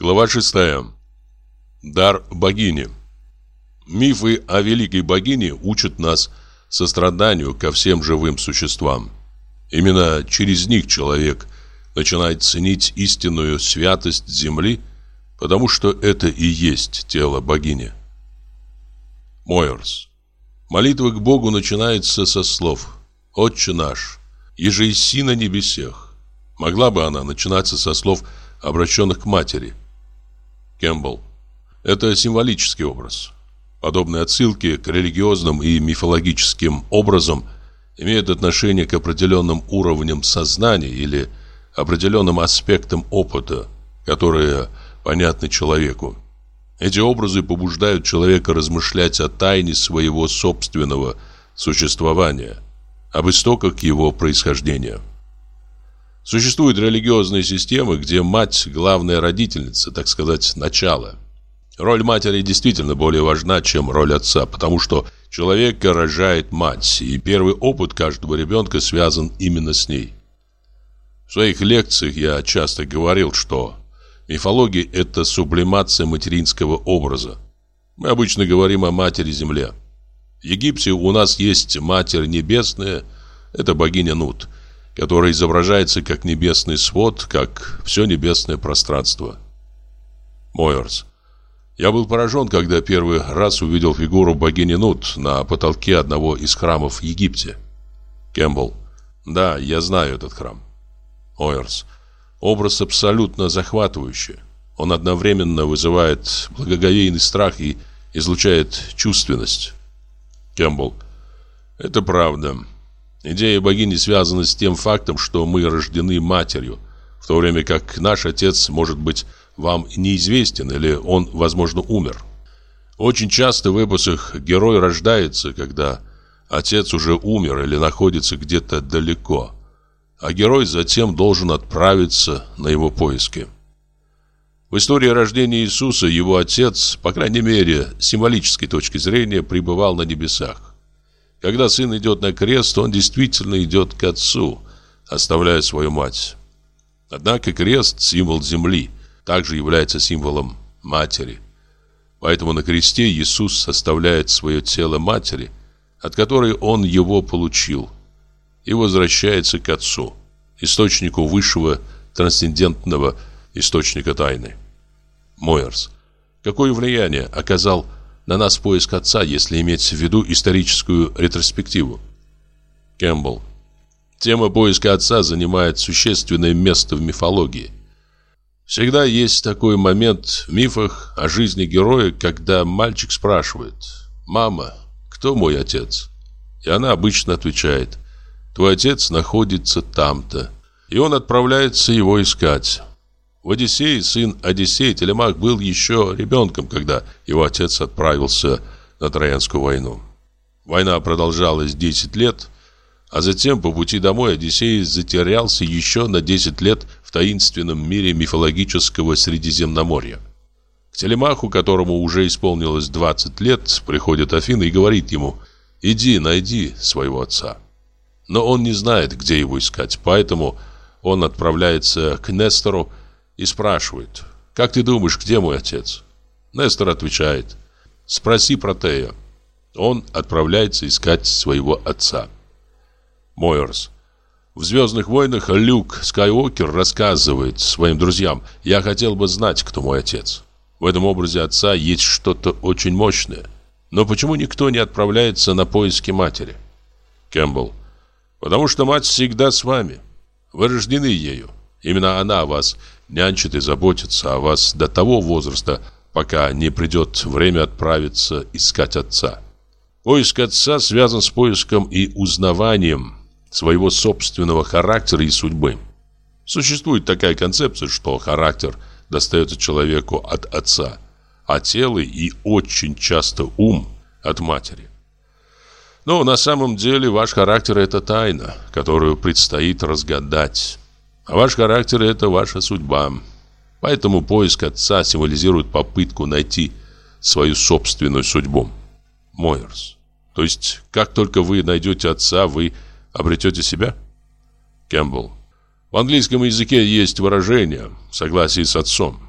Глава 6. Дар богини. Мифы о великой богине учат нас состраданию ко всем живым существам. Именно через них человек начинает ценить истинную святость земли, потому что это и есть тело богини. Мойерс. Молитва к Богу начинается со слов «Отче наш, еже иси на небесех». Могла бы она начинаться со слов, обращенных к матери. Кэмпбелл. Это символический образ. Подобные отсылки к религиозным и мифологическим образам имеют отношение к определенным уровням сознания или определенным аспектам опыта, которые понятны человеку. Эти образы побуждают человека размышлять о тайне своего собственного существования, об истоках его происхождения. Существуют религиозные системы, где мать – главная родительница, так сказать, начало. Роль матери действительно более важна, чем роль отца, потому что человека рожает мать, и первый опыт каждого ребенка связан именно с ней. В своих лекциях я часто говорил, что мифология – это сублимация материнского образа. Мы обычно говорим о матери-земле. В Египте у нас есть Матерь Небесная, это богиня Нут – которая изображается как небесный свод, как все небесное пространство. Мойерс. Я был поражен, когда первый раз увидел фигуру богини Нут на потолке одного из храмов в Египте. Кэмпбелл. Да, я знаю этот храм. Мойерс. Образ абсолютно захватывающий. Он одновременно вызывает благоговейный страх и излучает чувственность. Кэмпбелл. Это правда. Идея богини связана с тем фактом, что мы рождены матерью, в то время как наш отец может быть вам неизвестен или он, возможно, умер. Очень часто в эпосах герой рождается, когда отец уже умер или находится где-то далеко, а герой затем должен отправиться на его поиски. В истории рождения Иисуса его отец, по крайней мере, с символической точки зрения, пребывал на небесах. Когда сын идет на крест, он действительно идет к отцу, оставляя свою мать. Однако крест, символ земли, также является символом матери. Поэтому на кресте Иисус оставляет свое тело матери, от которой он его получил, и возвращается к Отцу, источнику высшего трансцендентного источника тайны. Мойерс. Какое влияние оказал на нас поиск отца, если иметь в виду историческую ретроспективу. Кэмпбелл. Тема поиска отца занимает существенное место в мифологии. Всегда есть такой момент в мифах о жизни героя, когда мальчик спрашивает «Мама, кто мой отец?» И она обычно отвечает «Твой отец находится там-то». И он отправляется его искать. В Одиссее сын Одиссей Телемах был еще ребенком, когда его отец отправился на Троянскую войну. Война продолжалась 10 лет, а затем по пути домой Одиссей затерялся еще на 10 лет в таинственном мире мифологического Средиземноморья. К Телемаху, которому уже исполнилось 20 лет, приходит Афина и говорит ему «Иди, найди своего отца». Но он не знает, где его искать, поэтому он отправляется к Нестору и спрашивает, «Как ты думаешь, где мой отец?» Нестор отвечает, «Спроси Протея». Он отправляется искать своего отца. Мойерс. В «Звездных войнах» Люк Скайуокер рассказывает своим друзьям, «Я хотел бы знать, кто мой отец». В этом образе отца есть что-то очень мощное. Но почему никто не отправляется на поиски матери? Кэмпбелл. Потому что мать всегда с вами. Вы рождены ею. Именно она вас нянчит и заботится о вас до того возраста, пока не придет время отправиться искать отца. Поиск отца связан с поиском и узнаванием своего собственного характера и судьбы. Существует такая концепция, что характер достается человеку от отца, а тело и очень часто ум от матери. Но на самом деле ваш характер – это тайна, которую предстоит разгадать. А ваш характер – это ваша судьба. Поэтому поиск отца символизирует попытку найти свою собственную судьбу. Мойерс. То есть, как только вы найдете отца, вы обретете себя? Кэмпбелл. В английском языке есть выражение в согласии с отцом.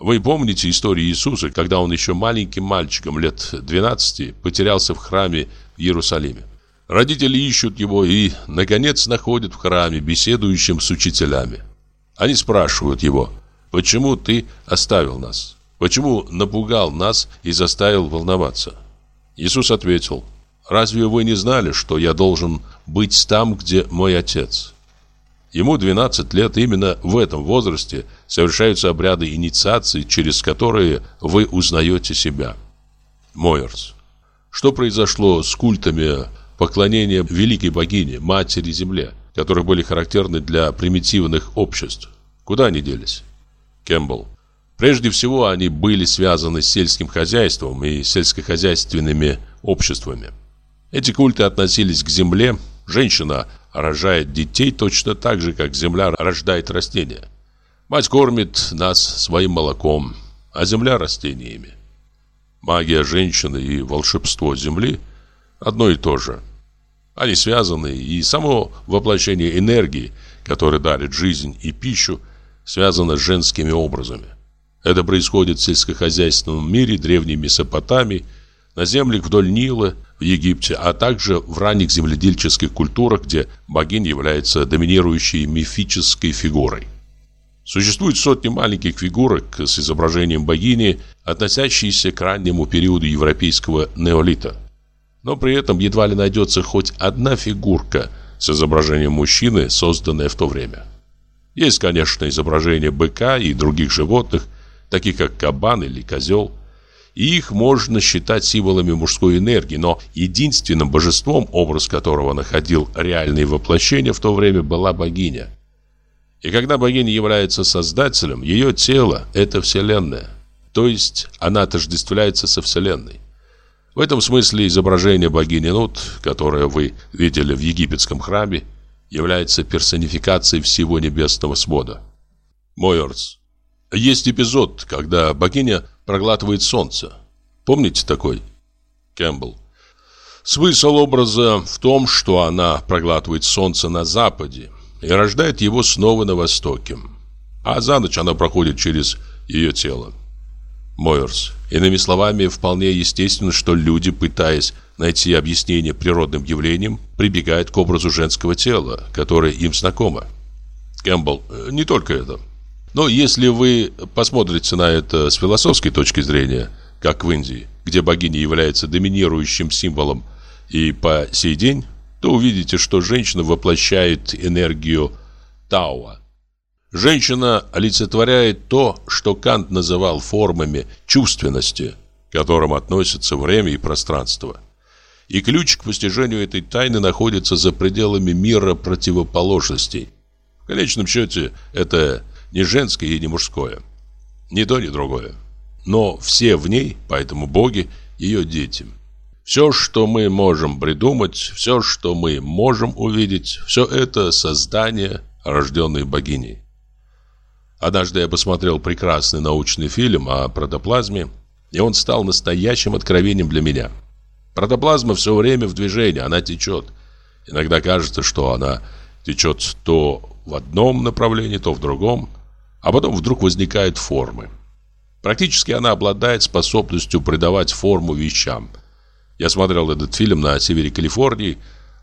Вы помните историю Иисуса, когда он еще маленьким мальчиком лет 12 потерялся в храме в Иерусалиме? Родители ищут его и, наконец, находят в храме, беседующим с учителями. Они спрашивают его, почему ты оставил нас? Почему напугал нас и заставил волноваться? Иисус ответил, разве вы не знали, что я должен быть там, где мой отец? Ему 12 лет, именно в этом возрасте совершаются обряды инициации, через которые вы узнаете себя. Мойерс. Что произошло с культами поклонения великой богине, матери земле, которые были характерны для примитивных обществ? Куда они делись? Кэмпбелл. Прежде всего, они были связаны с сельским хозяйством и сельскохозяйственными обществами. Эти культы относились к земле, женщина рожает детей точно так же, как земля рождает растения. Мать кормит нас своим молоком, а земля растениями. Магия женщины и волшебство земли одно и то же. Они связаны, и само воплощение энергии, которое дарит жизнь и пищу, связано с женскими образами. Это происходит в сельскохозяйственном мире древней Месопотамии, на землях вдоль Нила, в Египте, а также в ранних земледельческих культурах, где богиня является доминирующей мифической фигурой. Существуют сотни маленьких фигурок с изображением богини, относящиеся к раннему периоду европейского неолита. Но при этом едва ли найдется хоть одна фигурка с изображением мужчины, созданная в то время. Есть, конечно, изображения быка и других животных, таких как кабан или козел – и их можно считать символами мужской энергии, но единственным божеством, образ которого находил реальные воплощения в то время, была богиня. И когда богиня является создателем, ее тело – это Вселенная. То есть она отождествляется со Вселенной. В этом смысле изображение богини Нут, которое вы видели в египетском храме, является персонификацией всего небесного свода. Мойерс. Есть эпизод, когда богиня проглатывает солнце. Помните такой? Кэмпбелл. Смысл образа в том, что она проглатывает солнце на западе и рождает его снова на востоке. А за ночь она проходит через ее тело. Мойерс. Иными словами, вполне естественно, что люди, пытаясь найти объяснение природным явлениям, прибегают к образу женского тела, которое им знакомо. Кэмпбелл. Не только это. Но если вы посмотрите на это с философской точки зрения, как в Индии, где богиня является доминирующим символом и по сей день, то увидите, что женщина воплощает энергию Тауа. Женщина олицетворяет то, что Кант называл формами чувственности, к которым относятся время и пространство. И ключ к постижению этой тайны находится за пределами мира противоположностей. В конечном счете, это ни женское и ни мужское. Ни то, ни другое. Но все в ней, поэтому боги, ее дети. Все, что мы можем придумать, все, что мы можем увидеть, все это создание, рожденное богиней. Однажды я посмотрел прекрасный научный фильм о протоплазме, и он стал настоящим откровением для меня. Протоплазма все время в движении, она течет. Иногда кажется, что она течет то в одном направлении, то в другом а потом вдруг возникают формы. Практически она обладает способностью придавать форму вещам. Я смотрел этот фильм на севере Калифорнии,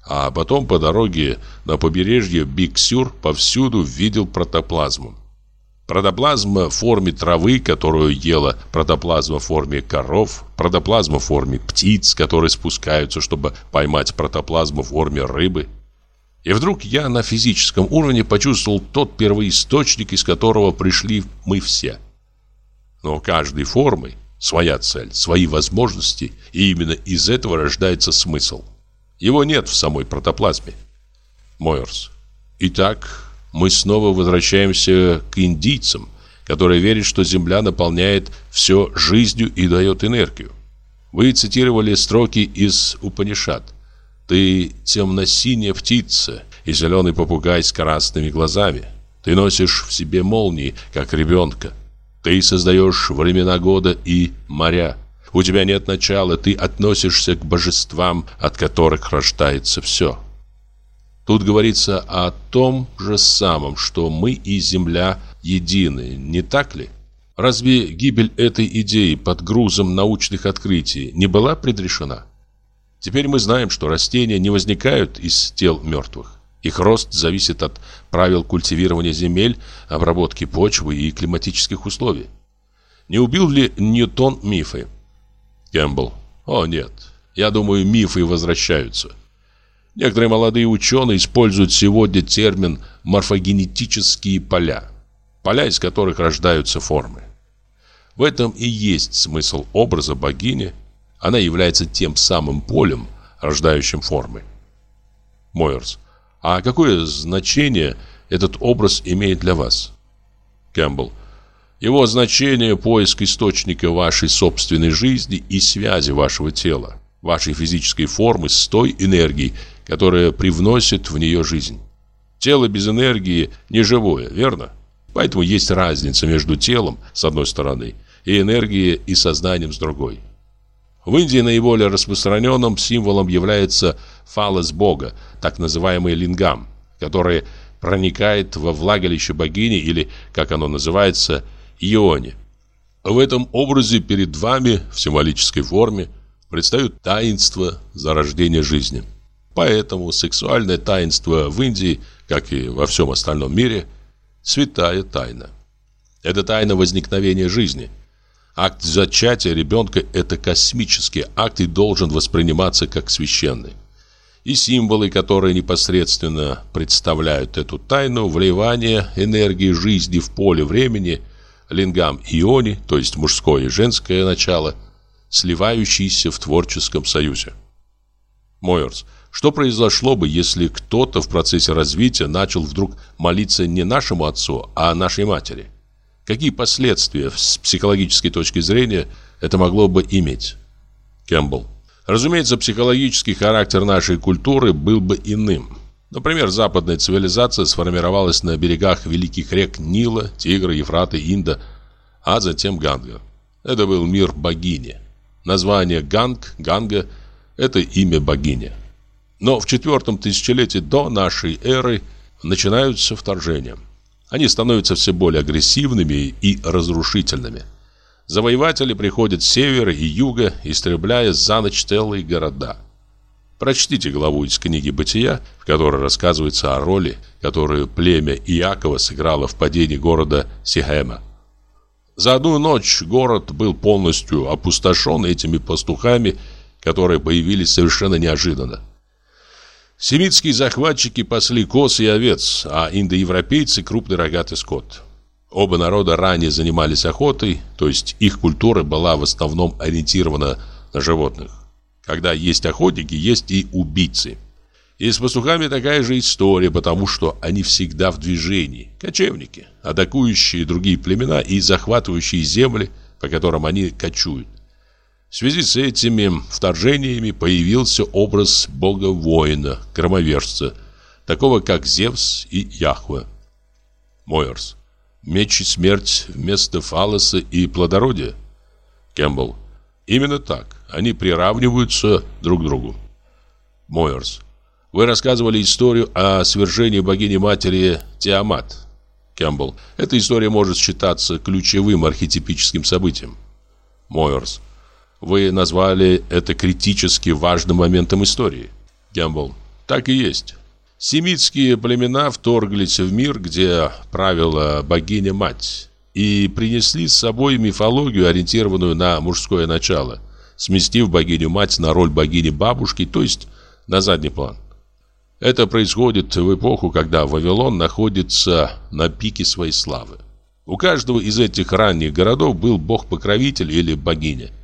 а потом по дороге на побережье Биг-Сюр повсюду видел протоплазму. Протоплазма в форме травы, которую ела протоплазма в форме коров, протоплазма в форме птиц, которые спускаются, чтобы поймать протоплазму в форме рыбы – и вдруг я на физическом уровне почувствовал тот первоисточник, из которого пришли мы все. Но у каждой формы своя цель, свои возможности, и именно из этого рождается смысл. Его нет в самой протоплазме. Мойерс. Итак, мы снова возвращаемся к индийцам, которые верят, что Земля наполняет все жизнью и дает энергию. Вы цитировали строки из Упанишат – ты темно-синяя птица и зеленый попугай с красными глазами. Ты носишь в себе молнии, как ребенка. Ты создаешь времена года и моря. У тебя нет начала, ты относишься к божествам, от которых рождается все. Тут говорится о том же самом, что мы и земля едины, не так ли? Разве гибель этой идеи под грузом научных открытий не была предрешена? Теперь мы знаем, что растения не возникают из тел мертвых. Их рост зависит от правил культивирования земель, обработки почвы и климатических условий. Не убил ли Ньютон мифы? Кэмпбелл. О, нет. Я думаю, мифы возвращаются. Некоторые молодые ученые используют сегодня термин «морфогенетические поля», поля, из которых рождаются формы. В этом и есть смысл образа богини. Она является тем самым полем, рождающим формы. Мойерс. А какое значение этот образ имеет для вас? Кэмпбелл. Его значение – поиск источника вашей собственной жизни и связи вашего тела, вашей физической формы с той энергией, которая привносит в нее жизнь. Тело без энергии не живое, верно? Поэтому есть разница между телом, с одной стороны, и энергией и сознанием, с другой. В Индии наиболее распространенным символом является фалос бога, так называемый лингам, который проникает во влагалище богини или, как оно называется, ионе. В этом образе перед вами в символической форме предстают таинства зарождения жизни. Поэтому сексуальное таинство в Индии, как и во всем остальном мире, святая тайна. Это тайна возникновения жизни. Акт зачатия ребенка – это космический акт и должен восприниматься как священный. И символы, которые непосредственно представляют эту тайну вливания энергии жизни в поле времени, лингам иони, то есть мужское и женское начало, сливающиеся в творческом союзе. Мойерс – что произошло бы, если кто-то в процессе развития начал вдруг молиться не нашему отцу, а нашей матери? Какие последствия с психологической точки зрения это могло бы иметь? Кэмпбелл. Разумеется, психологический характер нашей культуры был бы иным. Например, западная цивилизация сформировалась на берегах великих рек Нила, Тигра, Ефрата, Инда, а затем Ганга. Это был мир богини. Название Ганг, Ганга – это имя богини. Но в четвертом тысячелетии до нашей эры начинаются вторжения. Они становятся все более агрессивными и разрушительными. Завоеватели приходят с севера и юга, истребляя за ночь целые города. Прочтите главу из книги «Бытия», в которой рассказывается о роли, которую племя Иакова сыграло в падении города Сихема. За одну ночь город был полностью опустошен этими пастухами, которые появились совершенно неожиданно. Семитские захватчики пасли коз и овец, а индоевропейцы – крупный рогатый скот. Оба народа ранее занимались охотой, то есть их культура была в основном ориентирована на животных. Когда есть охотники, есть и убийцы. И с пастухами такая же история, потому что они всегда в движении. Кочевники, атакующие другие племена и захватывающие земли, по которым они кочуют. В связи с этими вторжениями появился образ бога-воина, громовержца, такого как Зевс и Яхве. Мойерс. Меч и смерть вместо фалоса и плодородия. Кэмпбелл. Именно так. Они приравниваются друг к другу. Мойерс. Вы рассказывали историю о свержении богини-матери Тиамат. Кэмпбелл. Эта история может считаться ключевым архетипическим событием. Мойерс. Вы назвали это критически важным моментом истории. Гэмбл. Так и есть. Семитские племена вторглись в мир, где правила богиня-мать, и принесли с собой мифологию, ориентированную на мужское начало, сместив богиню-мать на роль богини-бабушки, то есть на задний план. Это происходит в эпоху, когда Вавилон находится на пике своей славы. У каждого из этих ранних городов был бог-покровитель или богиня –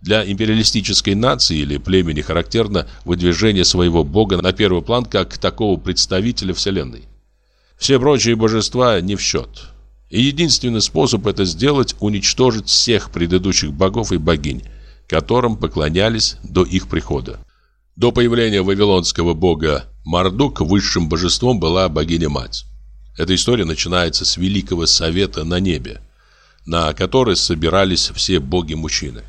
для империалистической нации или племени характерно выдвижение своего бога на первый план как такого представителя Вселенной. Все прочие божества не в счет. И единственный способ это сделать – уничтожить всех предыдущих богов и богинь, которым поклонялись до их прихода. До появления вавилонского бога Мардук высшим божеством была богиня-мать. Эта история начинается с Великого Совета на небе, на который собирались все боги-мужчины.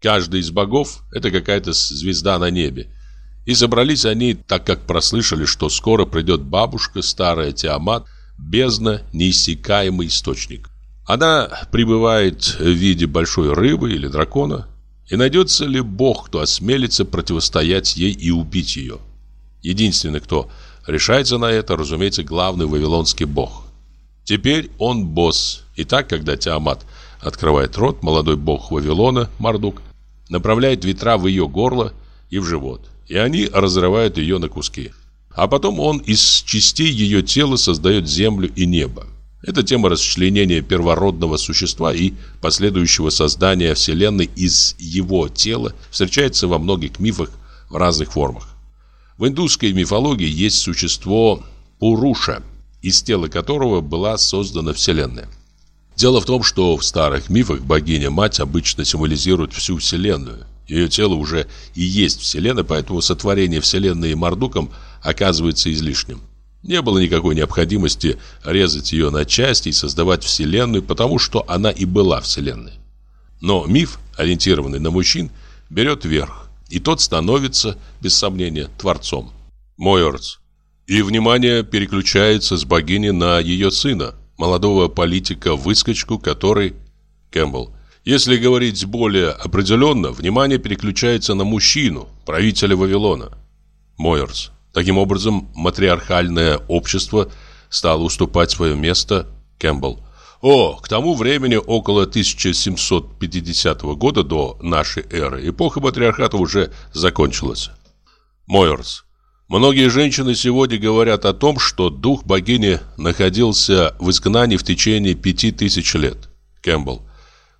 Каждый из богов – это какая-то звезда на небе. И собрались они, так как прослышали, что скоро придет бабушка, старая Тиамат, бездна, неиссякаемый источник. Она пребывает в виде большой рыбы или дракона. И найдется ли Бог, кто осмелится противостоять ей и убить ее? Единственный, кто решается на это, разумеется, главный вавилонский бог. Теперь он босс. И так, когда Тиамат открывает рот, молодой бог Вавилона, Мардук, направляет ветра в ее горло и в живот. И они разрывают ее на куски. А потом он из частей ее тела создает землю и небо. Это тема расчленения первородного существа и последующего создания Вселенной из его тела встречается во многих мифах в разных формах. В индусской мифологии есть существо Пуруша, из тела которого была создана Вселенная. Дело в том, что в старых мифах богиня-мать обычно символизирует всю Вселенную. Ее тело уже и есть Вселенная, поэтому сотворение Вселенной Мардуком оказывается излишним. Не было никакой необходимости резать ее на части и создавать Вселенную, потому что она и была Вселенной. Но миф, ориентированный на мужчин, берет верх, и тот становится, без сомнения, творцом. Мойерс. И внимание переключается с богини на ее сына, молодого политика-выскочку, который... Кэмпбелл. Если говорить более определенно, внимание переключается на мужчину, правителя Вавилона. Мойерс. Таким образом, матриархальное общество стало уступать свое место Кэмпбелл. О, к тому времени, около 1750 года до нашей эры, эпоха матриархата уже закончилась. Мойерс. Многие женщины сегодня говорят о том, что дух богини находился в изгнании в течение пяти тысяч лет. Кэмпбелл.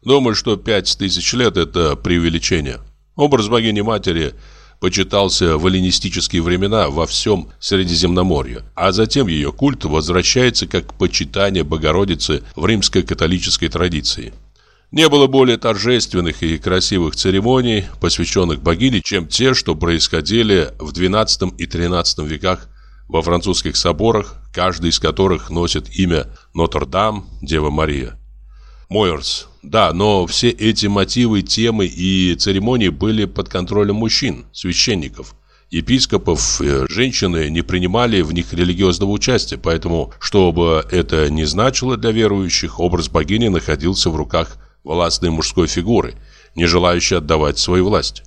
Думаю, что пять тысяч лет – это преувеличение. Образ богини-матери – почитался в эллинистические времена во всем Средиземноморье, а затем ее культ возвращается как почитание Богородицы в римско-католической традиции. Не было более торжественных и красивых церемоний, посвященных богине, чем те, что происходили в XII и XIII веках во французских соборах, каждый из которых носит имя Нотр-Дам, Дева Мария. Мойерс. Да, но все эти мотивы, темы и церемонии были под контролем мужчин, священников. Епископов, женщины не принимали в них религиозного участия, поэтому, что бы это ни значило для верующих, образ богини находился в руках властной мужской фигуры, не желающей отдавать свою власть.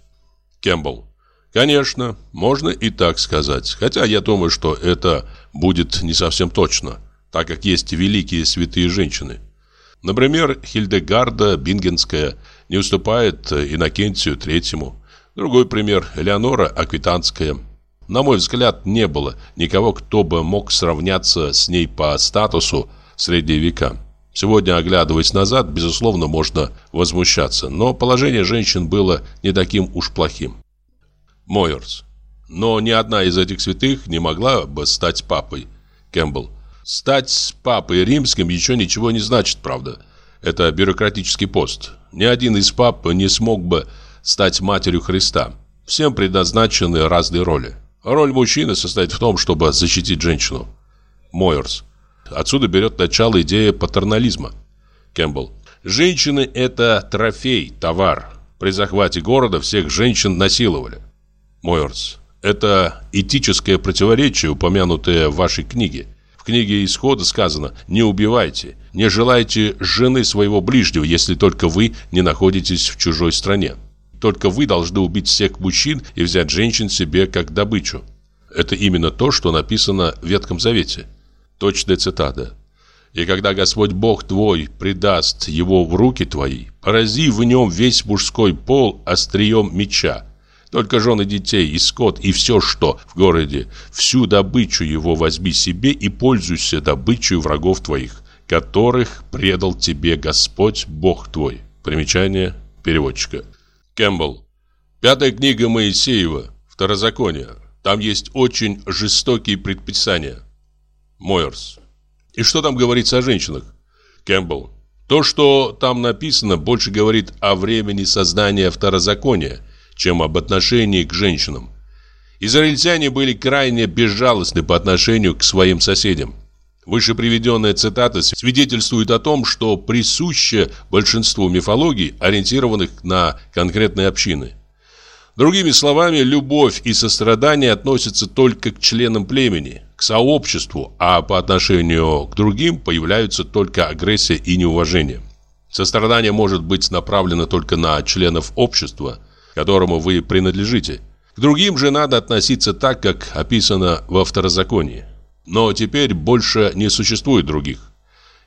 Кэмпбелл. Конечно, можно и так сказать, хотя я думаю, что это будет не совсем точно, так как есть великие святые женщины – Например, Хильдегарда Бингенская не уступает Иннокентию Третьему. Другой пример – Элеонора Аквитанская. На мой взгляд, не было никого, кто бы мог сравняться с ней по статусу в средние. Сегодня, оглядываясь назад, безусловно, можно возмущаться, но положение женщин было не таким уж плохим. Мойерс. Но ни одна из этих святых не могла бы стать папой. Кэмпбелл. Стать папой римским еще ничего не значит, правда. Это бюрократический пост. Ни один из пап не смог бы стать матерью Христа. Всем предназначены разные роли. Роль мужчины состоит в том, чтобы защитить женщину. Мойерс. Отсюда берет начало идея патернализма. Кэмпбелл. Женщины – это трофей, товар. При захвате города всех женщин насиловали. Мойерс. Это этическое противоречие, упомянутое в вашей книге. В книге Исхода сказано «Не убивайте, не желайте жены своего ближнего, если только вы не находитесь в чужой стране. Только вы должны убить всех мужчин и взять женщин себе как добычу». Это именно то, что написано в Ветхом Завете. Точная цитата. «И когда Господь Бог твой предаст его в руки твои, порази в нем весь мужской пол острием меча, только жены детей и скот и все, что в городе. Всю добычу его возьми себе и пользуйся добычей врагов твоих, которых предал тебе Господь Бог твой. Примечание переводчика. Кэмпбелл. Пятая книга Моисеева. Второзаконие. Там есть очень жестокие предписания. Мойерс. И что там говорится о женщинах? Кэмпбелл. То, что там написано, больше говорит о времени создания второзакония – чем об отношении к женщинам. Израильтяне были крайне безжалостны по отношению к своим соседям. Выше приведенная цитата свидетельствует о том, что присуще большинству мифологий, ориентированных на конкретные общины. Другими словами, любовь и сострадание относятся только к членам племени, к сообществу, а по отношению к другим появляются только агрессия и неуважение. Сострадание может быть направлено только на членов общества, которому вы принадлежите. К другим же надо относиться так, как описано во второзаконии. Но теперь больше не существует других.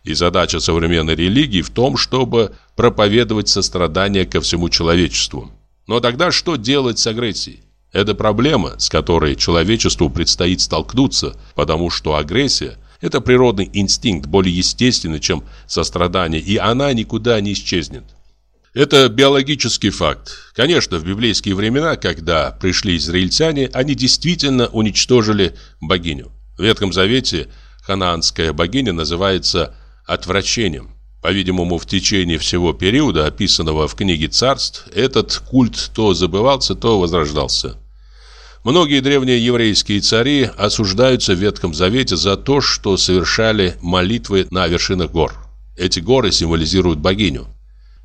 И задача современной религии в том, чтобы проповедовать сострадание ко всему человечеству. Но тогда что делать с агрессией? Это проблема, с которой человечеству предстоит столкнуться, потому что агрессия – это природный инстинкт, более естественный, чем сострадание, и она никуда не исчезнет. Это биологический факт. Конечно, в библейские времена, когда пришли израильтяне, они действительно уничтожили богиню. В Ветхом Завете ханаанская богиня называется отвращением. По-видимому, в течение всего периода, описанного в книге царств, этот культ то забывался, то возрождался. Многие древние еврейские цари осуждаются в Ветхом Завете за то, что совершали молитвы на вершинах гор. Эти горы символизируют богиню.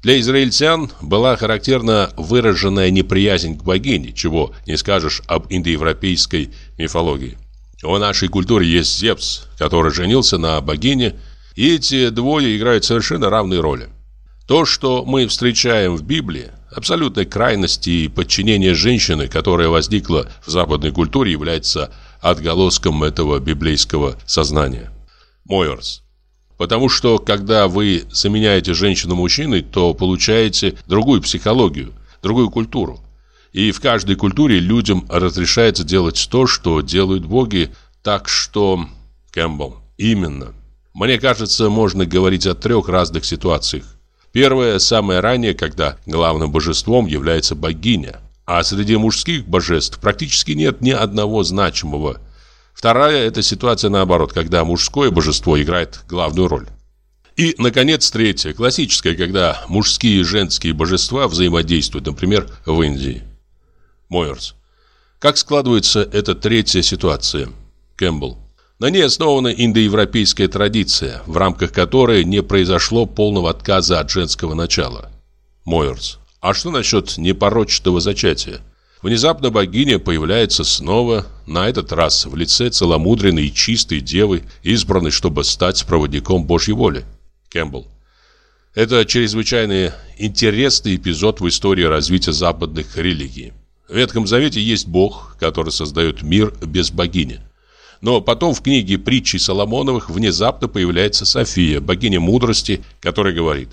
Для израильтян была характерна выраженная неприязнь к богине, чего не скажешь об индоевропейской мифологии. В нашей культуре есть Зевс, который женился на богине, и эти двое играют совершенно равные роли. То, что мы встречаем в Библии, абсолютной крайности и подчинение женщины, которая возникла в западной культуре, является отголоском этого библейского сознания. Мойерс. Потому что, когда вы заменяете женщину мужчиной, то получаете другую психологию, другую культуру. И в каждой культуре людям разрешается делать то, что делают боги, так что... Кэмпбелл. Именно. Мне кажется, можно говорить о трех разных ситуациях. Первое, самое раннее, когда главным божеством является богиня, а среди мужских божеств практически нет ни одного значимого. Вторая – это ситуация наоборот, когда мужское божество играет главную роль. И, наконец, третье, классическое, когда мужские и женские божества взаимодействуют, например, в Индии. Мойерс. Как складывается эта третья ситуация? Кэмпбелл. На ней основана индоевропейская традиция, в рамках которой не произошло полного отказа от женского начала. Мойерс. А что насчет непорочного зачатия? Внезапно богиня появляется снова, на этот раз в лице целомудренной и чистой девы, избранной, чтобы стать проводником Божьей воли. Кэмпбелл. Это чрезвычайно интересный эпизод в истории развития западных религий. В Ветхом Завете есть Бог, который создает мир без богини. Но потом в книге притчи Соломоновых внезапно появляется София, богиня мудрости, которая говорит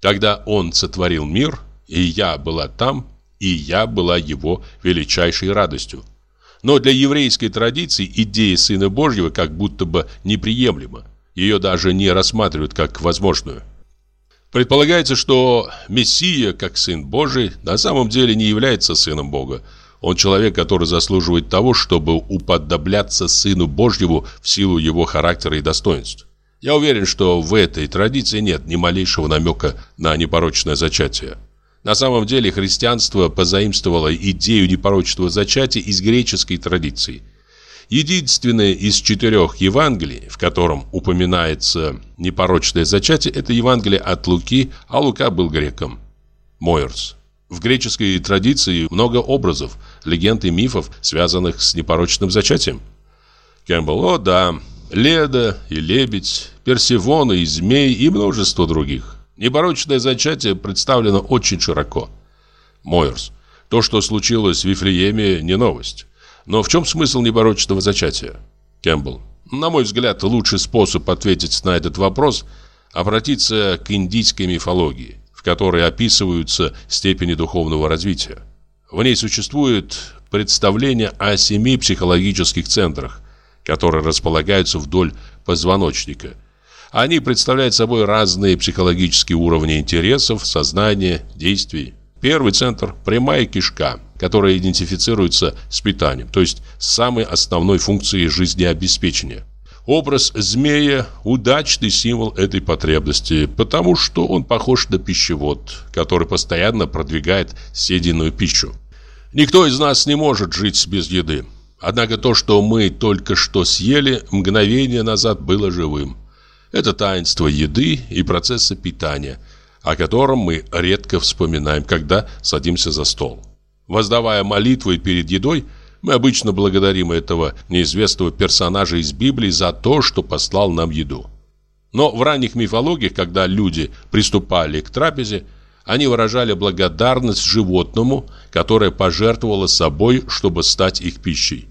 «Когда он сотворил мир, и я была там, и я была его величайшей радостью». Но для еврейской традиции идея Сына Божьего как будто бы неприемлема. Ее даже не рассматривают как возможную. Предполагается, что Мессия, как Сын Божий, на самом деле не является Сыном Бога, он человек, который заслуживает того, чтобы уподобляться Сыну Божьему в силу его характера и достоинств. Я уверен, что в этой традиции нет ни малейшего намека на непорочное зачатие. На самом деле христианство позаимствовало идею непорочного зачатия из греческой традиции. Единственное из четырех Евангелий, в котором упоминается непорочное зачатие, это Евангелие от Луки, а Лука был греком. Мойерс. В греческой традиции много образов, легенд и мифов, связанных с непорочным зачатием. Кэмпбелл, о да, Леда и Лебедь, Персифона и Змей и множество других. Непорочное зачатие представлено очень широко. Мойерс. То, что случилось в Вифлееме, не новость. Но в чем смысл непорочного зачатия? Кэмпбелл. На мой взгляд, лучший способ ответить на этот вопрос – обратиться к индийской мифологии в которой описываются степени духовного развития. В ней существует представление о семи психологических центрах, которые располагаются вдоль позвоночника. Они представляют собой разные психологические уровни интересов, сознания, действий. Первый центр – прямая кишка, которая идентифицируется с питанием, то есть самой основной функцией жизнеобеспечения. Образ змея – удачный символ этой потребности, потому что он похож на пищевод, который постоянно продвигает съеденную пищу. Никто из нас не может жить без еды. Однако то, что мы только что съели, мгновение назад было живым. Это таинство еды и процесса питания, о котором мы редко вспоминаем, когда садимся за стол. Воздавая молитвы перед едой, Мы обычно благодарим этого неизвестного персонажа из Библии за то, что послал нам еду. Но в ранних мифологиях, когда люди приступали к трапезе, они выражали благодарность животному, которое пожертвовало собой, чтобы стать их пищей.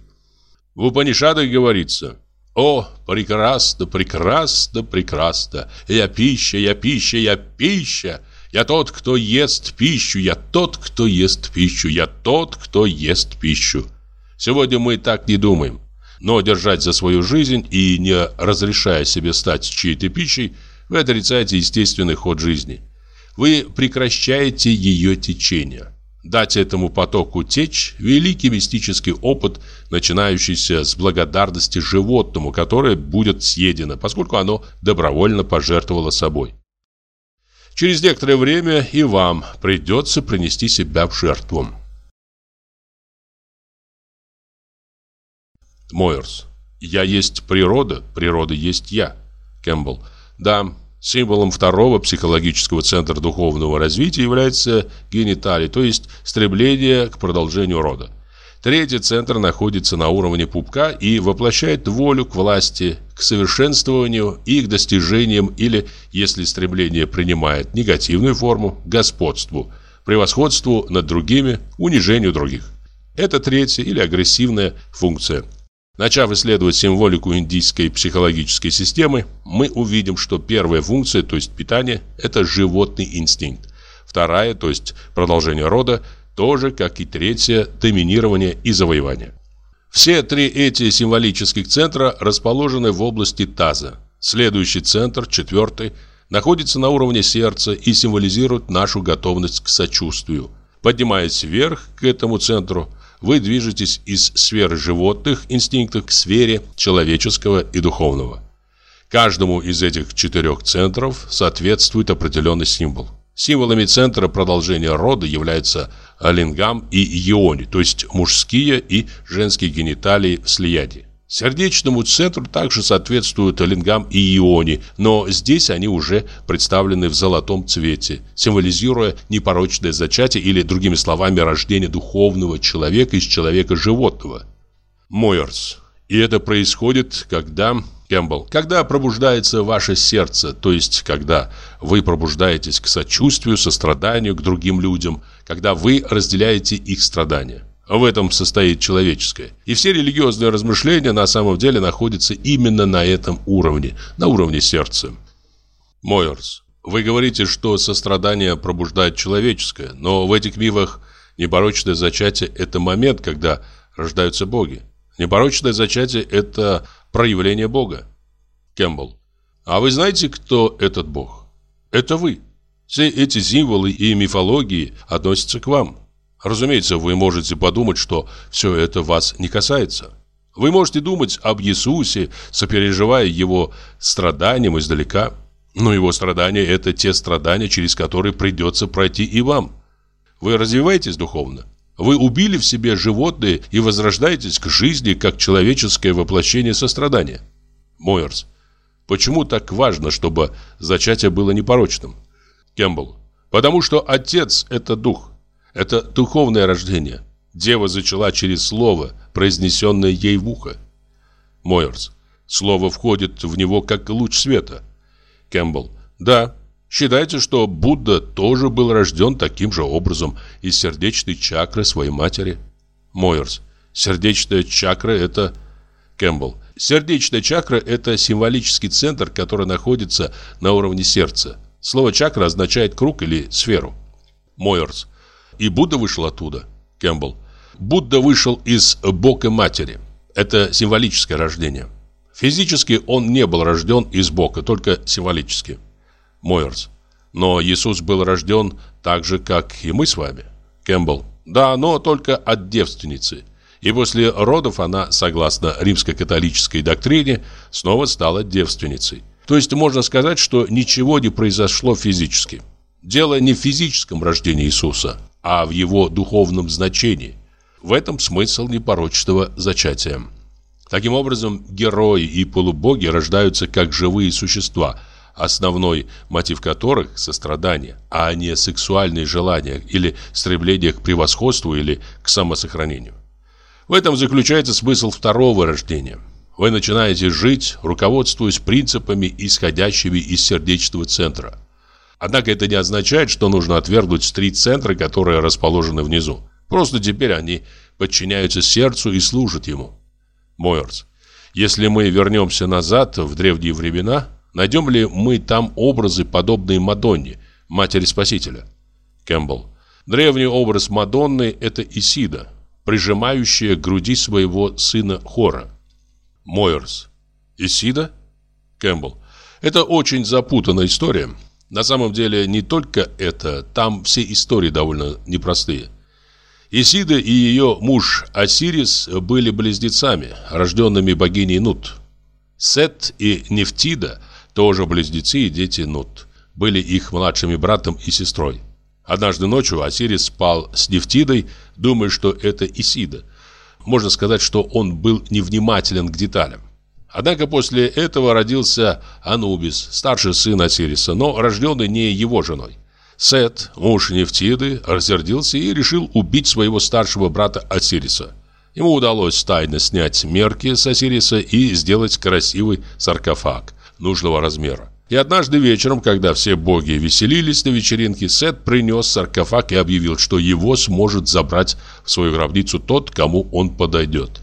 В Упанишадах говорится «О, прекрасно, прекрасно, прекрасно! Я пища, я пища, я пища! Я тот, кто ест пищу, я тот, кто ест пищу, я тот, кто ест пищу!» Сегодня мы так не думаем. Но держать за свою жизнь и не разрешая себе стать чьей-то пищей, вы отрицаете естественный ход жизни. Вы прекращаете ее течение. Дать этому потоку течь – великий мистический опыт, начинающийся с благодарности животному, которое будет съедено, поскольку оно добровольно пожертвовало собой. Через некоторое время и вам придется принести себя в жертву. Мойерс. Я есть природа, природа есть я. Кэмпбелл. Да, символом второго психологического центра духовного развития является гениталий, то есть стремление к продолжению рода. Третий центр находится на уровне пупка и воплощает волю к власти, к совершенствованию и к достижениям или, если стремление принимает негативную форму, господству, превосходству над другими, унижению других. Это третья или агрессивная функция – Начав исследовать символику индийской психологической системы, мы увидим, что первая функция, то есть питание, это животный инстинкт. Вторая, то есть продолжение рода, тоже, как и третья, доминирование и завоевание. Все три эти символических центра расположены в области таза. Следующий центр, четвертый, находится на уровне сердца и символизирует нашу готовность к сочувствию. Поднимаясь вверх к этому центру – вы движетесь из сферы животных инстинктов к сфере человеческого и духовного. Каждому из этих четырех центров соответствует определенный символ. Символами центра продолжения рода являются алингам и иони, то есть мужские и женские гениталии в слиянии. Сердечному центру также соответствуют лингам и иони, но здесь они уже представлены в золотом цвете, символизируя непорочное зачатие или, другими словами, рождение духовного человека из человека-животного. Мойерс. И это происходит, когда... Кэмпбелл. Когда пробуждается ваше сердце, то есть когда вы пробуждаетесь к сочувствию, состраданию к другим людям, когда вы разделяете их страдания. В этом состоит человеческое. И все религиозные размышления на самом деле находятся именно на этом уровне, на уровне сердца. Мойерс, вы говорите, что сострадание пробуждает человеческое, но в этих мифах непорочное зачатие – это момент, когда рождаются боги. Непорочное зачатие – это проявление Бога. Кэмпбелл. А вы знаете, кто этот Бог? Это вы. Все эти символы и мифологии относятся к вам. Разумеется, вы можете подумать, что все это вас не касается. Вы можете думать об Иисусе, сопереживая его страданиям издалека. Но его страдания – это те страдания, через которые придется пройти и вам. Вы развиваетесь духовно. Вы убили в себе животное и возрождаетесь к жизни, как человеческое воплощение сострадания. Мойерс. Почему так важно, чтобы зачатие было непорочным? Кэмпбелл. Потому что отец – это дух. Это духовное рождение. Дева зачала через слово, произнесенное ей в ухо. Мойерс. Слово входит в него как луч света. Кэмпбелл. Да, считайте, что Будда тоже был рожден таким же образом из сердечной чакры своей матери. Мойерс. Сердечная чакра – это... Кэмпбелл. Сердечная чакра – это символический центр, который находится на уровне сердца. Слово чакра означает круг или сферу. Мойерс. И Будда вышел оттуда. Кэмпбелл. Будда вышел из бока матери. Это символическое рождение. Физически он не был рожден из бока, только символически. Мойерс. Но Иисус был рожден так же, как и мы с вами. Кэмпбелл. Да, но только от девственницы. И после родов она, согласно римско-католической доктрине, снова стала девственницей. То есть можно сказать, что ничего не произошло физически. Дело не в физическом рождении Иисуса, а в его духовном значении. В этом смысл непорочного зачатия. Таким образом, герои и полубоги рождаются как живые существа, основной мотив которых – сострадание, а не сексуальные желания или стремление к превосходству или к самосохранению. В этом заключается смысл второго рождения. Вы начинаете жить, руководствуясь принципами, исходящими из сердечного центра. Однако это не означает, что нужно отвергнуть три центра, которые расположены внизу. Просто теперь они подчиняются сердцу и служат ему. Мойерс. Если мы вернемся назад, в древние времена, найдем ли мы там образы, подобные Мадонне, матери Спасителя? Кэмпбелл. Древний образ Мадонны – это Исида, прижимающая к груди своего сына Хора. Мойерс. Исида? Кэмпбелл. Это очень запутанная история. На самом деле не только это, там все истории довольно непростые. Исида и ее муж Осирис были близнецами, рожденными богиней Нут. Сет и Нефтида, тоже близнецы и дети Нут, были их младшими братом и сестрой. Однажды ночью Осирис спал с Нефтидой, думая, что это Исида. Можно сказать, что он был невнимателен к деталям. Однако после этого родился Анубис, старший сын Осириса, но рожденный не его женой. Сет, муж Нефтиды, рассердился и решил убить своего старшего брата Осириса. Ему удалось тайно снять мерки с Осириса и сделать красивый саркофаг нужного размера. И однажды вечером, когда все боги веселились на вечеринке, Сет принес саркофаг и объявил, что его сможет забрать в свою гробницу тот, кому он подойдет.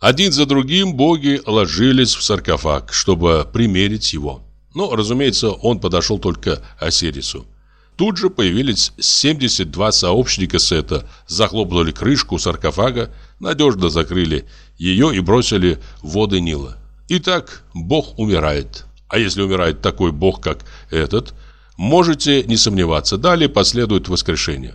Один за другим боги ложились в саркофаг, чтобы примерить его. Но, разумеется, он подошел только Осирису. Тут же появились 72 сообщника Сета, захлопнули крышку саркофага, надежно закрыли ее и бросили в воды Нила. Итак, Бог умирает. А если умирает такой Бог, как этот, можете не сомневаться, далее последует воскрешение.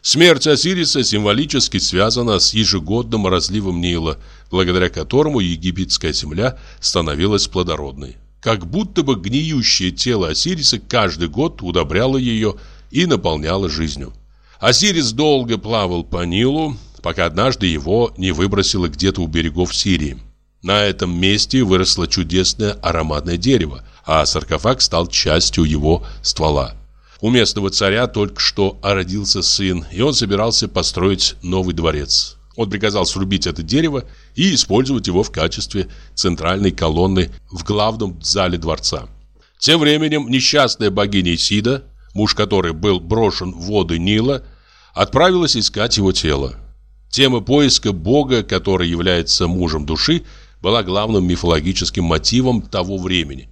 Смерть Осириса символически связана с ежегодным разливом Нила, благодаря которому египетская земля становилась плодородной. Как будто бы гниющее тело Осириса каждый год удобряло ее и наполняло жизнью. Осирис долго плавал по Нилу, пока однажды его не выбросило где-то у берегов Сирии. На этом месте выросло чудесное ароматное дерево, а саркофаг стал частью его ствола. У местного царя только что родился сын, и он собирался построить новый дворец. Он приказал срубить это дерево и использовать его в качестве центральной колонны в главном зале дворца. Тем временем несчастная богиня Исида, муж которой был брошен в воды Нила, отправилась искать его тело. Тема поиска бога, который является мужем души, была главным мифологическим мотивом того времени.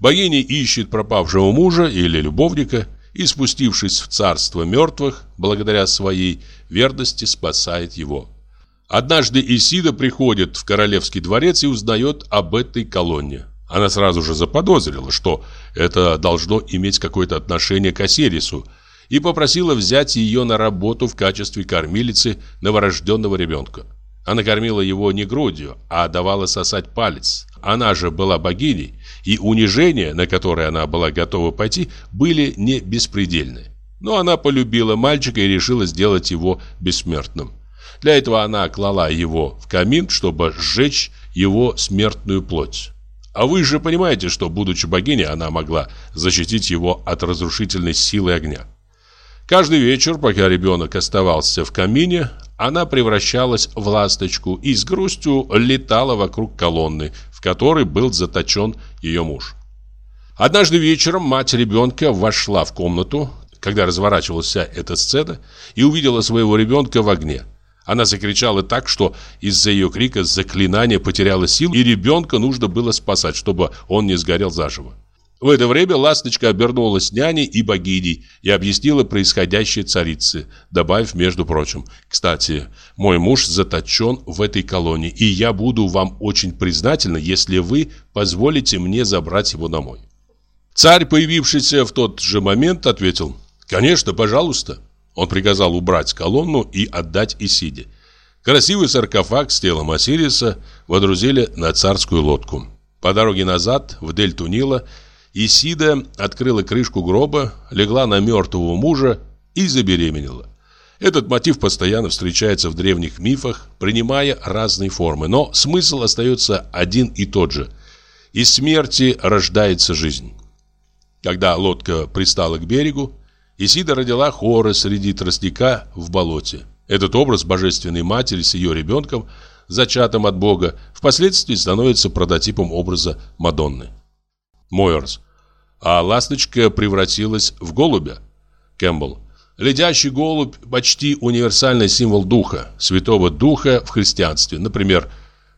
Богиня ищет пропавшего мужа или любовника и, спустившись в царство мертвых, благодаря своей верности спасает его. Однажды Исида приходит в королевский дворец и узнает об этой колонне. Она сразу же заподозрила, что это должно иметь какое-то отношение к Осирису, и попросила взять ее на работу в качестве кормилицы новорожденного ребенка. Она кормила его не грудью, а давала сосать палец. Она же была богиней, и унижения, на которые она была готова пойти, были не беспредельны. Но она полюбила мальчика и решила сделать его бессмертным. Для этого она клала его в камин, чтобы сжечь его смертную плоть. А вы же понимаете, что, будучи богиней, она могла защитить его от разрушительной силы огня. Каждый вечер, пока ребенок оставался в камине, она превращалась в ласточку и с грустью летала вокруг колонны, в которой был заточен ее муж. Однажды вечером мать ребенка вошла в комнату, когда разворачивалась эта сцена, и увидела своего ребенка в огне. Она закричала так, что из-за ее крика заклинание потеряло силу, и ребенка нужно было спасать, чтобы он не сгорел заживо. В это время ласточка обернулась няней и богиней и объяснила происходящее царице, добавив, между прочим, «Кстати, мой муж заточен в этой колонии, и я буду вам очень признательна, если вы позволите мне забрать его домой». Царь, появившийся в тот же момент, ответил, «Конечно, пожалуйста». Он приказал убрать колонну и отдать Исиде. Красивый саркофаг с телом Осириса водрузили на царскую лодку. По дороге назад, в дельту Нила, Исида открыла крышку гроба, легла на мертвого мужа и забеременела. Этот мотив постоянно встречается в древних мифах, принимая разные формы, но смысл остается один и тот же. Из смерти рождается жизнь. Когда лодка пристала к берегу, Исида родила Хора среди тростника в болоте. Этот образ божественной матери с ее ребенком, зачатым от Бога, впоследствии становится прототипом образа Мадонны. Мойерс. А ласточка превратилась в голубя? Кэмпбелл. Летящий голубь – почти универсальный символ духа, святого духа в христианстве. Например,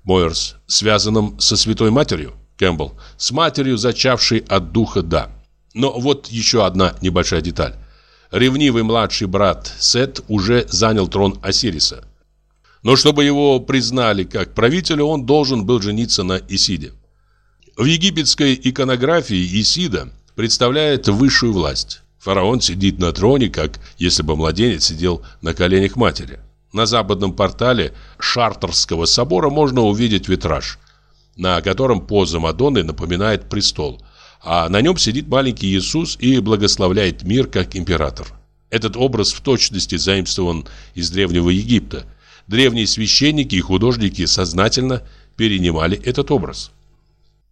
Мойерс, связанным со святой матерью? Кэмпбелл. С матерью, зачавшей от духа «да». Но вот еще одна небольшая деталь. Ревнивый младший брат Сет уже занял трон Осириса. Но чтобы его признали как правителя, он должен был жениться на Исиде. В египетской иконографии Исида представляет высшую власть. Фараон сидит на троне, как если бы младенец сидел на коленях матери. На западном портале Шартерского собора можно увидеть витраж, на котором поза Мадонны напоминает престол, а на нем сидит маленький Иисус и благословляет мир как император. Этот образ в точности заимствован из Древнего Египта. Древние священники и художники сознательно перенимали этот образ.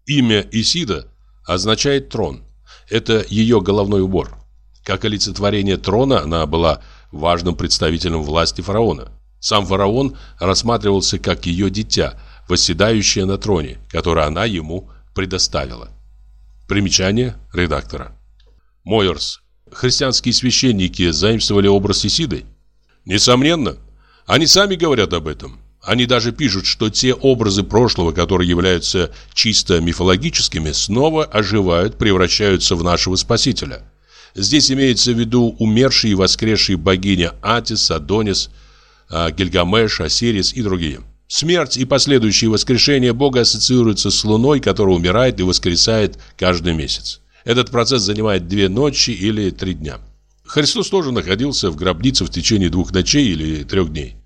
Имя Исида означает трон. Это ее головной убор. Как олицетворение трона она была важным представителем власти фараона. Сам фараон рассматривался как ее дитя, восседающее на троне, которое она ему предоставила. Примечание редактора. Мойерс. Христианские священники заимствовали образ Исиды? Несомненно. Они сами говорят об этом. Они даже пишут, что те образы прошлого, которые являются чисто мифологическими, снова оживают, превращаются в нашего Спасителя – Здесь имеется в виду умершие и воскресшие богини Атис, Адонис, а, Гильгамеш, Осирис и другие. Смерть и последующие воскрешения Бога ассоциируются с Луной, которая умирает и воскресает каждый месяц. Этот процесс занимает две ночи или три дня. Христос тоже находился в гробнице в течение двух ночей или трех дней.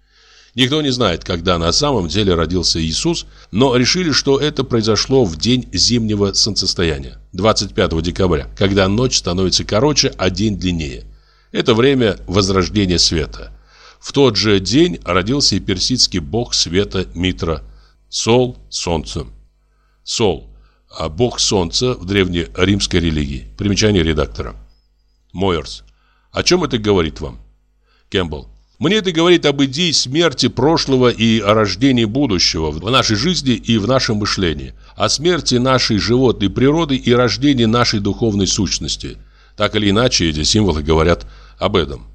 Никто не знает, когда на самом деле родился Иисус, но решили, что это произошло в день зимнего солнцестояния, 25 декабря, когда ночь становится короче, а день длиннее. Это время возрождения света. В тот же день родился и персидский бог света Митра, Сол – солнце. Сол – а бог солнца в древней римской религии. Примечание редактора. Мойерс. О чем это говорит вам? Кэмпбелл. Мне это говорит об идее смерти прошлого и о рождении будущего в нашей жизни и в нашем мышлении, о смерти нашей животной природы и рождении нашей духовной сущности. Так или иначе, эти символы говорят об этом.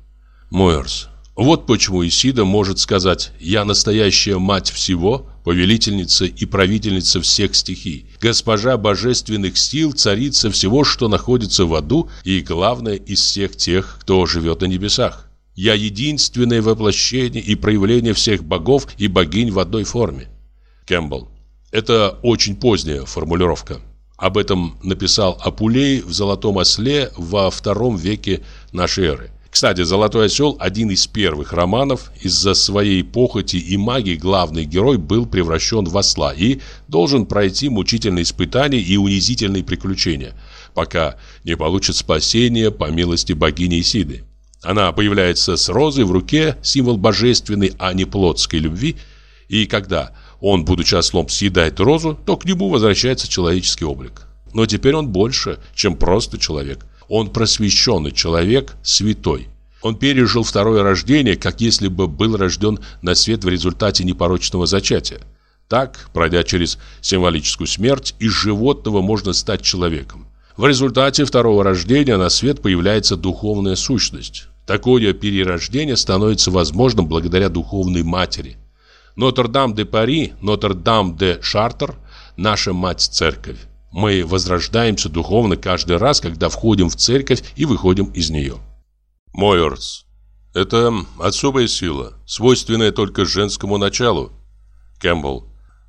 Мойерс. Вот почему Исида может сказать «Я настоящая мать всего, повелительница и правительница всех стихий, госпожа божественных сил, царица всего, что находится в аду и главная из всех тех, кто живет на небесах». Я единственное воплощение и проявление всех богов и богинь в одной форме. Кэмпбелл. Это очень поздняя формулировка. Об этом написал Апулей в «Золотом осле» во втором веке нашей эры. Кстати, «Золотой осел» – один из первых романов. Из-за своей похоти и магии главный герой был превращен в осла и должен пройти мучительные испытания и унизительные приключения, пока не получит спасения по милости богини Исиды. Она появляется с розой в руке, символ божественной, а не плотской любви. И когда он, будучи ослом, съедает розу, то к нему возвращается человеческий облик. Но теперь он больше, чем просто человек. Он просвещенный человек, святой. Он пережил второе рождение, как если бы был рожден на свет в результате непорочного зачатия. Так, пройдя через символическую смерть, из животного можно стать человеком. В результате второго рождения на свет появляется духовная сущность. Такое перерождение становится возможным благодаря духовной матери. Нотр-Дам-де-Пари, Нотр-Дам-де-Шартер – наша мать-церковь. Мы возрождаемся духовно каждый раз, когда входим в церковь и выходим из нее. Мойерс. Это особая сила, свойственная только женскому началу. Кэмпбелл.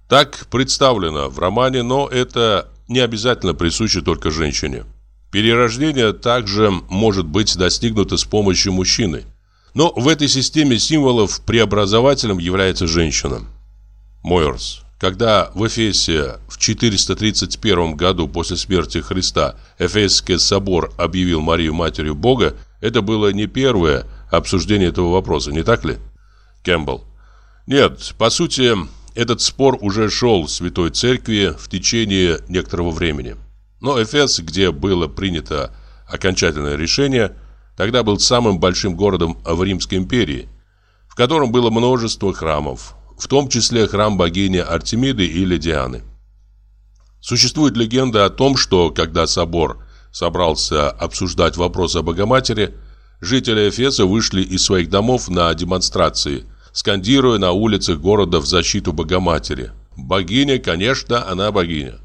Так представлено в романе, но это не обязательно присуще только женщине. Перерождение также может быть достигнуто с помощью мужчины. Но в этой системе символов преобразователем является женщина. Мойерс. Когда в Эфесе в 431 году после смерти Христа Эфесский собор объявил Марию матерью Бога, это было не первое обсуждение этого вопроса, не так ли? Кэмпбелл. Нет, по сути, этот спор уже шел в Святой Церкви в течение некоторого времени. Но Эфес, где было принято окончательное решение, тогда был самым большим городом в Римской империи. В котором было множество храмов, в том числе храм богини Артемиды или Дианы. Существует легенда о том, что когда собор собрался обсуждать вопрос о Богоматери, жители Эфеса вышли из своих домов на демонстрации, скандируя на улицах города в защиту Богоматери. Богиня, конечно, она богиня.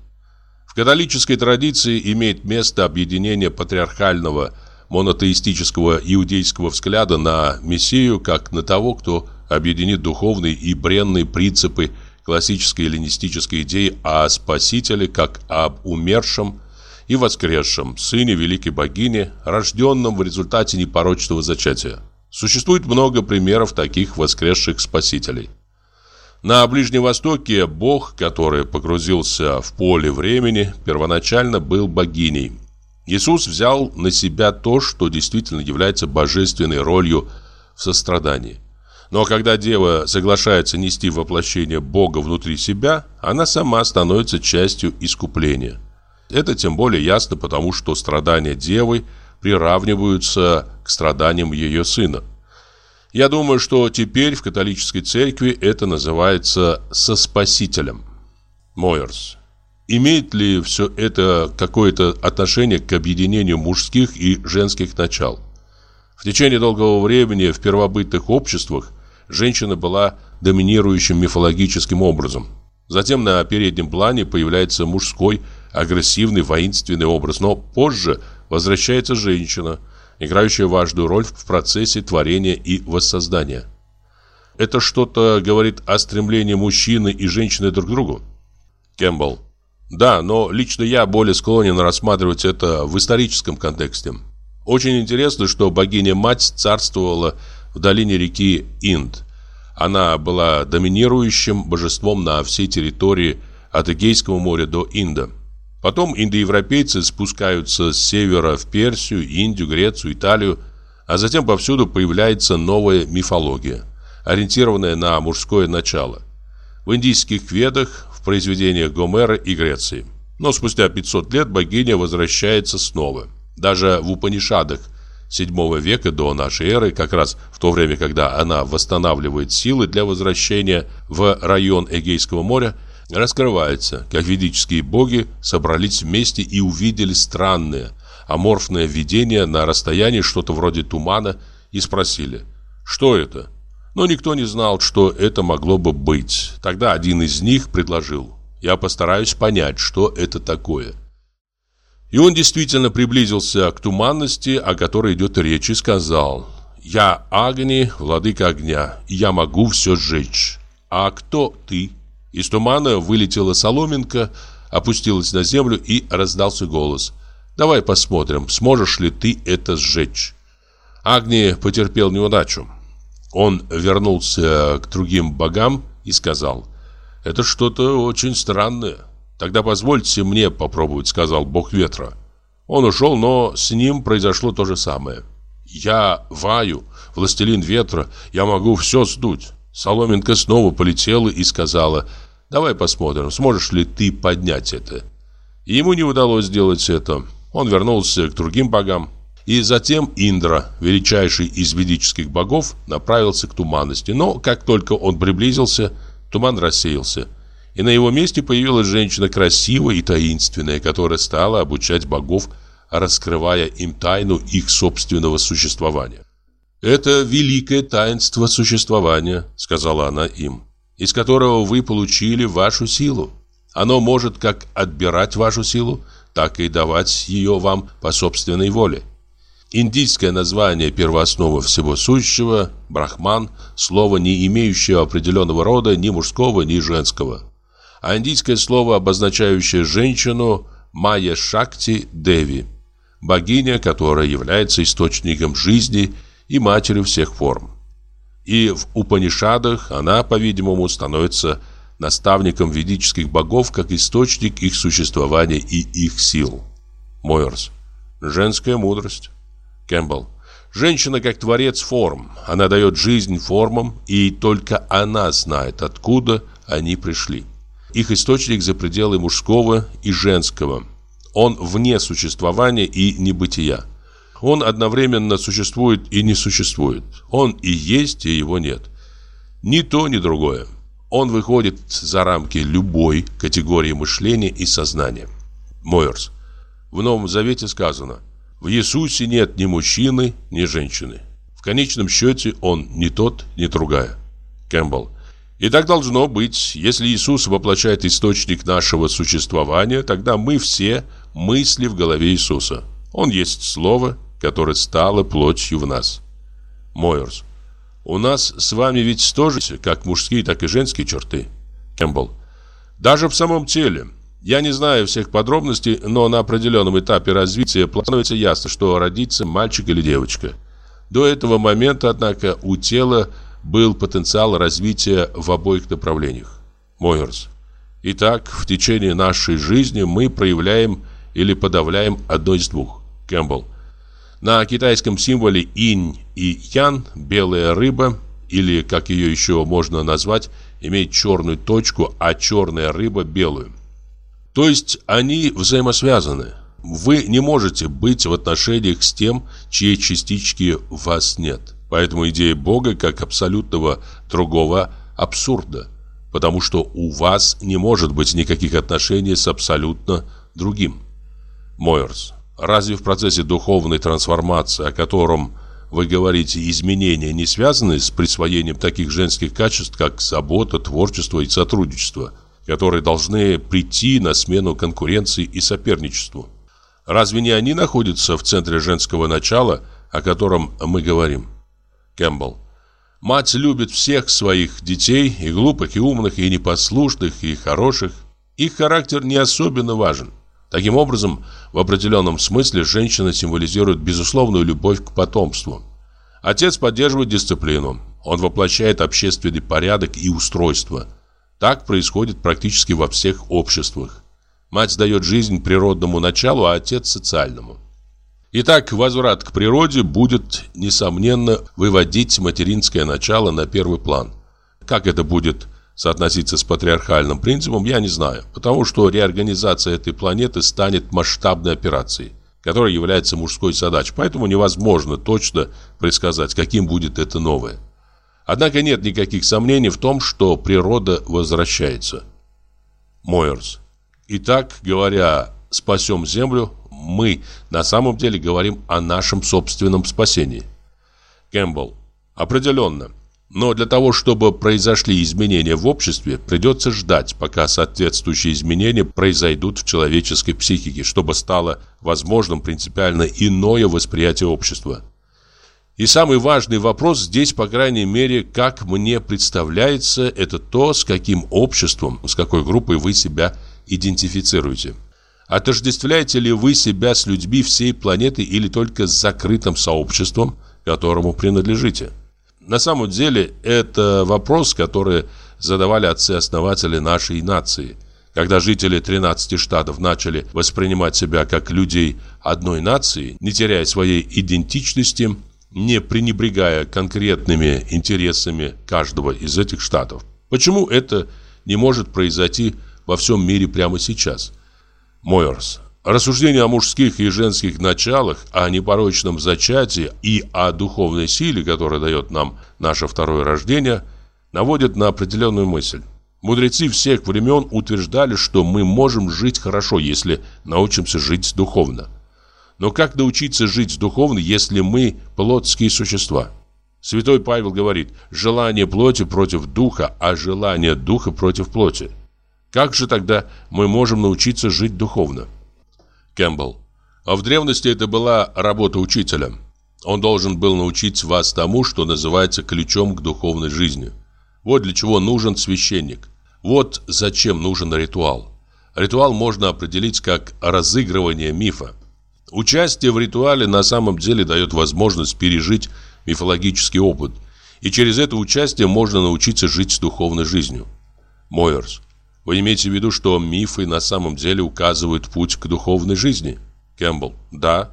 В католической традиции имеет место объединение патриархального монотеистического иудейского взгляда на Мессию как на того, кто объединит духовные и бренные принципы классической эллинистической идеи о Спасителе как об умершем и воскресшем сыне великой богини, рожденном в результате непорочного зачатия. Существует много примеров таких воскресших спасителей. На Ближнем Востоке Бог, который погрузился в поле времени, первоначально был богиней. Иисус взял на себя то, что действительно является божественной ролью в сострадании. Но когда дева соглашается нести воплощение Бога внутри себя, она сама становится частью искупления. Это тем более ясно, потому что страдания девы приравниваются к страданиям ее сына. Я думаю, что теперь в католической церкви это называется «со спасителем». Мойерс. Имеет ли все это какое-то отношение к объединению мужских и женских начал? В течение долгого времени в первобытных обществах женщина была доминирующим мифологическим образом. Затем на переднем плане появляется мужской, агрессивный, воинственный образ, но позже возвращается женщина – играющая важную роль в процессе творения и воссоздания. Это что-то говорит о стремлении мужчины и женщины друг к другу? Кэмпбелл. Да, но лично я более склонен рассматривать это в историческом контексте. Очень интересно, что богиня-мать царствовала в долине реки Инд. Она была доминирующим божеством на всей территории от Эгейского моря до Инда. Потом индоевропейцы спускаются с севера в Персию, Индию, Грецию, Италию, а затем повсюду появляется новая мифология, ориентированная на мужское начало. В индийских ведах, в произведениях Гомера и Греции. Но спустя 500 лет богиня возвращается снова. Даже в Упанишадах 7 века до нашей эры, как раз в то время, когда она восстанавливает силы для возвращения в район Эгейского моря, раскрывается, как ведические боги собрались вместе и увидели странное, аморфное видение на расстоянии что-то вроде тумана и спросили, что это? Но никто не знал, что это могло бы быть. Тогда один из них предложил, я постараюсь понять, что это такое. И он действительно приблизился к туманности, о которой идет речь, и сказал, «Я Агни, владыка огня, и я могу все сжечь. А кто ты?» Из тумана вылетела соломинка, опустилась на землю и раздался голос. «Давай посмотрим, сможешь ли ты это сжечь». Агни потерпел неудачу. Он вернулся к другим богам и сказал, «Это что-то очень странное. Тогда позвольте мне попробовать», — сказал бог ветра. Он ушел, но с ним произошло то же самое. «Я Ваю, властелин ветра, я могу все сдуть». Соломинка снова полетела и сказала «Давай посмотрим, сможешь ли ты поднять это». Ему не удалось сделать это. Он вернулся к другим богам. И затем Индра, величайший из ведических богов, направился к туманности. Но как только он приблизился, туман рассеялся. И на его месте появилась женщина красивая и таинственная, которая стала обучать богов, раскрывая им тайну их собственного существования. «Это великое таинство существования», — сказала она им, «из которого вы получили вашу силу. Оно может как отбирать вашу силу, так и давать ее вам по собственной воле. Индийское название первоосновы всего сущего – брахман, слово, не имеющее определенного рода ни мужского, ни женского. А индийское слово, обозначающее женщину – майя шакти деви, богиня, которая является источником жизни – и матерью всех форм. И в Упанишадах она, по-видимому, становится наставником ведических богов как источник их существования и их сил. Мойерс. Женская мудрость. Кэмпбелл. Женщина как творец форм. Она дает жизнь формам, и только она знает, откуда они пришли. Их источник за пределы мужского и женского. Он вне существования и небытия. Он одновременно существует и не существует. Он и есть, и его нет. Ни то, ни другое. Он выходит за рамки любой категории мышления и сознания. Мойерс. В Новом Завете сказано «В Иисусе нет ни мужчины, ни женщины». В конечном счете он не тот, ни другая. Кэмпбелл. И так должно быть. Если Иисус воплощает источник нашего существования, тогда мы все мысли в голове Иисуса. Он есть Слово, которое стало плотью в нас. Мойерс. У нас с вами ведь тоже как мужские, так и женские черты. Кэмпбелл. Даже в самом теле. Я не знаю всех подробностей, но на определенном этапе развития становится ясно, что родится мальчик или девочка. До этого момента, однако, у тела был потенциал развития в обоих направлениях. Мойерс. Итак, в течение нашей жизни мы проявляем или подавляем одно из двух. Кэмпбелл. На китайском символе инь и ян белая рыба, или как ее еще можно назвать, имеет черную точку, а черная рыба белую. То есть они взаимосвязаны. Вы не можете быть в отношениях с тем, чьей частички вас нет. Поэтому идея Бога как абсолютного другого абсурдна, потому что у вас не может быть никаких отношений с абсолютно другим. Мойерс. Разве в процессе духовной трансформации, о котором вы говорите, изменения не связаны с присвоением таких женских качеств, как забота, творчество и сотрудничество, которые должны прийти на смену конкуренции и соперничеству? Разве не они находятся в центре женского начала, о котором мы говорим? Кэмпбелл. Мать любит всех своих детей, и глупых, и умных, и непослушных, и хороших. Их характер не особенно важен. Таким образом, в определенном смысле женщина символизирует безусловную любовь к потомству. Отец поддерживает дисциплину. Он воплощает общественный порядок и устройство. Так происходит практически во всех обществах. Мать дает жизнь природному началу, а отец – социальному. Итак, возврат к природе будет, несомненно, выводить материнское начало на первый план. Как это будет соотноситься с патриархальным принципом, я не знаю, потому что реорганизация этой планеты станет масштабной операцией, которая является мужской задачей, поэтому невозможно точно предсказать, каким будет это новое. Однако нет никаких сомнений в том, что природа возвращается. Мойерс. Итак, говоря «спасем Землю», мы на самом деле говорим о нашем собственном спасении. Кэмпбелл. Определенно. Но для того, чтобы произошли изменения в обществе, придется ждать, пока соответствующие изменения произойдут в человеческой психике, чтобы стало возможным принципиально иное восприятие общества. И самый важный вопрос здесь, по крайней мере, как мне представляется, это то, с каким обществом, с какой группой вы себя идентифицируете. Отождествляете ли вы себя с людьми всей планеты или только с закрытым сообществом, которому принадлежите? На самом деле, это вопрос, который задавали отцы-основатели нашей нации. Когда жители 13 штатов начали воспринимать себя как людей одной нации, не теряя своей идентичности, не пренебрегая конкретными интересами каждого из этих штатов. Почему это не может произойти во всем мире прямо сейчас – Мойерс. Рассуждения о мужских и женских началах, о непорочном зачатии и о духовной силе, которая дает нам наше второе рождение, наводят на определенную мысль. Мудрецы всех времен утверждали, что мы можем жить хорошо, если научимся жить духовно. Но как научиться жить духовно, если мы плотские существа? Святой Павел говорит, желание плоти против духа, а желание духа против плоти. Как же тогда мы можем научиться жить духовно? Кэмпбелл. А в древности это была работа учителя. Он должен был научить вас тому, что называется ключом к духовной жизни. Вот для чего нужен священник. Вот зачем нужен ритуал. Ритуал можно определить как разыгрывание мифа. Участие в ритуале на самом деле дает возможность пережить мифологический опыт. И через это участие можно научиться жить духовной жизнью. Мойерс. Вы имеете в виду, что мифы на самом деле указывают путь к духовной жизни? Кэмпбелл. Да.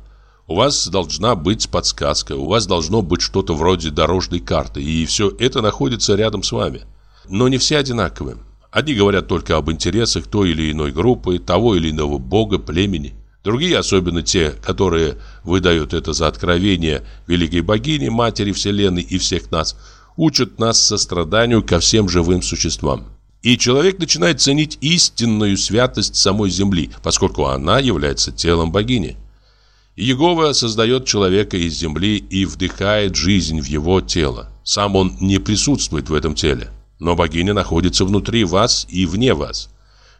У вас должна быть подсказка, у вас должно быть что-то вроде дорожной карты, и все это находится рядом с вами. Но не все одинаковы. Одни говорят только об интересах той или иной группы, того или иного бога, племени. Другие, особенно те, которые выдают это за откровение великой богини, матери вселенной и всех нас, учат нас состраданию ко всем живым существам. И человек начинает ценить истинную святость самой земли, поскольку она является телом богини. Иегова создает человека из земли и вдыхает жизнь в его тело. Сам он не присутствует в этом теле, но богиня находится внутри вас и вне вас.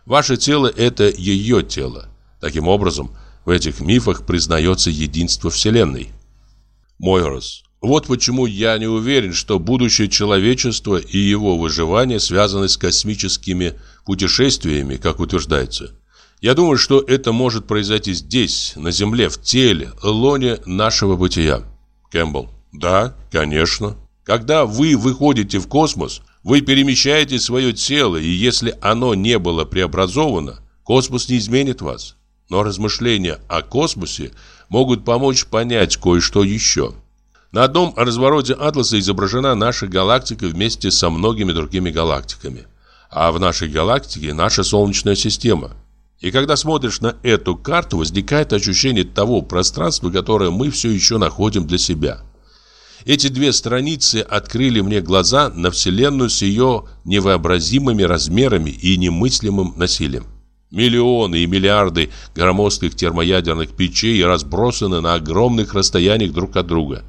Ваше тело – это ее тело. Таким образом, в этих мифах признается единство Вселенной. Мойрос. Вот почему я не уверен, что будущее человечества и его выживание связаны с космическими путешествиями, как утверждается. Я думаю, что это может произойти здесь, на Земле, в теле, лоне нашего бытия. Кэмпбелл. Да, конечно. Когда вы выходите в космос, вы перемещаете свое тело, и если оно не было преобразовано, космос не изменит вас. Но размышления о космосе могут помочь понять кое-что еще. На одном развороте атласа изображена наша галактика вместе со многими другими галактиками. А в нашей галактике наша Солнечная система. И когда смотришь на эту карту, возникает ощущение того пространства, которое мы все еще находим для себя. Эти две страницы открыли мне глаза на Вселенную с ее невообразимыми размерами и немыслимым насилием. Миллионы и миллиарды громоздких термоядерных печей разбросаны на огромных расстояниях друг от друга.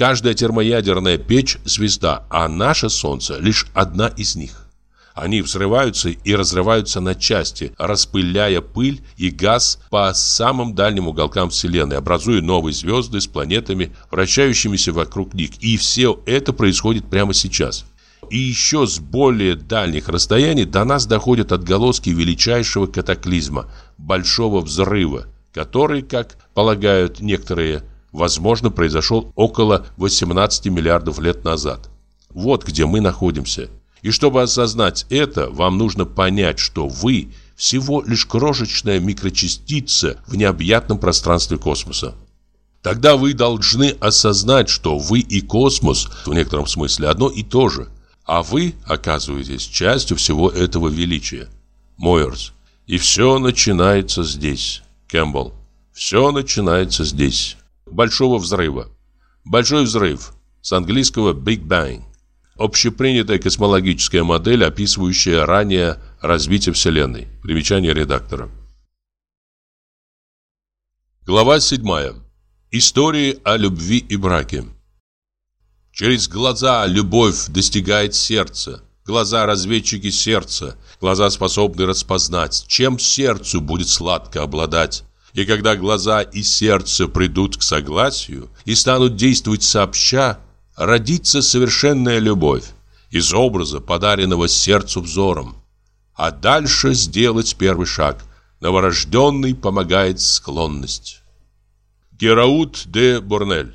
Каждая термоядерная печь – звезда, а наше Солнце – лишь одна из них. Они взрываются и разрываются на части, распыляя пыль и газ по самым дальним уголкам Вселенной, образуя новые звезды с планетами, вращающимися вокруг них. И все это происходит прямо сейчас и еще с более дальних расстояний до нас доходят отголоски величайшего катаклизма, большого взрыва, который, как полагают некоторые, возможно, произошел около 18 миллиардов лет назад. Вот где мы находимся. И чтобы осознать это, вам нужно понять, что вы всего лишь крошечная микрочастица в необъятном пространстве космоса. Тогда вы должны осознать, что вы и космос в некотором смысле одно и то же – а вы оказываетесь частью всего этого величия. Мойерс. И все начинается здесь. Кэмпбелл. Все начинается здесь. Большого взрыва. Большой взрыв. С английского Big Bang. Общепринятая космологическая модель, описывающая ранее развитие Вселенной. Примечание редактора. Глава 7. Истории о любви и браке. Через глаза любовь достигает сердца. Глаза разведчики сердца. Глаза способны распознать, чем сердцу будет сладко обладать. И когда глаза и сердце придут к согласию и станут действовать сообща, родится совершенная любовь из образа, подаренного сердцу взором. А дальше сделать первый шаг. Новорожденный помогает склонность. Гираут де Борнель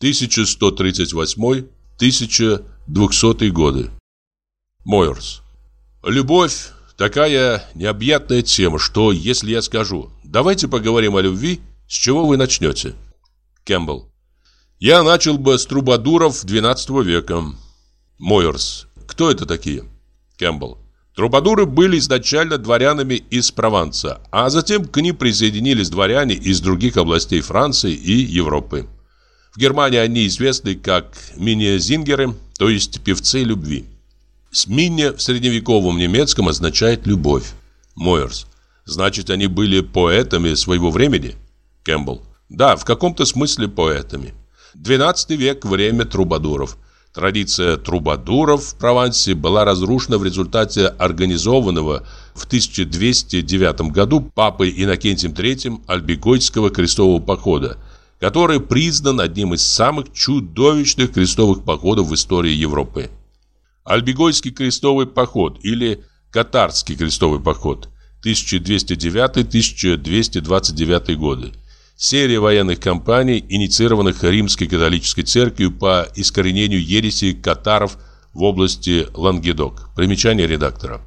1138-1200 годы. Мойерс. Любовь – такая необъятная тема, что если я скажу «давайте поговорим о любви», с чего вы начнете? Кэмпбелл. Я начал бы с трубадуров XII века. Мойерс. Кто это такие? Кэмпбелл. Трубадуры были изначально дворянами из Прованса, а затем к ним присоединились дворяне из других областей Франции и Европы. В Германии они известны как мини-зингеры, то есть певцы любви. Сминне в средневековом немецком означает «любовь». Мойерс. Значит, они были поэтами своего времени? Кэмпбелл. Да, в каком-то смысле поэтами. 12 век – время трубадуров. Традиция трубадуров в Провансе была разрушена в результате организованного в 1209 году папой Иннокентием III Альбегойского крестового похода – который признан одним из самых чудовищных крестовых походов в истории Европы. Альбегойский крестовый поход или Катарский крестовый поход 1209-1229 годы. Серия военных кампаний, инициированных Римской католической церковью по искоренению ереси катаров в области Лангедок. Примечание редактора.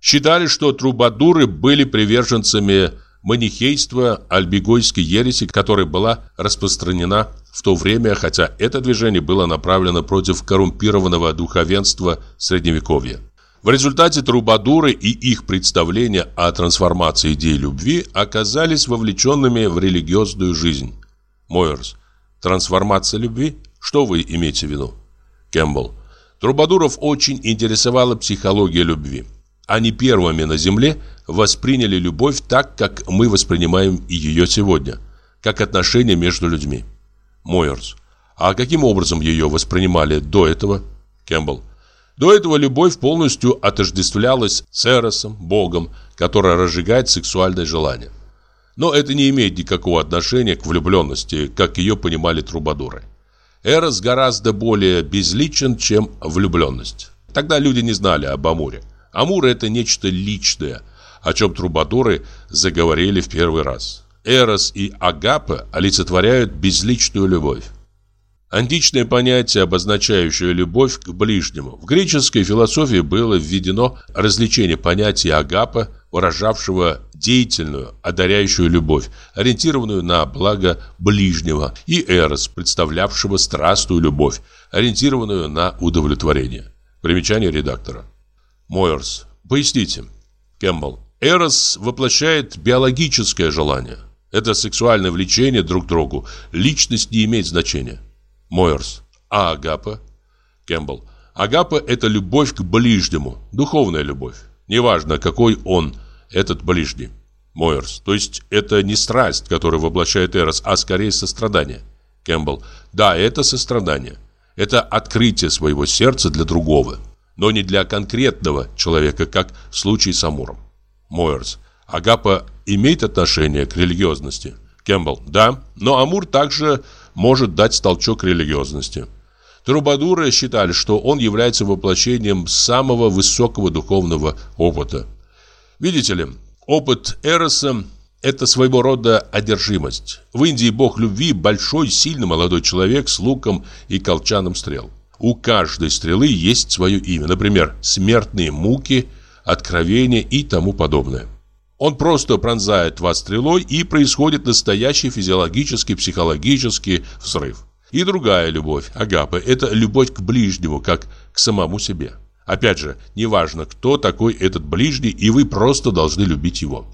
Считали, что трубадуры были приверженцами манихейства альбегойской ереси, которая была распространена в то время, хотя это движение было направлено против коррумпированного духовенства Средневековья. В результате трубадуры и их представления о трансформации идеи любви оказались вовлеченными в религиозную жизнь. Мойерс. Трансформация любви? Что вы имеете в виду? Кэмпбелл. Трубадуров очень интересовала психология любви. Они первыми на Земле восприняли любовь так, как мы воспринимаем ее сегодня, как отношения между людьми. Мойерс. А каким образом ее воспринимали до этого? Кэмпбелл. До этого любовь полностью отождествлялась с Эросом, Богом, который разжигает сексуальное желание. Но это не имеет никакого отношения к влюбленности, как ее понимали трубадуры. Эрос гораздо более безличен, чем влюбленность. Тогда люди не знали об Амуре. Амур – это нечто личное, о чем трубадуры заговорили в первый раз. Эрос и Агапа олицетворяют безличную любовь. Античное понятие, обозначающее любовь к ближнему. В греческой философии было введено развлечение понятия агапа, выражавшего деятельную, одаряющую любовь, ориентированную на благо ближнего, и эрос, представлявшего страстную любовь, ориентированную на удовлетворение. Примечание редактора. Мойерс. Поясните. Кэмпбелл. Эрос воплощает биологическое желание. Это сексуальное влечение друг к другу. Личность не имеет значения. Мойерс. А Агапа? Кэмпбелл. Агапа – это любовь к ближнему, духовная любовь. Неважно, какой он, этот ближний. Мойерс. То есть это не страсть, которая воплощает Эрос, а скорее сострадание. Кэмпбелл. Да, это сострадание. Это открытие своего сердца для другого, но не для конкретного человека, как в случае с Амуром. Мойерс. Агапа имеет отношение к религиозности? Кэмпбелл. Да, но Амур также может дать толчок религиозности. Трубадуры считали, что он является воплощением самого высокого духовного опыта. Видите ли, опыт Эроса – это своего рода одержимость. В Индии бог любви – большой, сильный молодой человек с луком и колчаном стрел. У каждой стрелы есть свое имя, например, смертные муки, откровения и тому подобное. Он просто пронзает вас стрелой, и происходит настоящий физиологический, психологический взрыв. И другая любовь, агапа, это любовь к ближнему, как к самому себе. Опять же, неважно, кто такой этот ближний, и вы просто должны любить его.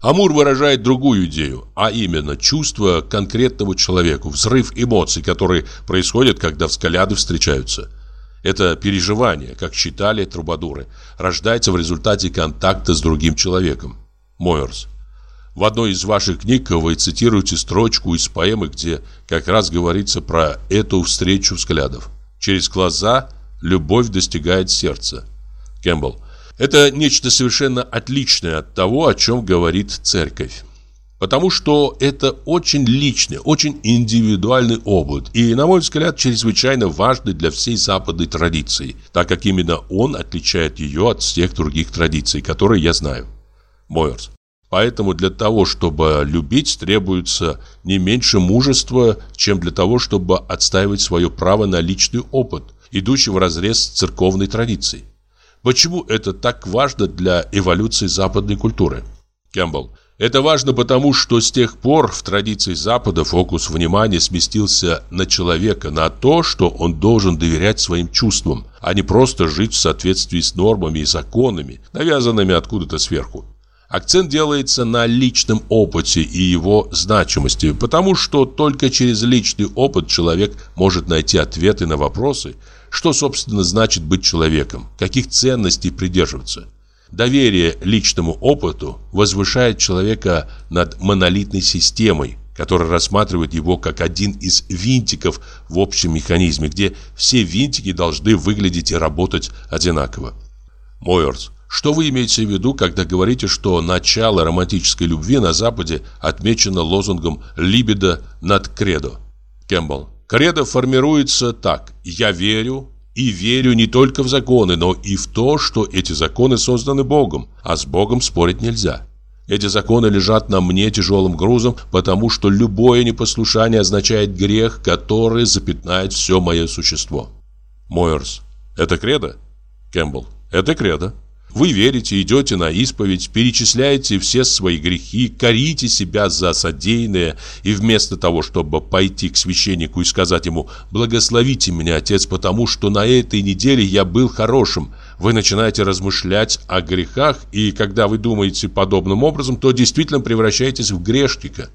Амур выражает другую идею, а именно чувство конкретного человека, взрыв эмоций, которые происходят, когда взгляды встречаются. Это переживание, как считали трубадуры, рождается в результате контакта с другим человеком. Мойерс. В одной из ваших книг вы цитируете строчку из поэмы, где как раз говорится про эту встречу взглядов. Через глаза любовь достигает сердца. Кэмпбелл. Это нечто совершенно отличное от того, о чем говорит церковь. Потому что это очень личный, очень индивидуальный опыт и, на мой взгляд, чрезвычайно важный для всей западной традиции, так как именно он отличает ее от всех других традиций, которые я знаю. Мойерс. Поэтому для того, чтобы любить, требуется не меньше мужества, чем для того, чтобы отстаивать свое право на личный опыт, идущий вразрез с церковной традицией. Почему это так важно для эволюции западной культуры? Кэмпбелл. Это важно потому, что с тех пор в традиции Запада фокус внимания сместился на человека, на то, что он должен доверять своим чувствам, а не просто жить в соответствии с нормами и законами, навязанными откуда-то сверху. Акцент делается на личном опыте и его значимости, потому что только через личный опыт человек может найти ответы на вопросы, что, собственно, значит быть человеком, каких ценностей придерживаться. Доверие личному опыту возвышает человека над монолитной системой, которая рассматривает его как один из винтиков в общем механизме, где все винтики должны выглядеть и работать одинаково. Мойерс что вы имеете в виду, когда говорите, что начало романтической любви на Западе отмечено лозунгом «либидо над кредо»? Кэмпбелл. Кредо формируется так. Я верю, и верю не только в законы, но и в то, что эти законы созданы Богом, а с Богом спорить нельзя. Эти законы лежат на мне тяжелым грузом, потому что любое непослушание означает грех, который запятнает все мое существо. Мойерс. Это кредо? Кэмпбелл. Это кредо. Вы верите, идете на исповедь, перечисляете все свои грехи, корите себя за содеянное, и вместо того, чтобы пойти к священнику и сказать ему «Благословите меня, Отец, потому что на этой неделе я был хорошим», вы начинаете размышлять о грехах, и когда вы думаете подобным образом, то действительно превращаетесь в грешника.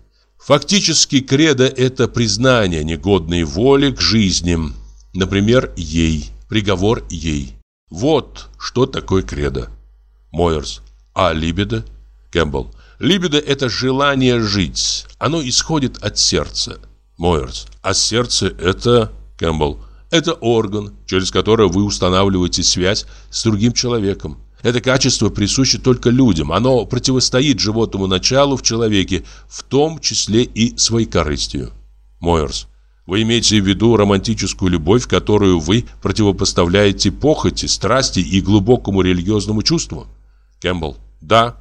Фактически кредо – это признание негодной воли к жизни, например, ей. приговор ей. Вот что такое кредо. Мойерс. А либидо? Кэмпбелл. Либидо – это желание жить. Оно исходит от сердца. Мойерс. А сердце – это... Кэмпбелл. Это орган, через который вы устанавливаете связь с другим человеком. Это качество присуще только людям. Оно противостоит животному началу в человеке, в том числе и своекорыстию. Мойерс. Вы имеете в виду романтическую любовь, которую вы противопоставляете похоти, страсти и глубокому религиозному чувству? Кэмпбелл. Да.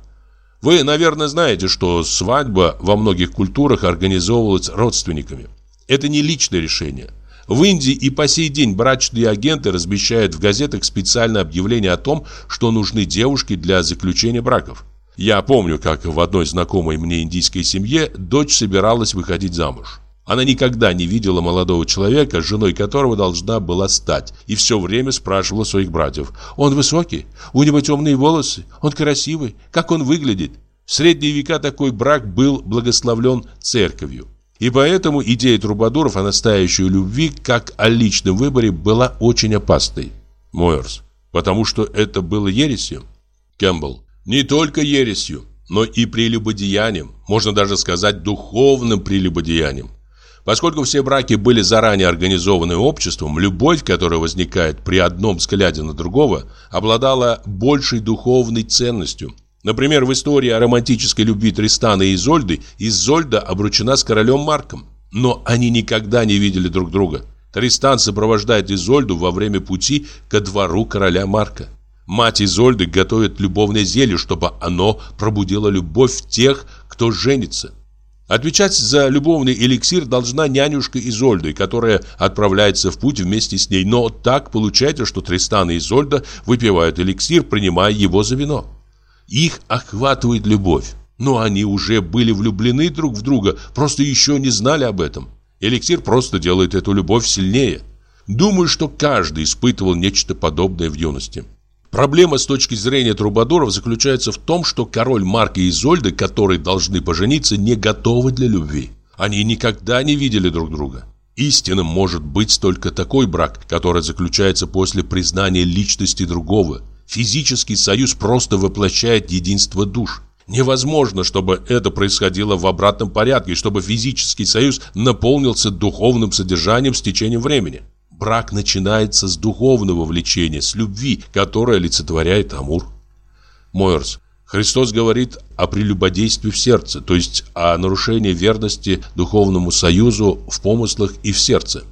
Вы, наверное, знаете, что свадьба во многих культурах организовывалась родственниками. Это не личное решение. В Индии и по сей день брачные агенты размещают в газетах специальное объявление о том, что нужны девушки для заключения браков. Я помню, как в одной знакомой мне индийской семье дочь собиралась выходить замуж. Она никогда не видела молодого человека, женой которого должна была стать, и все время спрашивала своих братьев. «Он высокий? У него темные волосы? Он красивый? Как он выглядит?» В средние века такой брак был благословлен церковью. И поэтому идея Трубадуров о настоящей любви, как о личном выборе, была очень опасной. Мойерс. Потому что это было ересью? Кэмпбелл. Не только ересью, но и прелюбодеянием, можно даже сказать духовным прелюбодеянием. Поскольку все браки были заранее организованы обществом, любовь, которая возникает при одном взгляде на другого, обладала большей духовной ценностью – Например, в истории о романтической любви Тристана и Изольды Изольда обручена с королем Марком. Но они никогда не видели друг друга. Тристан сопровождает Изольду во время пути ко двору короля Марка. Мать Изольды готовит любовное зелье, чтобы оно пробудило любовь тех, кто женится. Отвечать за любовный эликсир должна нянюшка Изольды, которая отправляется в путь вместе с ней. Но так получается, что Тристан и Изольда выпивают эликсир, принимая его за вино. Их охватывает любовь. Но они уже были влюблены друг в друга, просто еще не знали об этом. Эликсир просто делает эту любовь сильнее. Думаю, что каждый испытывал нечто подобное в юности. Проблема с точки зрения Трубадуров заключается в том, что король Марк и Изольда, которые должны пожениться, не готовы для любви. Они никогда не видели друг друга. Истинным может быть только такой брак, который заключается после признания личности другого – Физический союз просто воплощает единство душ. Невозможно, чтобы это происходило в обратном порядке, чтобы физический союз наполнился духовным содержанием с течением времени. Брак начинается с духовного влечения, с любви, которая олицетворяет Амур. Мойерс. Христос говорит о прелюбодействе в сердце, то есть о нарушении верности духовному союзу в помыслах и в сердце.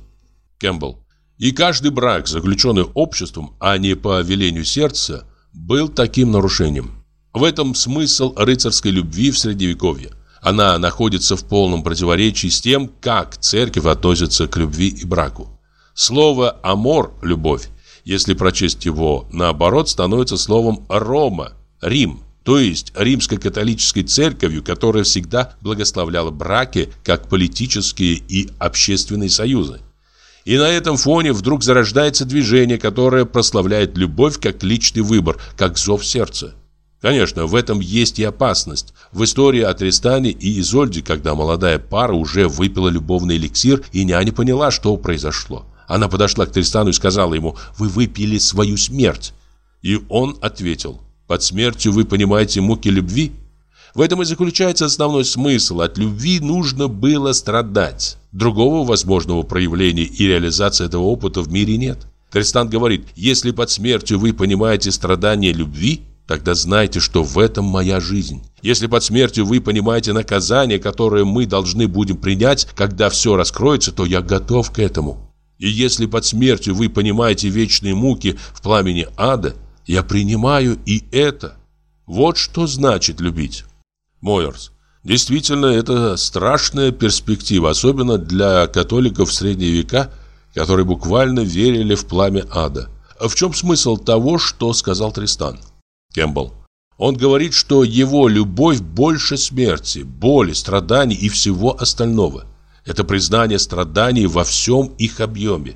Кэмпбелл. И каждый брак, заключенный обществом, а не по велению сердца, был таким нарушением. В этом смысл рыцарской любви в Средневековье. Она находится в полном противоречии с тем, как церковь относится к любви и браку. Слово «амор» – «любовь», если прочесть его наоборот, становится словом «рома» – «рим», то есть римско-католической церковью, которая всегда благословляла браки как политические и общественные союзы. И на этом фоне вдруг зарождается движение, которое прославляет любовь как личный выбор, как зов сердца. Конечно, в этом есть и опасность. В истории о Тристане и Изольде, когда молодая пара уже выпила любовный эликсир, и няня поняла, что произошло. Она подошла к Тристану и сказала ему «Вы выпили свою смерть». И он ответил «Под смертью вы понимаете муки любви?» В этом и заключается основной смысл. От любви нужно было страдать. Другого возможного проявления и реализации этого опыта в мире нет. Тристан говорит, если под смертью вы понимаете страдания любви, тогда знайте, что в этом моя жизнь. Если под смертью вы понимаете наказание, которое мы должны будем принять, когда все раскроется, то я готов к этому. И если под смертью вы понимаете вечные муки в пламени ада, я принимаю и это. Вот что значит любить. Мойерс. Действительно, это страшная перспектива, особенно для католиков в средние века, которые буквально верили в пламя ада. В чем смысл того, что сказал Тристан? Кэмпбелл. Он говорит, что его любовь больше смерти, боли, страданий и всего остального. Это признание страданий во всем их объеме.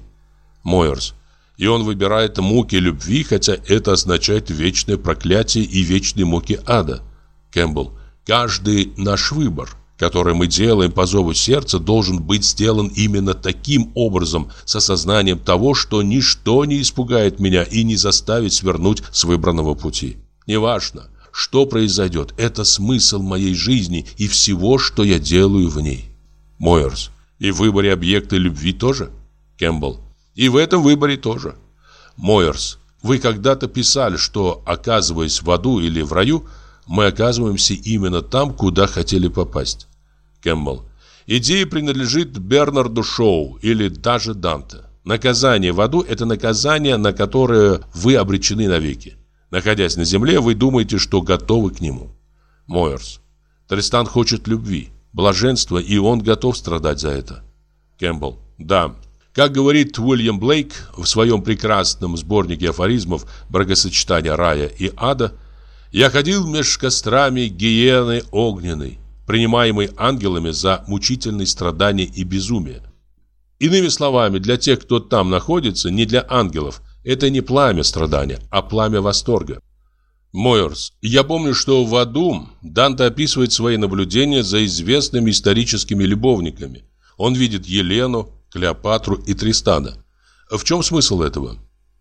Мойерс. И он выбирает муки любви, хотя это означает вечное проклятие и вечные муки ада. Кэмпбелл. Каждый наш выбор, который мы делаем по зову сердца, должен быть сделан именно таким образом, с осознанием того, что ничто не испугает меня и не заставит свернуть с выбранного пути. Неважно, что произойдет, это смысл моей жизни и всего, что я делаю в ней. Мойерс. И в выборе объекта любви тоже? Кэмпбелл. И в этом выборе тоже. Мойерс. Вы когда-то писали, что, оказываясь в аду или в раю, мы оказываемся именно там, куда хотели попасть. Кэмпбелл. Идея принадлежит Бернарду Шоу или даже Данте. Наказание в аду – это наказание, на которое вы обречены навеки. Находясь на земле, вы думаете, что готовы к нему. Мойерс. Тристан хочет любви, блаженства, и он готов страдать за это. Кэмпбелл. Да. Как говорит Уильям Блейк в своем прекрасном сборнике афоризмов «Бракосочетание рая и ада», «Я ходил меж кострами гиены огненной, принимаемый ангелами за мучительные страдания и безумие. Иными словами, для тех, кто там находится, не для ангелов, это не пламя страдания, а пламя восторга. Мойерс, я помню, что в аду Данте описывает свои наблюдения за известными историческими любовниками. Он видит Елену, Клеопатру и Тристана. В чем смысл этого?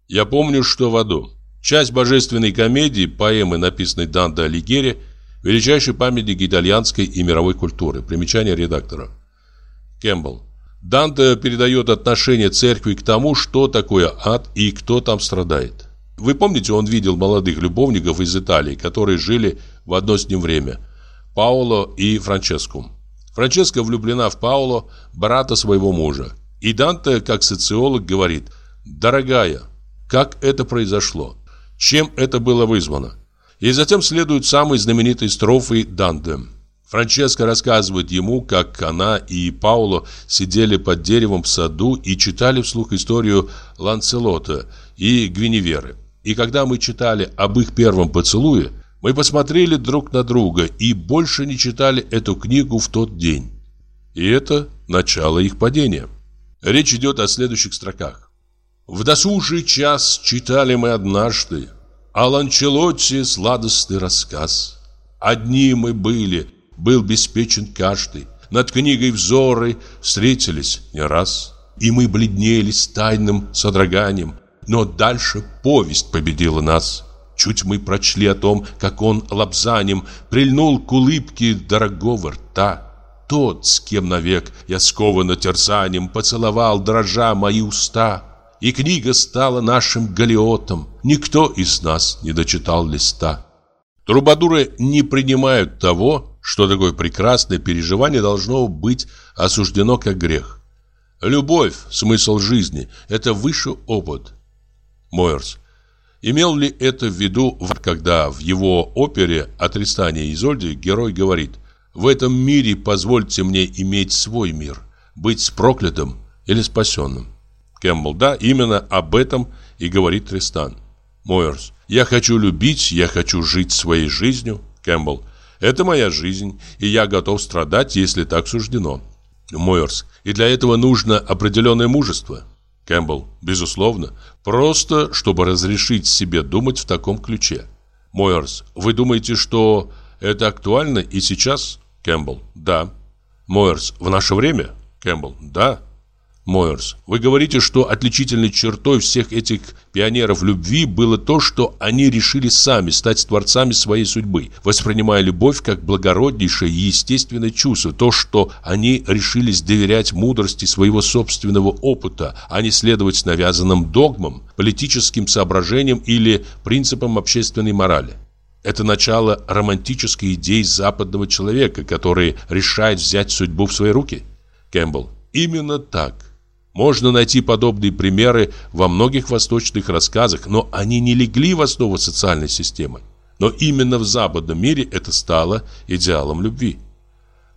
Я помню, что в аду. Часть божественной комедии, поэмы, написанной Данте Алигьери, Величайший памятник итальянской и мировой культуры. Примечание редактора. Кэмпбелл. Данте передает отношение церкви к тому, что такое ад и кто там страдает. Вы помните, он видел молодых любовников из Италии, которые жили в одно с ним время. Паоло и Франческо. Франческа влюблена в Паоло, брата своего мужа. И Данте, как социолог, говорит, «Дорогая, как это произошло? Чем это было вызвано? И затем следуют самые знаменитые строфы Данте. Франческа рассказывает ему, как она и Пауло сидели под деревом в саду и читали вслух историю Ланцелота и Гвиневеры. И когда мы читали об их первом поцелуе, мы посмотрели друг на друга и больше не читали эту книгу в тот день. И это начало их падения. Речь идет о следующих строках. «В досужий час читали мы однажды о Ланчелотте сладостный рассказ. Одни мы были, был беспечен каждый. Над книгой взоры встретились не раз. И мы бледнели с тайным содроганием. Но дальше повесть победила нас. Чуть мы прочли о том, как он лапзанием прильнул к улыбке дорогого рта. Тот, с кем навек я скован терзанием, поцеловал, дрожа мои уста и книга стала нашим галиотом. Никто из нас не дочитал листа. Трубадуры не принимают того, что такое прекрасное переживание должно быть осуждено как грех. Любовь, смысл жизни – это высший опыт. Мойерс. Имел ли это в виду, когда в его опере «О Тристане и Изольде» герой говорит «В этом мире позвольте мне иметь свой мир, быть проклятым или спасенным». Кэмпбелл, да, именно об этом и говорит Тристан. Мойерс, я хочу любить, я хочу жить своей жизнью. Кэмпбелл, это моя жизнь, и я готов страдать, если так суждено. Мойерс, и для этого нужно определенное мужество. Кэмпбелл, безусловно, просто чтобы разрешить себе думать в таком ключе. Мойерс, вы думаете, что это актуально и сейчас? Кэмпбелл, да. Мойерс, в наше время? Кэмпбелл, да. Мойерс, вы говорите, что отличительной чертой всех этих пионеров любви было то, что они решили сами стать творцами своей судьбы, воспринимая любовь как благороднейшее и естественное чувство, то, что они решились доверять мудрости своего собственного опыта, а не следовать навязанным догмам, политическим соображениям или принципам общественной морали. Это начало романтической идеи западного человека, который решает взять судьбу в свои руки. Кэмпбелл. Именно так. Можно найти подобные примеры во многих восточных рассказах, но они не легли в основу социальной системы. Но именно в западном мире это стало идеалом любви.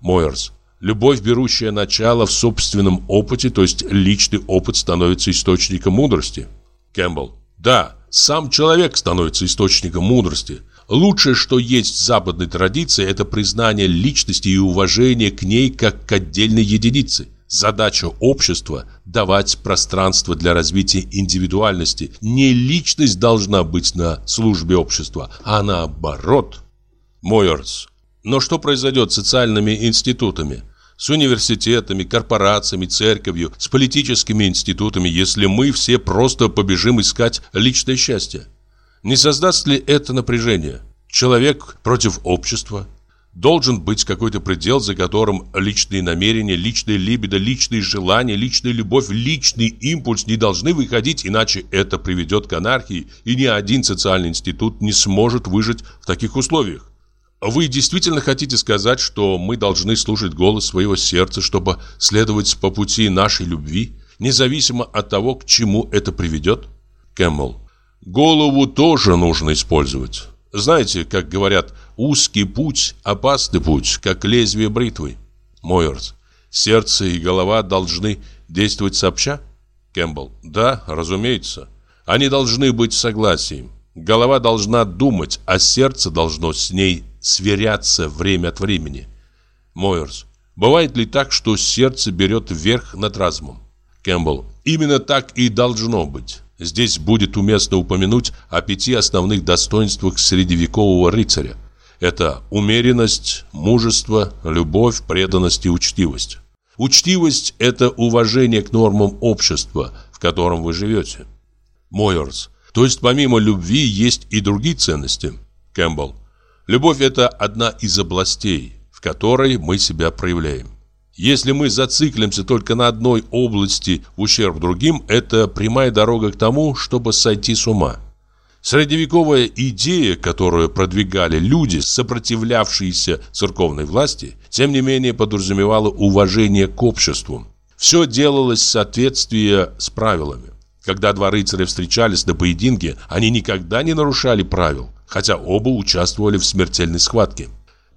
Мойерс. Любовь, берущая начало в собственном опыте, то есть личный опыт становится источником мудрости. Кэмпбелл. Да, сам человек становится источником мудрости. Лучшее, что есть в западной традиции, это признание личности и уважение к ней как к отдельной единице. Задача общества – давать пространство для развития индивидуальности. Не личность должна быть на службе общества, а наоборот. Мойерс. Но что произойдет с социальными институтами? С университетами, корпорациями, церковью, с политическими институтами, если мы все просто побежим искать личное счастье? Не создаст ли это напряжение? Человек против общества, Должен быть какой-то предел, за которым личные намерения, личные либидо, личные желания, личная любовь, личный импульс не должны выходить, иначе это приведет к анархии, и ни один социальный институт не сможет выжить в таких условиях. Вы действительно хотите сказать, что мы должны слушать голос своего сердца, чтобы следовать по пути нашей любви, независимо от того, к чему это приведет? Кэммел. Голову тоже нужно использовать. Знаете, как говорят, узкий путь, опасный путь, как лезвие бритвы. Мойерс. Сердце и голова должны действовать сообща? Кэмпбелл. Да, разумеется. Они должны быть в согласии. Голова должна думать, а сердце должно с ней сверяться время от времени. Мойерс. Бывает ли так, что сердце берет вверх над разумом? Кэмпбелл. Именно так и должно быть. Здесь будет уместно упомянуть о пяти основных достоинствах средневекового рыцаря. Это умеренность, мужество, любовь, преданность и учтивость. Учтивость – это уважение к нормам общества, в котором вы живете. Мойерс. То есть помимо любви есть и другие ценности. Кэмпбелл. Любовь – это одна из областей, в которой мы себя проявляем. Если мы зациклимся только на одной области в ущерб другим, это прямая дорога к тому, чтобы сойти с ума. Средневековая идея, которую продвигали люди, сопротивлявшиеся церковной власти, тем не менее подразумевала уважение к обществу. Все делалось в соответствии с правилами. Когда два рыцаря встречались на поединке, они никогда не нарушали правил, хотя оба участвовали в смертельной схватке.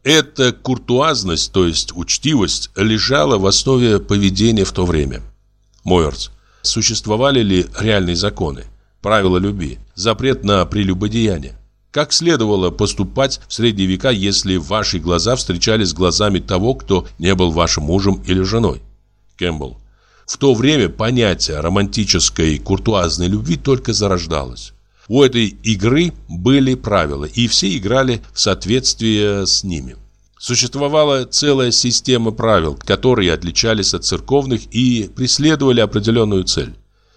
Эта куртуазность, то есть учтивость, лежала в основе поведения в то время. Мойерс. Существовали ли реальные законы, правила любви, запрет на прелюбодеяние? Как следовало поступать в средние века, если ваши глаза встречались с глазами того, кто не был вашим мужем или женой? Кэмпбелл. В то время понятие романтической куртуазной любви только зарождалось. У этой игры были правила, и все играли в соответствии с ними. Существовала целая система правил, которые отличались от церковных и преследовали определенную цель.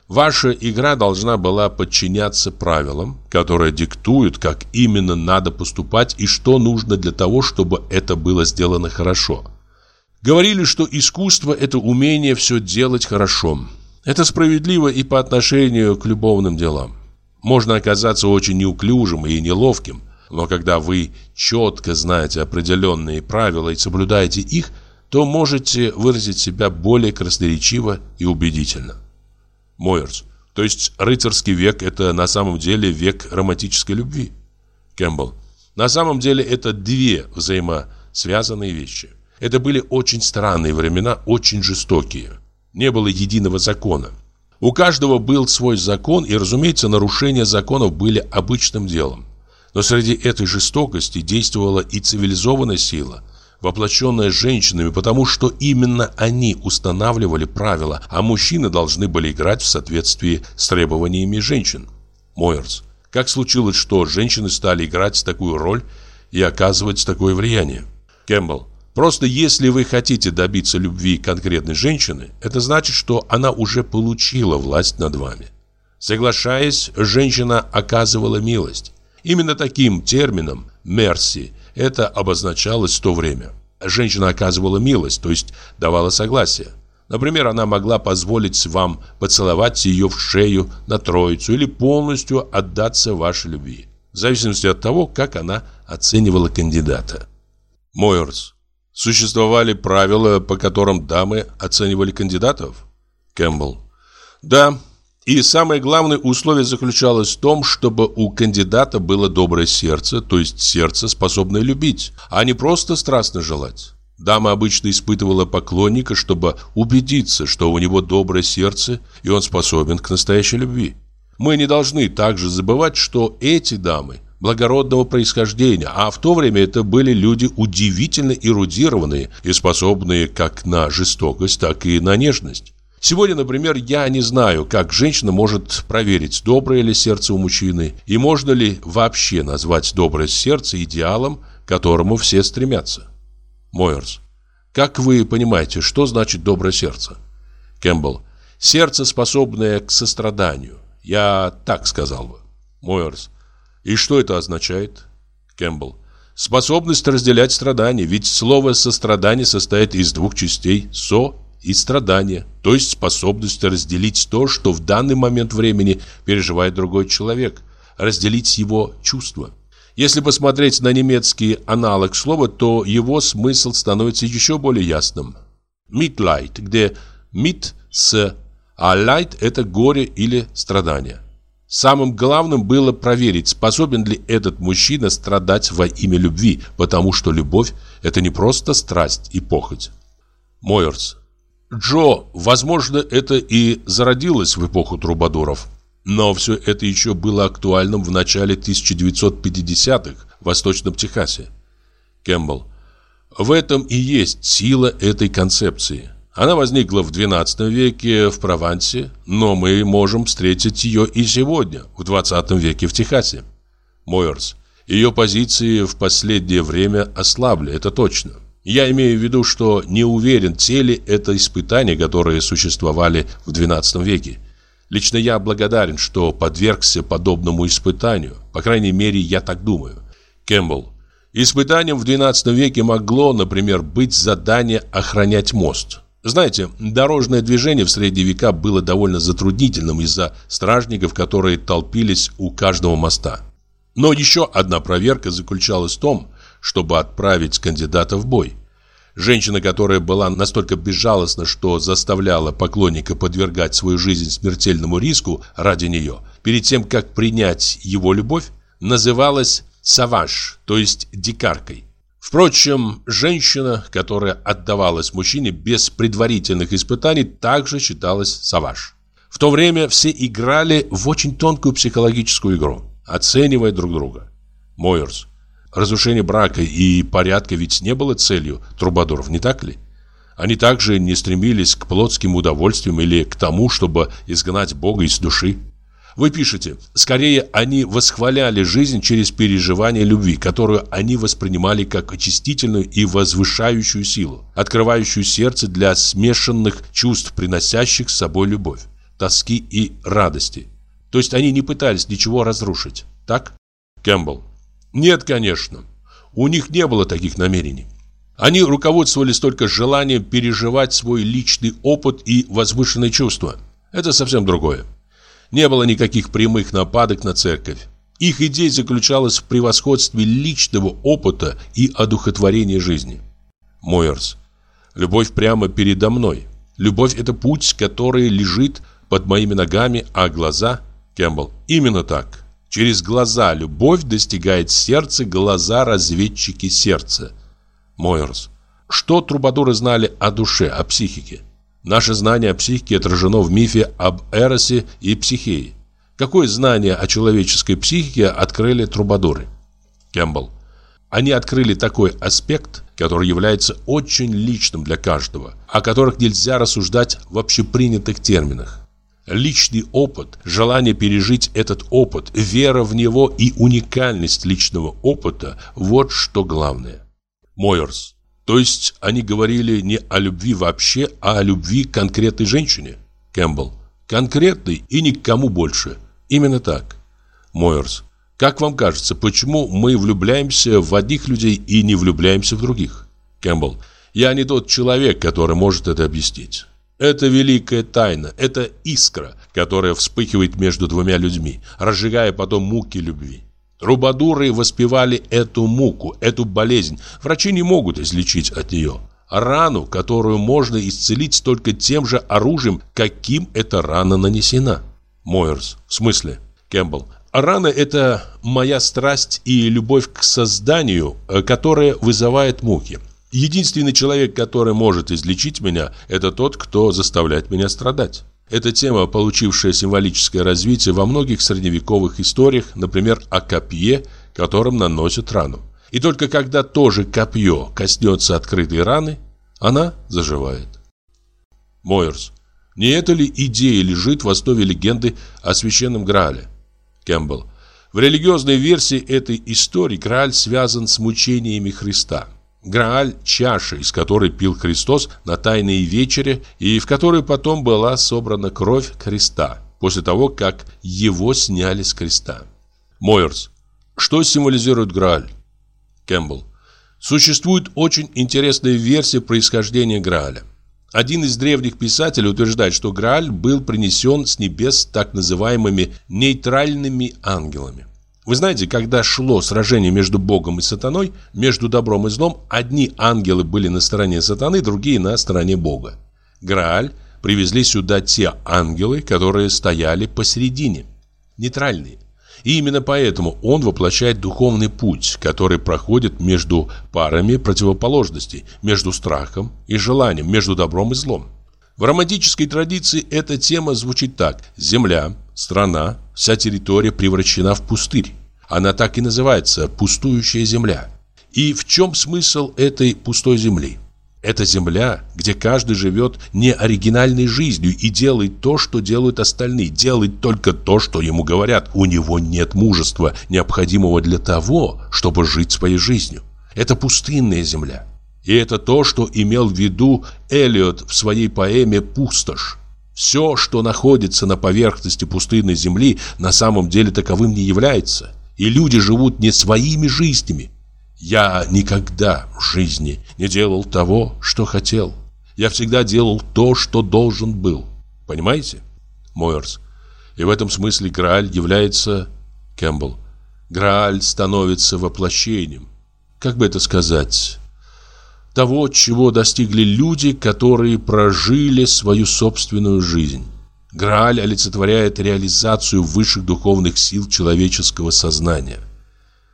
Ваша игра должна была подчиняться правилам, которые диктуют, как именно надо поступать и что нужно для того, чтобы это было сделано хорошо. Говорили, что искусство – это умение все делать хорошо. Это справедливо и по отношению к любовным делам. Можно оказаться очень неуклюжим и неловким, но когда вы четко знаете определенные правила и соблюдаете их, то можете выразить себя более красноречиво и убедительно. Мойерс. То есть рыцарский век – это на самом деле век романтической любви? Кэмпбелл. На самом деле это две взаимосвязанные вещи. Это были очень странные времена, очень жестокие. Не было единого закона. У каждого был свой закон, и, разумеется, нарушения законов были обычным делом. Но среди этой жестокости действовала и цивилизованная сила, воплощенная женщинами, потому что именно они устанавливали правила, а мужчины должны были играть в соответствии с требованиями женщин. Мойерс. Как случилось, что женщины стали играть такую роль и оказывать такое влияние? Кэмпбелл. Просто если вы хотите добиться любви конкретной женщины, это значит, что она уже получила власть над вами. Соглашаясь, женщина оказывала милость. Именно таким термином «мерси» это обозначалось в то время. Женщина оказывала милость, то есть давала согласие. Например, она могла позволить вам поцеловать ее в шею на троицу или полностью отдаться вашей любви, в зависимости от того, как она оценивала кандидата. Мойерс Существовали правила, по которым дамы оценивали кандидатов? Кэмпбелл. Да, и самое главное условие заключалось в том, чтобы у кандидата было доброе сердце, то есть сердце, способное любить, а не просто страстно желать. Дама обычно испытывала поклонника, чтобы убедиться, что у него доброе сердце, и он способен к настоящей любви. Мы не должны также забывать, что эти дамы благородного происхождения, а в то время это были люди удивительно эрудированные и способные как на жестокость, так и на нежность. Сегодня, например, я не знаю, как женщина может проверить, доброе ли сердце у мужчины, и можно ли вообще назвать доброе сердце идеалом, которому все стремятся. Мойерс. Как вы понимаете, что значит доброе сердце? Кэмпбелл. Сердце, способное к состраданию. Я так сказал бы. Мойерс. И что это означает? Кэмпбелл. Способность разделять страдания, ведь слово «сострадание» состоит из двух частей «со» и «страдание», то есть способность разделить то, что в данный момент времени переживает другой человек, разделить его чувства. Если посмотреть на немецкий аналог слова, то его смысл становится еще более ясным. Mitleid, где mit с, а leid – это горе или страдание. Самым главным было проверить, способен ли этот мужчина страдать во имя любви, потому что любовь – это не просто страсть и похоть. Мойерс. Джо, возможно, это и зародилось в эпоху трубадуров. Но все это еще было актуальным в начале 1950-х в Восточном Техасе. Кэмпбелл. В этом и есть сила этой концепции – она возникла в XII веке в Провансе, но мы можем встретить ее и сегодня, в XX веке в Техасе. Мойерс. Ее позиции в последнее время ослабли, это точно. Я имею в виду, что не уверен, те ли это испытания, которые существовали в XII веке. Лично я благодарен, что подвергся подобному испытанию. По крайней мере, я так думаю. Кэмпбелл. Испытанием в XII веке могло, например, быть задание охранять мост. Знаете, дорожное движение в средние века было довольно затруднительным из-за стражников, которые толпились у каждого моста. Но еще одна проверка заключалась в том, чтобы отправить кандидата в бой. Женщина, которая была настолько безжалостна, что заставляла поклонника подвергать свою жизнь смертельному риску ради нее, перед тем, как принять его любовь, называлась «саваж», то есть «дикаркой». Впрочем, женщина, которая отдавалась мужчине без предварительных испытаний, также считалась саваж. В то время все играли в очень тонкую психологическую игру, оценивая друг друга. Мойерс. Разрушение брака и порядка ведь не было целью трубадуров, не так ли? Они также не стремились к плотским удовольствиям или к тому, чтобы изгнать Бога из души. Вы пишете, скорее они восхваляли жизнь через переживание любви, которую они воспринимали как очистительную и возвышающую силу, открывающую сердце для смешанных чувств, приносящих с собой любовь, тоски и радости. То есть они не пытались ничего разрушить, так? Кэмпбелл. Нет, конечно. У них не было таких намерений. Они руководствовались только желанием переживать свой личный опыт и возвышенные чувства. Это совсем другое. Не было никаких прямых нападок на церковь. Их идея заключалась в превосходстве личного опыта и одухотворении жизни. Мойерс. Любовь прямо передо мной. Любовь – это путь, который лежит под моими ногами, а глаза – Кэмпбелл. Именно так. Через глаза любовь достигает сердца, глаза – разведчики сердца. Мойерс. Что трубадуры знали о душе, о психике? Наше знание о психике отражено в мифе об Эросе и Психее. Какое знание о человеческой психике открыли трубадуры? Кэмпбелл. Они открыли такой аспект, который является очень личным для каждого, о которых нельзя рассуждать в общепринятых терминах. Личный опыт, желание пережить этот опыт, вера в него и уникальность личного опыта – вот что главное. Мойерс. То есть они говорили не о любви вообще, а о любви к конкретной женщине? Кэмпбелл. Конкретной и никому больше. Именно так. Мойерс. Как вам кажется, почему мы влюбляемся в одних людей и не влюбляемся в других? Кэмпбелл. Я не тот человек, который может это объяснить. Это великая тайна, это искра, которая вспыхивает между двумя людьми, разжигая потом муки любви. Трубадуры воспевали эту муку, эту болезнь. Врачи не могут излечить от нее. Рану, которую можно исцелить только тем же оружием, каким эта рана нанесена. Мойерс. В смысле? Кэмпбелл. Рана – это моя страсть и любовь к созданию, э, которая вызывает муки. Единственный человек, который может излечить меня, это тот, кто заставляет меня страдать. Эта тема, получившая символическое развитие во многих средневековых историях, например, о копье, которым наносят рану. И только когда тоже копье коснется открытой раны, она заживает. Мойерс. Не эта ли идея лежит в основе легенды о священном Граале? Кэмпбелл. В религиозной версии этой истории Грааль связан с мучениями Христа. Грааль – чаша, из которой пил Христос на тайной вечере и в которой потом была собрана кровь Христа, после того, как его сняли с креста. Мойерс. Что символизирует Грааль? Кэмпбелл. Существует очень интересная версия происхождения Грааля. Один из древних писателей утверждает, что Грааль был принесен с небес так называемыми нейтральными ангелами. Вы знаете, когда шло сражение между Богом и сатаной, между добром и злом, одни ангелы были на стороне сатаны, другие на стороне Бога. Грааль привезли сюда те ангелы, которые стояли посередине, нейтральные. И именно поэтому он воплощает духовный путь, который проходит между парами противоположностей, между страхом и желанием, между добром и злом. В романтической традиции эта тема звучит так. Земля, страна, вся территория превращена в пустырь. Она так и называется «пустующая земля». И в чем смысл этой пустой земли? Это земля, где каждый живет не оригинальной жизнью и делает то, что делают остальные, делает только то, что ему говорят. У него нет мужества, необходимого для того, чтобы жить своей жизнью. Это пустынная земля. И это то, что имел в виду Элиот в своей поэме «Пустошь». Все, что находится на поверхности пустынной земли, на самом деле таковым не является и люди живут не своими жизнями. Я никогда в жизни не делал того, что хотел. Я всегда делал то, что должен был. Понимаете? Мойерс. И в этом смысле Грааль является... Кэмпбелл. Грааль становится воплощением. Как бы это сказать? Того, чего достигли люди, которые прожили свою собственную жизнь. Грааль олицетворяет реализацию высших духовных сил человеческого сознания.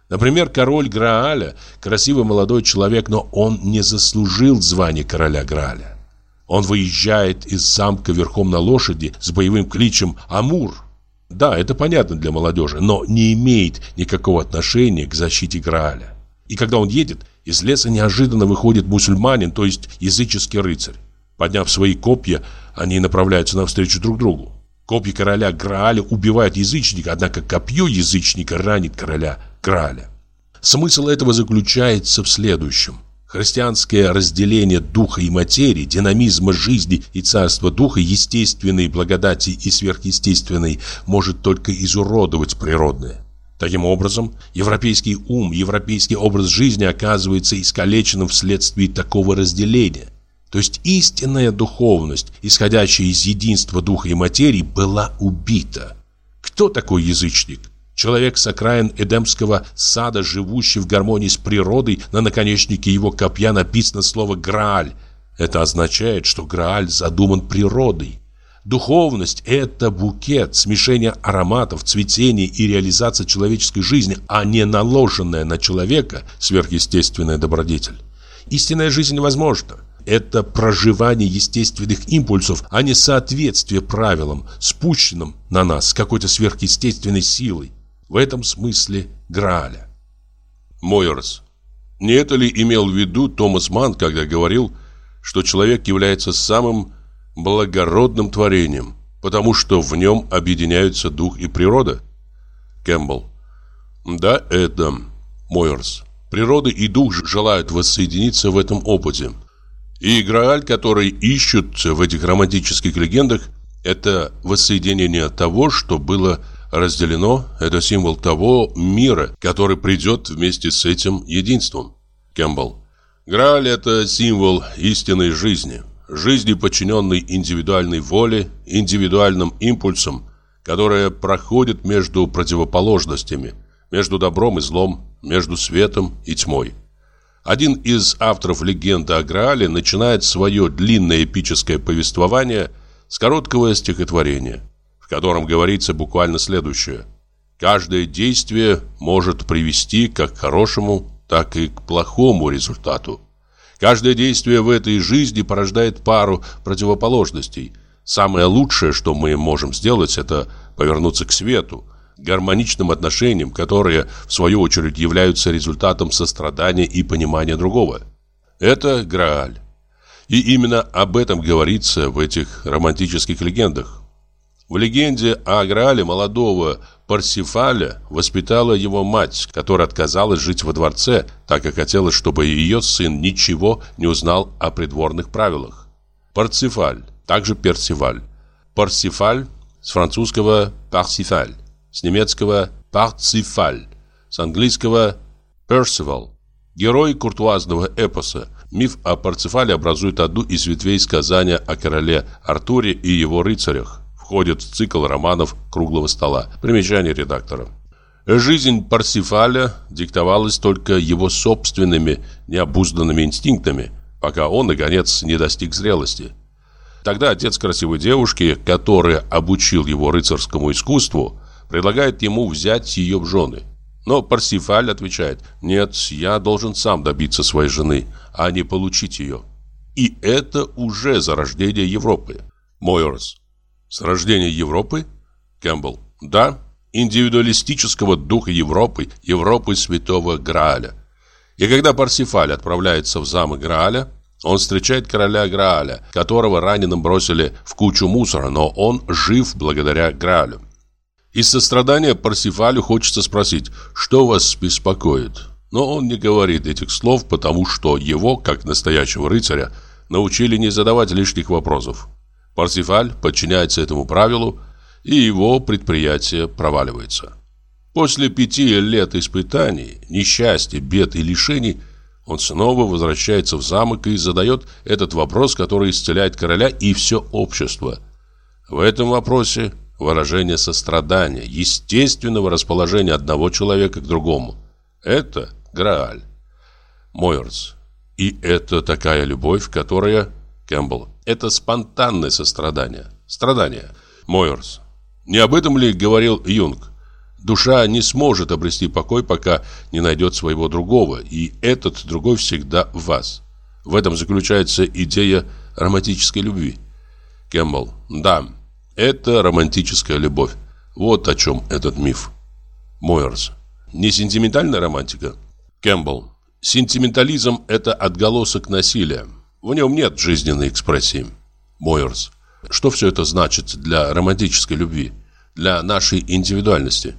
Например, король Грааля – красивый молодой человек, но он не заслужил звания короля Грааля. Он выезжает из замка верхом на лошади с боевым кличем «Амур». Да, это понятно для молодежи, но не имеет никакого отношения к защите Грааля. И когда он едет, из леса неожиданно выходит мусульманин, то есть языческий рыцарь. Подняв свои копья, они направляются навстречу друг другу. Копья короля Грааля убивают язычника, однако копье язычника ранит короля Грааля. Смысл этого заключается в следующем. Христианское разделение духа и материи, динамизма жизни и царства духа, естественной благодати и сверхъестественной, может только изуродовать природное. Таким образом, европейский ум, европейский образ жизни оказывается искалеченным вследствие такого разделения. То есть истинная духовность, исходящая из единства духа и материи, была убита. Кто такой язычник? Человек с окраин Эдемского сада, живущий в гармонии с природой, на наконечнике его копья написано слово «Грааль». Это означает, что Грааль задуман природой. Духовность – это букет, смешение ароматов, цветения и реализация человеческой жизни, а не наложенная на человека сверхъестественная добродетель. Истинная жизнь возможна это проживание естественных импульсов, а не соответствие правилам, спущенным на нас какой-то сверхъестественной силой. В этом смысле Грааля. Мойерс. Не это ли имел в виду Томас Ман, когда говорил, что человек является самым благородным творением, потому что в нем объединяются дух и природа? Кэмпбелл. Да, это Мойерс. Природа и дух желают воссоединиться в этом опыте. И Грааль, который ищут в этих романтических легендах, это воссоединение того, что было разделено, это символ того мира, который придет вместе с этим единством. Кэмпбелл. Грааль – это символ истинной жизни, жизни, подчиненной индивидуальной воле, индивидуальным импульсам, которая проходит между противоположностями, между добром и злом, между светом и тьмой. Один из авторов легенды о Граале начинает свое длинное эпическое повествование с короткого стихотворения, в котором говорится буквально следующее. Каждое действие может привести как к хорошему, так и к плохому результату. Каждое действие в этой жизни порождает пару противоположностей. Самое лучшее, что мы можем сделать, это повернуться к свету, гармоничным отношениям, которые, в свою очередь, являются результатом сострадания и понимания другого. Это Грааль. И именно об этом говорится в этих романтических легендах. В легенде о Граале молодого Парсифаля воспитала его мать, которая отказалась жить во дворце, так как хотела, чтобы ее сын ничего не узнал о придворных правилах. Парсифаль, также Персиваль. Парсифаль с французского «парсифаль», с немецкого «парцифаль», с английского «персивал». Герой куртуазного эпоса, миф о Парцифале образует одну из ветвей сказания о короле Артуре и его рыцарях входит в цикл романов «Круглого стола». Примечание редактора. Жизнь Парсифаля диктовалась только его собственными необузданными инстинктами, пока он, наконец, не достиг зрелости. Тогда отец красивой девушки, который обучил его рыцарскому искусству, предлагает ему взять ее в жены. Но Парсифаль отвечает, нет, я должен сам добиться своей жены, а не получить ее. И это уже зарождение Европы. Мойерс. С рождения Европы? Кэмпбелл. Да, индивидуалистического духа Европы, Европы Святого Грааля. И когда Парсифаль отправляется в замок Грааля, он встречает короля Грааля, которого раненым бросили в кучу мусора, но он жив благодаря Граалю. Из сострадания Парсифалю хочется спросить, что вас беспокоит? Но он не говорит этих слов, потому что его, как настоящего рыцаря, научили не задавать лишних вопросов. Парсифаль подчиняется этому правилу, и его предприятие проваливается. После пяти лет испытаний, несчастья, бед и лишений, он снова возвращается в замок и задает этот вопрос, который исцеляет короля и все общество. В этом вопросе выражение сострадания, естественного расположения одного человека к другому. Это Грааль. Мойерс. И это такая любовь, которая... Кэмпбелл. Это спонтанное сострадание. Страдание. Мойерс. Не об этом ли говорил Юнг? Душа не сможет обрести покой, пока не найдет своего другого, и этот другой всегда в вас. В этом заключается идея романтической любви. Кэмпбелл. Да, это романтическая любовь. Вот о чем этот миф. Мойерс. Не сентиментальная романтика? Кэмпбелл. Сентиментализм – это отголосок насилия. В нем нет жизненной экспрессии. Мойерс. Что все это значит для романтической любви? Для нашей индивидуальности?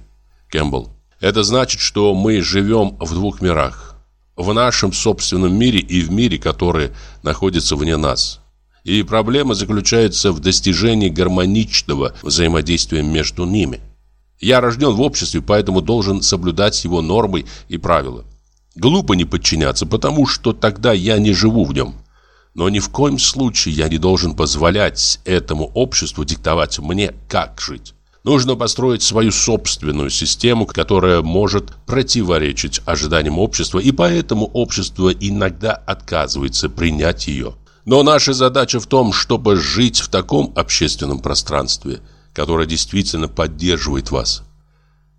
Кэмпбелл. Это значит, что мы живем в двух мирах. В нашем собственном мире и в мире, который находится вне нас. И проблема заключается в достижении гармоничного взаимодействия между ними. Я рожден в обществе, поэтому должен соблюдать его нормы и правила. Глупо не подчиняться, потому что тогда я не живу в нем. Но ни в коем случае я не должен позволять этому обществу диктовать мне, как жить. Нужно построить свою собственную систему, которая может противоречить ожиданиям общества, и поэтому общество иногда отказывается принять ее. Но наша задача в том, чтобы жить в таком общественном пространстве, которое действительно поддерживает вас.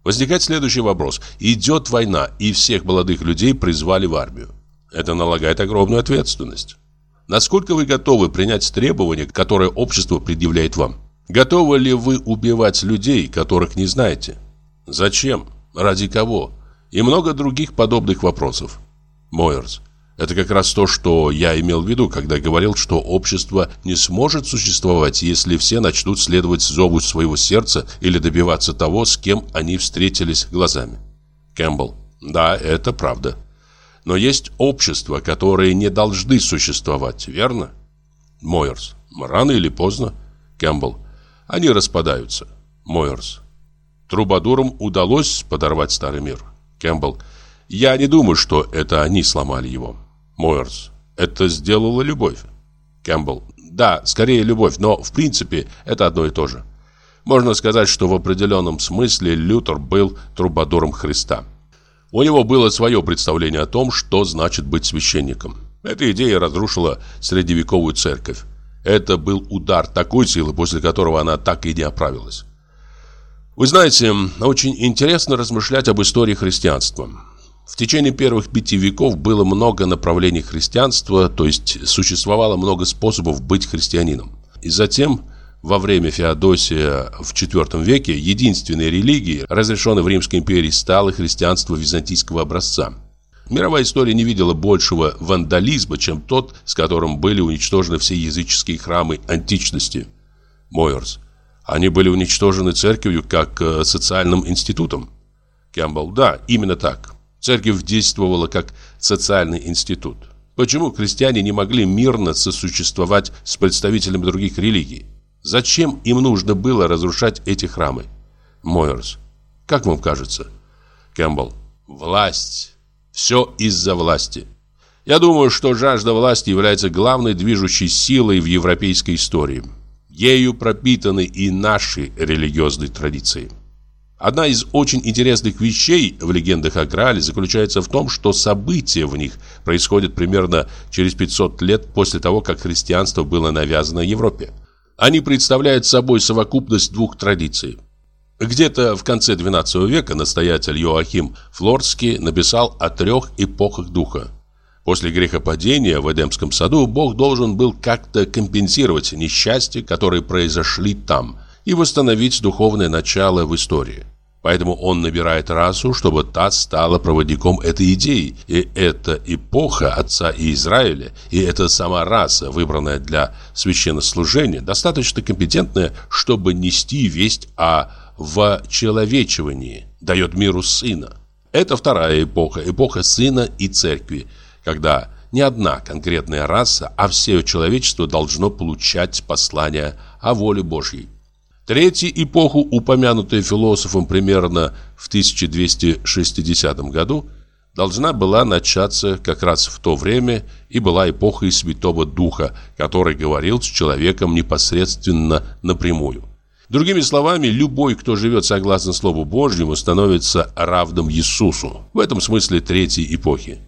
Возникает следующий вопрос. Идет война, и всех молодых людей призвали в армию. Это налагает огромную ответственность. Насколько вы готовы принять требования, которые общество предъявляет вам? Готовы ли вы убивать людей, которых не знаете? Зачем? Ради кого? И много других подобных вопросов. Мойерс. Это как раз то, что я имел в виду, когда говорил, что общество не сможет существовать, если все начнут следовать зову своего сердца или добиваться того, с кем они встретились глазами. Кэмпбелл. Да, это правда. Но есть общества, которые не должны существовать, верно? Мойерс. Рано или поздно. Кэмпбелл. Они распадаются. Мойерс. Трубадурам удалось подорвать старый мир. Кэмпбелл. Я не думаю, что это они сломали его. Мойерс. Это сделала любовь. Кэмпбелл. Да, скорее любовь, но в принципе это одно и то же. Можно сказать, что в определенном смысле Лютер был трубадуром Христа. У него было свое представление о том, что значит быть священником. Эта идея разрушила средневековую церковь. Это был удар такой силы, после которого она так и не оправилась. Вы знаете, очень интересно размышлять об истории христианства. В течение первых пяти веков было много направлений христианства, то есть существовало много способов быть христианином. И затем во время Феодосия в IV веке единственной религией, разрешенной в Римской империи, стало христианство византийского образца. Мировая история не видела большего вандализма, чем тот, с которым были уничтожены все языческие храмы античности. Мойерс. Они были уничтожены церковью как э, социальным институтом. Кэмпбелл, да, именно так. Церковь действовала как социальный институт. Почему крестьяне не могли мирно сосуществовать с представителями других религий? Зачем им нужно было разрушать эти храмы? Мойерс. Как вам кажется? Кэмпбелл. Власть. Все из-за власти. Я думаю, что жажда власти является главной движущей силой в европейской истории. Ею пропитаны и наши религиозные традиции. Одна из очень интересных вещей в легендах о Граале заключается в том, что события в них происходят примерно через 500 лет после того, как христианство было навязано Европе. Они представляют собой совокупность двух традиций. Где-то в конце XII века настоятель Йоахим Флорский написал о трех эпохах духа. После грехопадения в Эдемском саду Бог должен был как-то компенсировать несчастья, которые произошли там – и восстановить духовное начало в истории. Поэтому он набирает расу, чтобы та стала проводником этой идеи. И эта эпоха отца и Израиля, и эта сама раса, выбранная для священнослужения, достаточно компетентная, чтобы нести весть о вочеловечивании, дает миру сына. Это вторая эпоха, эпоха сына и церкви, когда не одна конкретная раса, а все человечество должно получать послание о воле Божьей. Третья эпоху, упомянутая философом примерно в 1260 году, должна была начаться как раз в то время и была эпохой Святого Духа, который говорил с человеком непосредственно напрямую. Другими словами, любой, кто живет согласно Слову Божьему, становится равным Иисусу. В этом смысле третьей эпохи.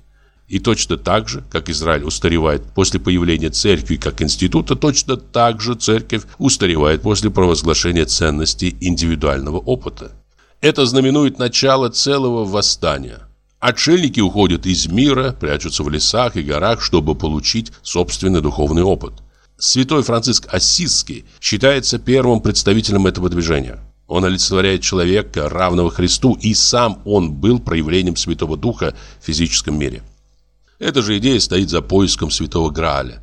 И точно так же, как Израиль устаревает после появления церкви как института, точно так же церковь устаревает после провозглашения ценностей индивидуального опыта. Это знаменует начало целого восстания. Отшельники уходят из мира, прячутся в лесах и горах, чтобы получить собственный духовный опыт. Святой Франциск Ассизский считается первым представителем этого движения. Он олицетворяет человека, равного Христу, и сам он был проявлением Святого Духа в физическом мире. Эта же идея стоит за поиском святого Грааля.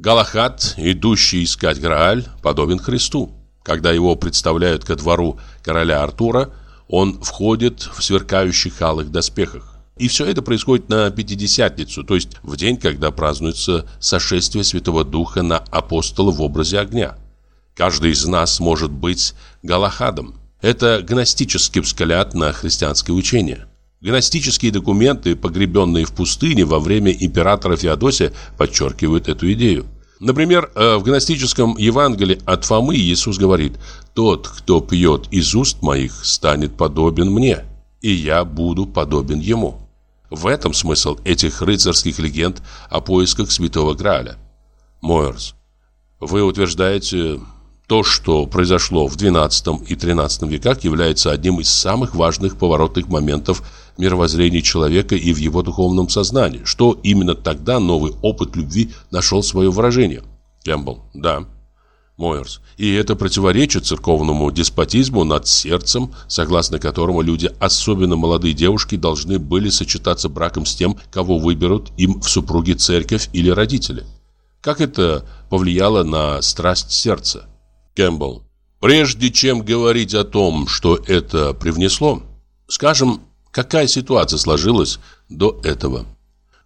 Галахат, идущий искать Грааль, подобен Христу. Когда его представляют ко двору короля Артура, он входит в сверкающих алых доспехах. И все это происходит на Пятидесятницу, то есть в день, когда празднуется сошествие Святого Духа на апостола в образе огня. Каждый из нас может быть Галахадом. Это гностический взгляд на христианское учение. Гностические документы, погребенные в пустыне во время императора Феодосия, подчеркивают эту идею. Например, э, в гностическом Евангелии от Фомы Иисус говорит «Тот, кто пьет из уст моих, станет подобен мне, и я буду подобен ему». В этом смысл этих рыцарских легенд о поисках святого Грааля. Мойерс, вы утверждаете, то, что произошло в XII и XIII веках, является одним из самых важных поворотных моментов мировоззрении человека и в его духовном сознании, что именно тогда новый опыт любви нашел свое выражение. Кэмпбелл. Да. Мойерс. И это противоречит церковному деспотизму над сердцем, согласно которому люди, особенно молодые девушки, должны были сочетаться браком с тем, кого выберут им в супруги церковь или родители. Как это повлияло на страсть сердца? Кэмпбелл. Прежде чем говорить о том, что это привнесло, скажем, какая ситуация сложилась до этого.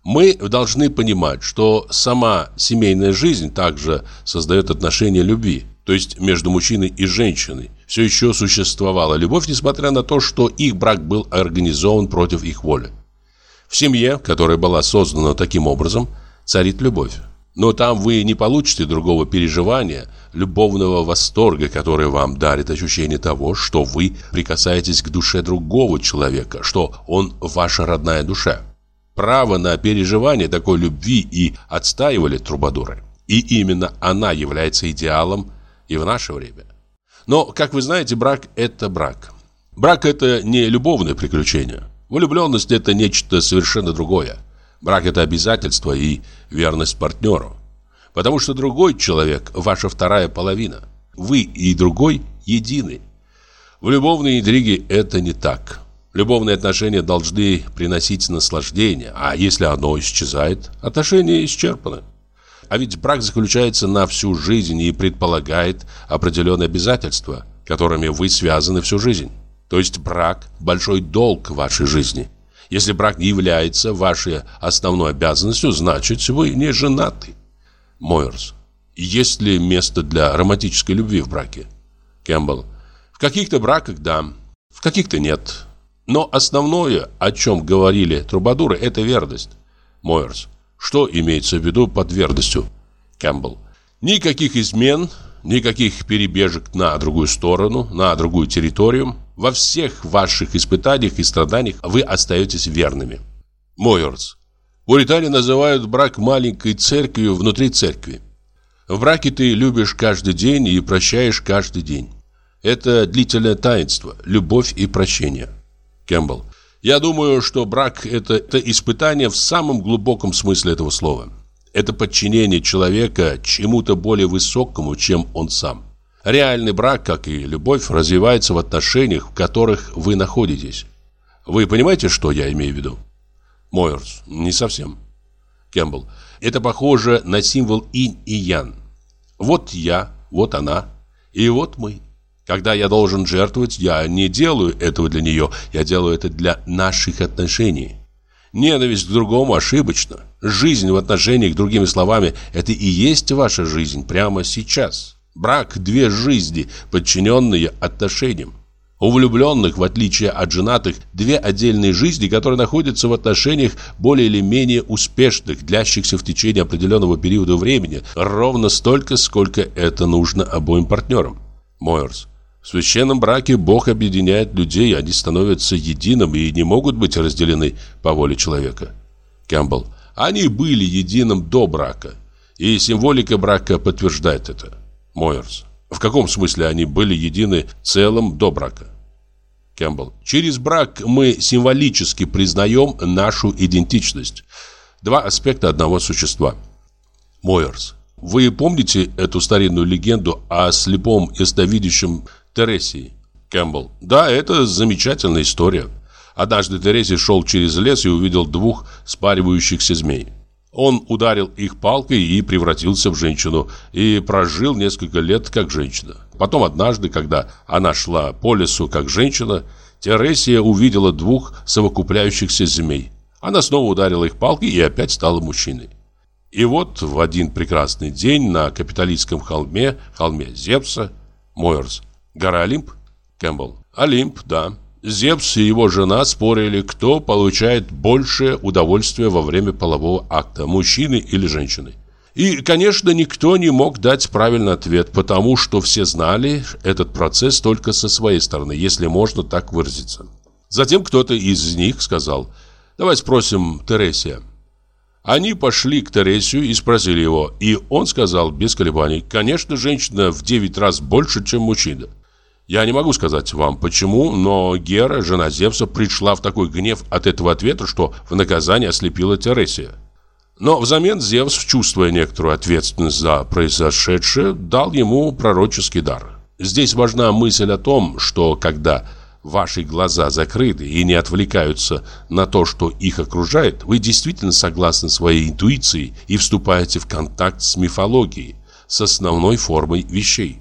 Мы должны понимать, что сама семейная жизнь также создает отношения любви, то есть между мужчиной и женщиной. Все еще существовала любовь, несмотря на то, что их брак был организован против их воли. В семье, которая была создана таким образом, царит любовь. Но там вы не получите другого переживания, любовного восторга, который вам дарит ощущение того, что вы прикасаетесь к душе другого человека, что он ваша родная душа. Право на переживание такой любви и отстаивали трубадуры. И именно она является идеалом и в наше время. Но, как вы знаете, брак – это брак. Брак – это не любовное приключение. Влюбленность – это нечто совершенно другое. Брак – это обязательство и верность партнеру. Потому что другой человек – ваша вторая половина. Вы и другой едины. В любовной интриге это не так. Любовные отношения должны приносить наслаждение, а если оно исчезает, отношения исчерпаны. А ведь брак заключается на всю жизнь и предполагает определенные обязательства, которыми вы связаны всю жизнь. То есть брак – большой долг вашей жизни. Если брак не является вашей основной обязанностью, значит, вы не женаты. Мойерс. Есть ли место для романтической любви в браке? Кэмпбелл. В каких-то браках – да, в каких-то нет. Но основное, о чем говорили трубадуры, это верность. Мойерс. Что имеется в виду под верностью? Кэмпбелл. Никаких измен, никаких перебежек на другую сторону, на другую территорию. Во всех ваших испытаниях и страданиях вы остаетесь верными. Мойерс. Пуритане называют брак маленькой церковью внутри церкви. В браке ты любишь каждый день и прощаешь каждый день. Это длительное таинство, любовь и прощение. Кэмпбелл. Я думаю, что брак это, это испытание в самом глубоком смысле этого слова. Это подчинение человека чему-то более высокому, чем он сам. Реальный брак, как и любовь, развивается в отношениях, в которых вы находитесь. Вы понимаете, что я имею в виду? Мойерс. Не совсем. Кэмпбелл. Это похоже на символ инь и ян. Вот я, вот она, и вот мы. Когда я должен жертвовать, я не делаю этого для нее, я делаю это для наших отношений. Ненависть к другому ошибочна. Жизнь в отношениях, другими словами, это и есть ваша жизнь прямо сейчас. Брак – две жизни, подчиненные отношениям. У влюбленных, в отличие от женатых, две отдельные жизни, которые находятся в отношениях более или менее успешных, длящихся в течение определенного периода времени, ровно столько, сколько это нужно обоим партнерам. Мойерс. В священном браке Бог объединяет людей, они становятся единым и не могут быть разделены по воле человека. Кэмпбелл. Они были единым до брака, и символика брака подтверждает это. Мойерс. В каком смысле они были единым целым до брака? Кэмпбелл. Через брак мы символически признаем нашу идентичность. Два аспекта одного существа. Мойерс. Вы помните эту старинную легенду о слепом ясновидящем Тиресии. Кэмпбелл. Да, это замечательная история. Однажды Тереси шел через лес и увидел двух спаривающихся змей. Он ударил их палкой и превратился в женщину, и прожил несколько лет как женщина. Потом однажды, когда она шла по лесу как женщина, Тересия увидела двух совокупляющихся змей. Она снова ударила их палкой и опять стала мужчиной. И вот в один прекрасный день на капиталистском холме, холме Зевса, Мойерс, Гора Олимп? Кэмпбелл. Олимп, да. Зевс и его жена спорили, кто получает большее удовольствие во время полового акта, мужчины или женщины. И, конечно, никто не мог дать правильный ответ, потому что все знали этот процесс только со своей стороны, если можно так выразиться. Затем кто-то из них сказал, давай спросим Тересия. Они пошли к Тересию и спросили его, и он сказал без колебаний, конечно, женщина в 9 раз больше, чем мужчина. Я не могу сказать вам почему, но Гера, жена Зевса, пришла в такой гнев от этого ответа, что в наказание ослепила Тересия. Но взамен Зевс, чувствуя некоторую ответственность за произошедшее, дал ему пророческий дар. Здесь важна мысль о том, что когда ваши глаза закрыты и не отвлекаются на то, что их окружает, вы действительно согласны своей интуицией и вступаете в контакт с мифологией, с основной формой вещей.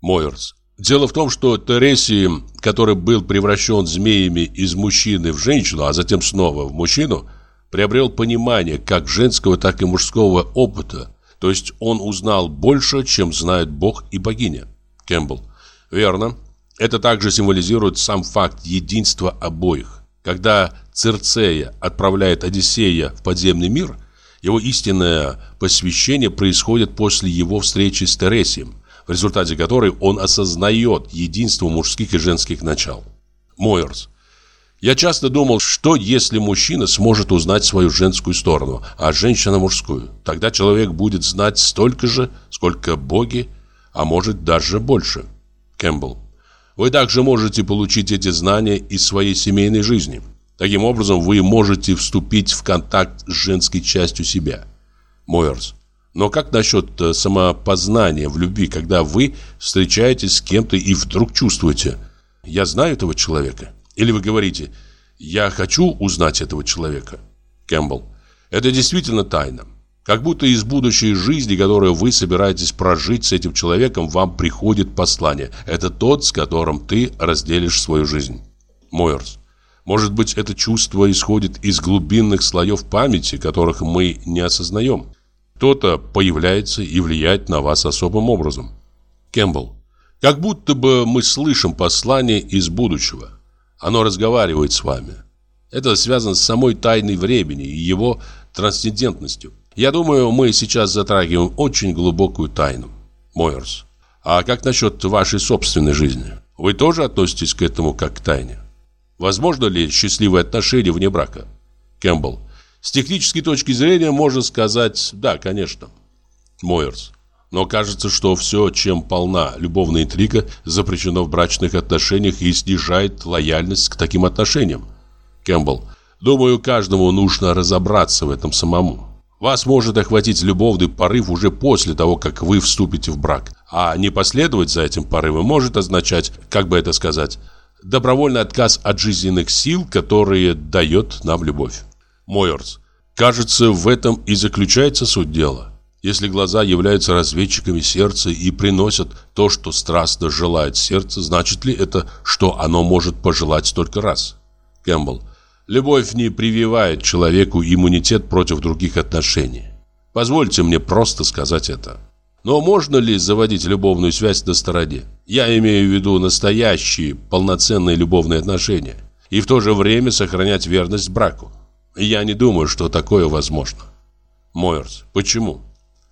Мойерс Дело в том, что Тереси, который был превращен змеями из мужчины в женщину, а затем снова в мужчину, приобрел понимание как женского, так и мужского опыта. То есть он узнал больше, чем знает Бог и богиня. Кэмпбелл. Верно. Это также символизирует сам факт единства обоих. Когда Цирцея отправляет Одиссея в подземный мир, его истинное посвящение происходит после его встречи с Тересием в результате которой он осознает единство мужских и женских начал. Мойерс. Я часто думал, что если мужчина сможет узнать свою женскую сторону, а женщина мужскую, тогда человек будет знать столько же, сколько боги, а может даже больше. Кэмпбелл. Вы также можете получить эти знания из своей семейной жизни. Таким образом, вы можете вступить в контакт с женской частью себя. Мойерс. Но как насчет э, самопознания в любви, когда вы встречаетесь с кем-то и вдруг чувствуете «я знаю этого человека»? Или вы говорите «я хочу узнать этого человека»? Кэмпбелл. Это действительно тайна. Как будто из будущей жизни, которую вы собираетесь прожить с этим человеком, вам приходит послание. Это тот, с которым ты разделишь свою жизнь. Мойерс. Может быть, это чувство исходит из глубинных слоев памяти, которых мы не осознаем. Кто-то появляется и влияет на вас особым образом. Кэмпбелл. Как будто бы мы слышим послание из будущего. Оно разговаривает с вами. Это связано с самой тайной времени и его трансцендентностью. Я думаю, мы сейчас затрагиваем очень глубокую тайну. Мойерс. А как насчет вашей собственной жизни? Вы тоже относитесь к этому как к тайне? Возможны ли счастливые отношения вне брака? Кэмпбелл. С технической точки зрения можно сказать «да, конечно». Мойерс. Но кажется, что все, чем полна любовная интрига, запрещено в брачных отношениях и снижает лояльность к таким отношениям. Кэмпбелл. Думаю, каждому нужно разобраться в этом самому. Вас может охватить любовный порыв уже после того, как вы вступите в брак. А не последовать за этим порывом может означать, как бы это сказать, добровольный отказ от жизненных сил, которые дает нам любовь. Мойерс. Кажется, в этом и заключается суть дела. Если глаза являются разведчиками сердца и приносят то, что страстно желает сердце, значит ли это, что оно может пожелать только раз? Кэмпбелл. Любовь не прививает человеку иммунитет против других отношений. Позвольте мне просто сказать это. Но можно ли заводить любовную связь на стороне? Я имею в виду настоящие, полноценные любовные отношения. И в то же время сохранять верность браку. Я не думаю, что такое возможно. Мойерс. Почему?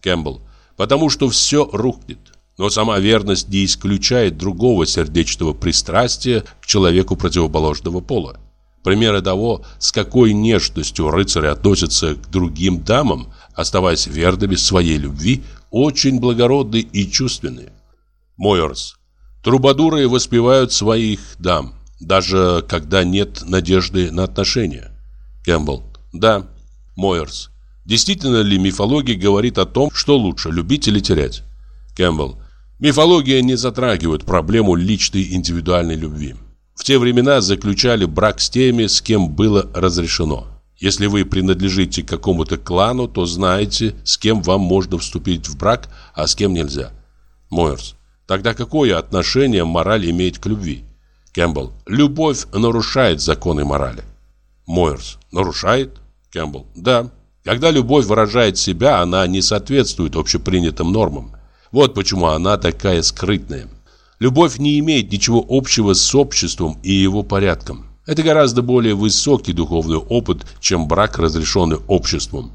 Кэмпбелл. Потому что все рухнет. Но сама верность не исключает другого сердечного пристрастия к человеку противоположного пола. Примеры того, с какой нежностью рыцари относятся к другим дамам, оставаясь верными своей любви, очень благородны и чувственны. Мойерс. Трубадуры воспевают своих дам, даже когда нет надежды на отношения. Кэмпбелл. Да. Мойерс. Действительно ли мифология говорит о том, что лучше, любить или терять? Кэмпбелл. Мифология не затрагивает проблему личной индивидуальной любви. В те времена заключали брак с теми, с кем было разрешено. Если вы принадлежите какому-то клану, то знаете, с кем вам можно вступить в брак, а с кем нельзя. Мойерс. Тогда какое отношение мораль имеет к любви? Кэмпбелл. Любовь нарушает законы морали. Мойерс. Нарушает? Кэмпбелл. Да. Когда любовь выражает себя, она не соответствует общепринятым нормам. Вот почему она такая скрытная. Любовь не имеет ничего общего с обществом и его порядком. Это гораздо более высокий духовный опыт, чем брак, разрешенный обществом.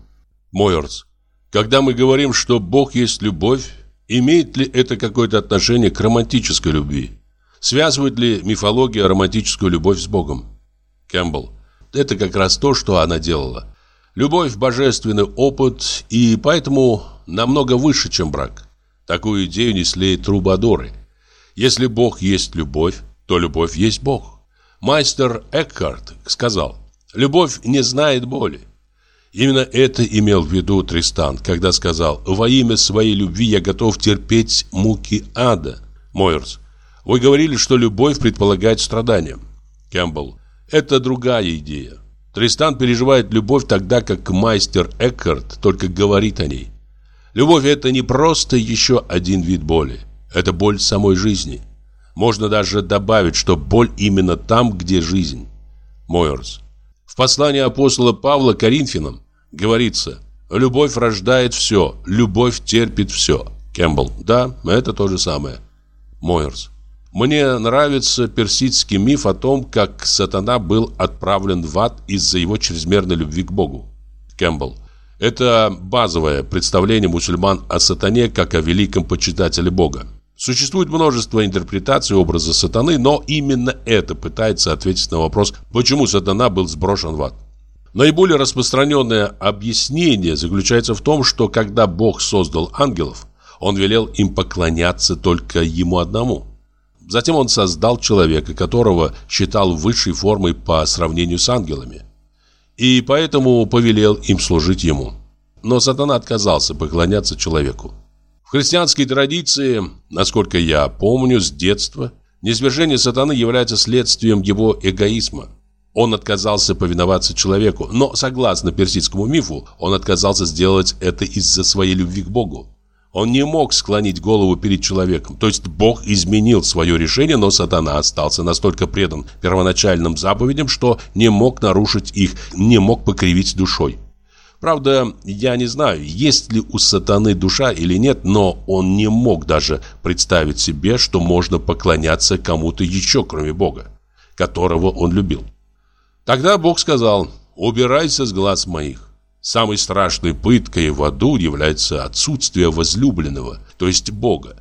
Мойерс. Когда мы говорим, что Бог есть любовь, имеет ли это какое-то отношение к романтической любви? Связывает ли мифология романтическую любовь с Богом? Кэмпбелл. Это как раз то, что она делала. Любовь – божественный опыт, и поэтому намного выше, чем брак. Такую идею несли трубадоры. Если Бог есть любовь, то любовь есть Бог. Мастер Эккарт сказал, любовь не знает боли. Именно это имел в виду Тристан, когда сказал «Во имя своей любви я готов терпеть муки ада». Мойерс, вы говорили, что любовь предполагает страдания. Кэмпбелл, это другая идея. Тристан переживает любовь тогда, как мастер Эккарт только говорит о ней. Любовь – это не просто еще один вид боли. Это боль самой жизни. Можно даже добавить, что боль именно там, где жизнь. Мойерс. В послании апостола Павла Коринфянам говорится «Любовь рождает все, любовь терпит все». Кэмпбелл. Да, это то же самое. Мойерс. Мне нравится персидский миф о том, как сатана был отправлен в ад из-за его чрезмерной любви к Богу. Кэмпбелл. Это базовое представление мусульман о сатане как о великом почитателе Бога. Существует множество интерпретаций образа сатаны, но именно это пытается ответить на вопрос, почему сатана был сброшен в ад. Наиболее распространенное объяснение заключается в том, что когда Бог создал ангелов, он велел им поклоняться только ему одному – Затем он создал человека, которого считал высшей формой по сравнению с ангелами. И поэтому повелел им служить ему. Но сатана отказался поклоняться человеку. В христианской традиции, насколько я помню с детства, низвержение сатаны является следствием его эгоизма. Он отказался повиноваться человеку, но, согласно персидскому мифу, он отказался сделать это из-за своей любви к Богу. Он не мог склонить голову перед человеком, то есть Бог изменил свое решение, но сатана остался настолько предан первоначальным заповедям, что не мог нарушить их, не мог покривить душой. Правда, я не знаю, есть ли у сатаны душа или нет, но он не мог даже представить себе, что можно поклоняться кому-то еще, кроме Бога, которого он любил. Тогда Бог сказал, убирайся с глаз моих. Самой страшной пыткой в аду является отсутствие возлюбленного, то есть Бога.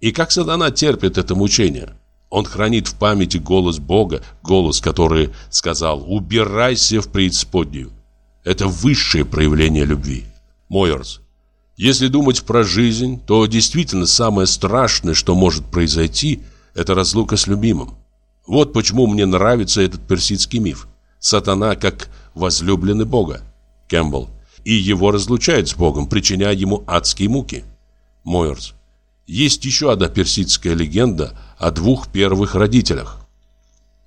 И как сатана терпит это мучение? Он хранит в памяти голос Бога, голос, который сказал «Убирайся в преисподнюю». Это высшее проявление любви. Мойерс. Если думать про жизнь, то действительно самое страшное, что может произойти, это разлука с любимым. Вот почему мне нравится этот персидский миф. Сатана как возлюбленный Бога. Кэмпбелл. И его разлучают с Богом, причиняя ему адские муки. Мойерс. Есть еще одна персидская легенда о двух первых родителях.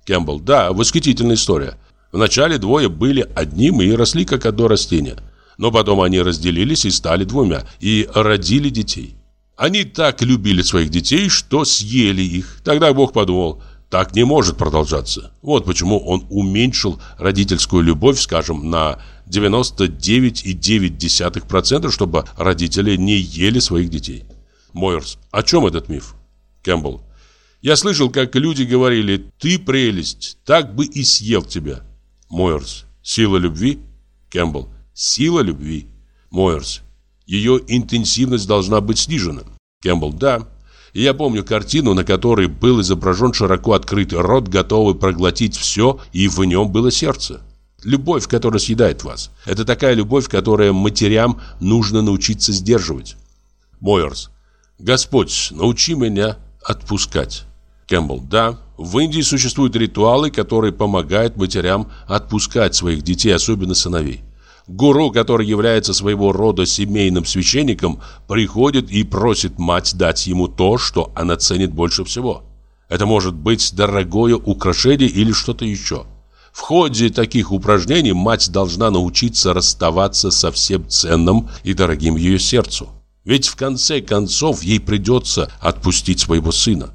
Кэмпбелл. Да, восхитительная история. Вначале двое были одним и росли как одно растение. Но потом они разделились и стали двумя, и родили детей. Они так любили своих детей, что съели их. Тогда Бог подумал, так не может продолжаться. Вот почему он уменьшил родительскую любовь, скажем, на 99,9%, чтобы родители не ели своих детей. Мойерс. О чем этот миф? Кэмпбелл. Я слышал, как люди говорили «ты прелесть, так бы и съел тебя». Мойерс. Сила любви? Кэмпбелл. Сила любви. Мойерс. Ее интенсивность должна быть снижена. Кэмпбелл. Да. Я помню картину, на которой был изображен широко открытый рот, готовый проглотить все, и в нем было сердце. Любовь, которая съедает вас. Это такая любовь, которая матерям нужно научиться сдерживать. Мойерс. Господь, научи меня отпускать. Кэмпбелл. Да, в Индии существуют ритуалы, которые помогают матерям отпускать своих детей, особенно сыновей. Гуру, который является своего рода семейным священником, приходит и просит мать дать ему то, что она ценит больше всего. Это может быть дорогое украшение или что-то еще. В ходе таких упражнений мать должна научиться расставаться со всем ценным и дорогим ее сердцу. Ведь в конце концов ей придется отпустить своего сына.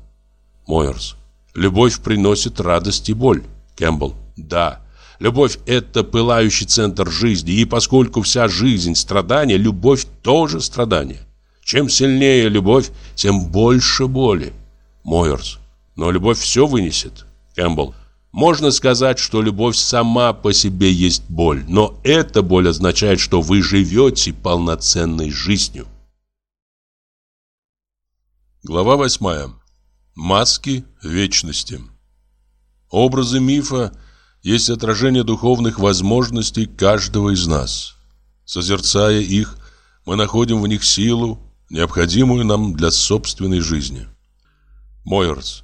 Мойерс. Любовь приносит радость и боль. Кэмпбелл. Да. Любовь – это пылающий центр жизни, и поскольку вся жизнь – страдание, любовь – тоже страдание. Чем сильнее любовь, тем больше боли. Мойерс. Но любовь все вынесет. Кэмпбелл. Можно сказать, что любовь сама по себе есть боль, но эта боль означает, что вы живете полноценной жизнью. Глава 8. Маски вечности. Образы мифа есть отражение духовных возможностей каждого из нас. Созерцая их, мы находим в них силу, необходимую нам для собственной жизни. Мойерс.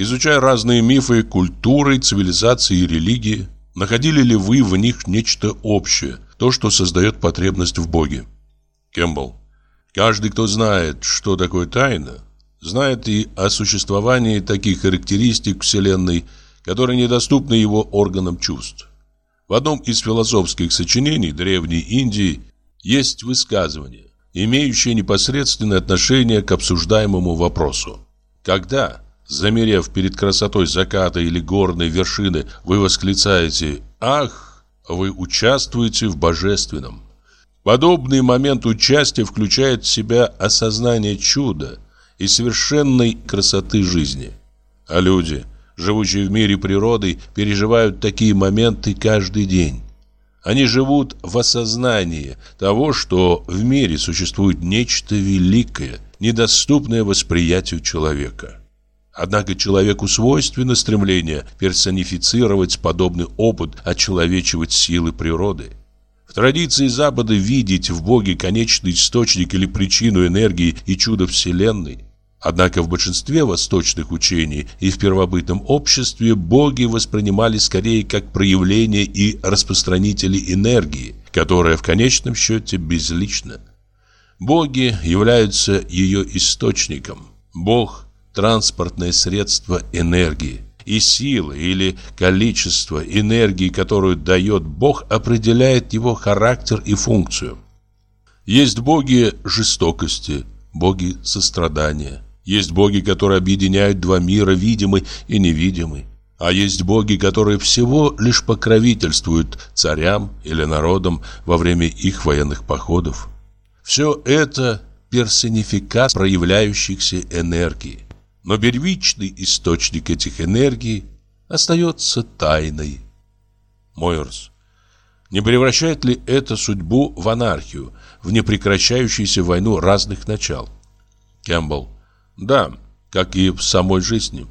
Изучая разные мифы, культуры, цивилизации и религии, находили ли вы в них нечто общее, то, что создает потребность в Боге? Кэмпбелл. Каждый, кто знает, что такое тайна, знает и о существовании таких характеристик Вселенной, которые недоступны его органам чувств. В одном из философских сочинений Древней Индии есть высказывание, имеющее непосредственное отношение к обсуждаемому вопросу. Когда Замерев перед красотой заката или горной вершины, вы восклицаете «Ах!» Вы участвуете в божественном. Подобный момент участия включает в себя осознание чуда и совершенной красоты жизни. А люди, живущие в мире природы, переживают такие моменты каждый день. Они живут в осознании того, что в мире существует нечто великое, недоступное восприятию человека. Однако человеку свойственно стремление персонифицировать подобный опыт, очеловечивать силы природы. В традиции Запада видеть в Боге конечный источник или причину энергии и чудо Вселенной. Однако в большинстве восточных учений и в первобытном обществе боги воспринимались скорее как проявление и распространители энергии, которая в конечном счете безлична. Боги являются ее источником. Бог – транспортное средство энергии. И сила или количество энергии, которую дает Бог, определяет его характер и функцию. Есть боги жестокости, боги сострадания. Есть боги, которые объединяют два мира, видимый и невидимый. А есть боги, которые всего лишь покровительствуют царям или народам во время их военных походов. Все это персонификация проявляющихся энергий. Но первичный источник этих энергий остается тайной. Мойерс. Не превращает ли это судьбу в анархию, в непрекращающуюся войну разных начал? Кэмпбелл. Да, как и в самой жизни.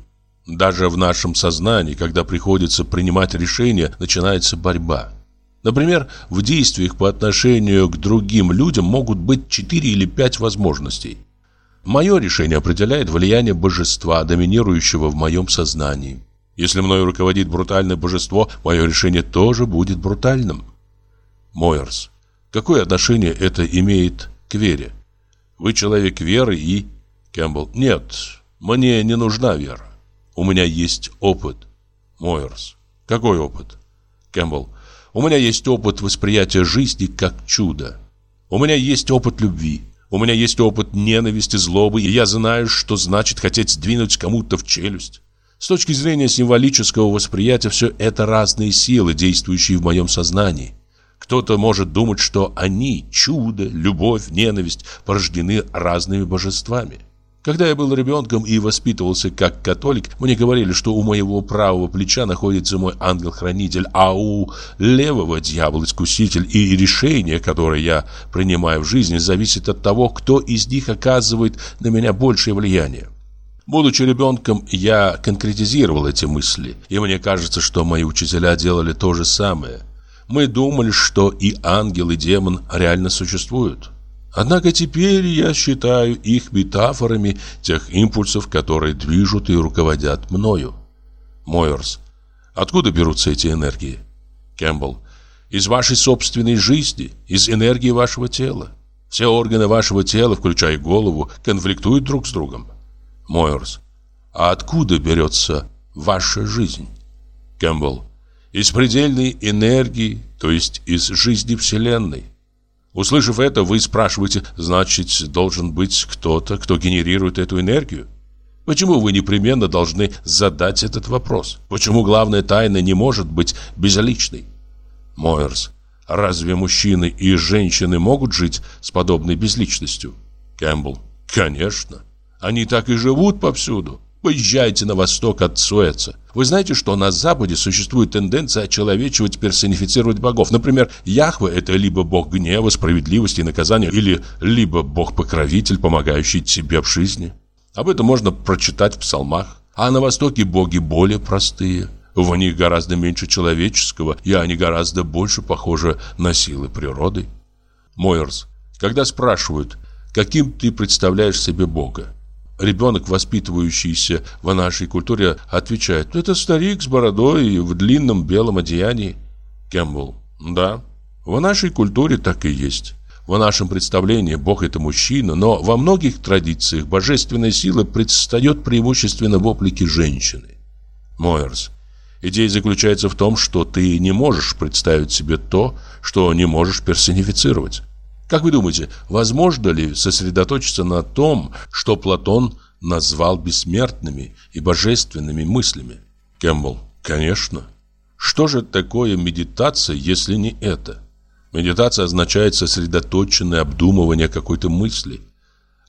Даже в нашем сознании, когда приходится принимать решения, начинается борьба. Например, в действиях по отношению к другим людям могут быть 4 или 5 возможностей. Мое решение определяет влияние божества, доминирующего в моем сознании. Если мною руководит брутальное божество, мое решение тоже будет брутальным. Мойерс. Какое отношение это имеет к вере? Вы человек веры и... Кэмпбелл. Нет, мне не нужна вера. У меня есть опыт. Мойерс. Какой опыт? Кэмпбелл. У меня есть опыт восприятия жизни как чуда. У меня есть опыт любви. У меня есть опыт ненависти, злобы, и я знаю, что значит хотеть двинуть кому-то в челюсть. С точки зрения символического восприятия, все это разные силы, действующие в моем сознании. Кто-то может думать, что они, чудо, любовь, ненависть, порождены разными божествами. Когда я был ребенком и воспитывался как католик, мне говорили, что у моего правого плеча находится мой ангел-хранитель, а у левого дьявол-искуситель, и решение, которое я принимаю в жизни, зависит от того, кто из них оказывает на меня большее влияние. Будучи ребенком, я конкретизировал эти мысли, и мне кажется, что мои учителя делали то же самое. Мы думали, что и ангел, и демон реально существуют. Однако теперь я считаю их метафорами тех импульсов, которые движут и руководят мною. Мойерс. Откуда берутся эти энергии? Кэмпбелл. Из вашей собственной жизни, из энергии вашего тела. Все органы вашего тела, включая голову, конфликтуют друг с другом. Мойерс. А откуда берется ваша жизнь? Кэмпбелл. Из предельной энергии, то есть из жизни Вселенной. Услышав это, вы спрашиваете, значит, должен быть кто-то, кто генерирует эту энергию? Почему вы непременно должны задать этот вопрос? Почему главная тайна не может быть безличной? Мойерс. Разве мужчины и женщины могут жить с подобной безличностью? Кэмпбелл. Конечно. Они так и живут повсюду. Поезжайте на восток от Суэца. Вы знаете, что на Западе существует тенденция очеловечивать, персонифицировать богов. Например, Яхве – это либо бог гнева, справедливости и наказания, или либо бог-покровитель, помогающий тебе в жизни. Об этом можно прочитать в псалмах. А на Востоке боги более простые. В них гораздо меньше человеческого, и они гораздо больше похожи на силы природы. Мойерс, когда спрашивают, каким ты представляешь себе Бога, Ребенок, воспитывающийся в нашей культуре, отвечает «Это старик с бородой и в длинном белом одеянии». Кэмпбелл «Да, в нашей культуре так и есть». В нашем представлении Бог это мужчина, но во многих традициях божественная сила предстает преимущественно в облике женщины. Мойерс. Идея заключается в том, что ты не можешь представить себе то, что не можешь персонифицировать. Как вы думаете, возможно ли сосредоточиться на том, что Платон назвал бессмертными и божественными мыслями? Кэмпбелл. Конечно. Что же такое медитация, если не это? Медитация означает сосредоточенное обдумывание какой-то мысли.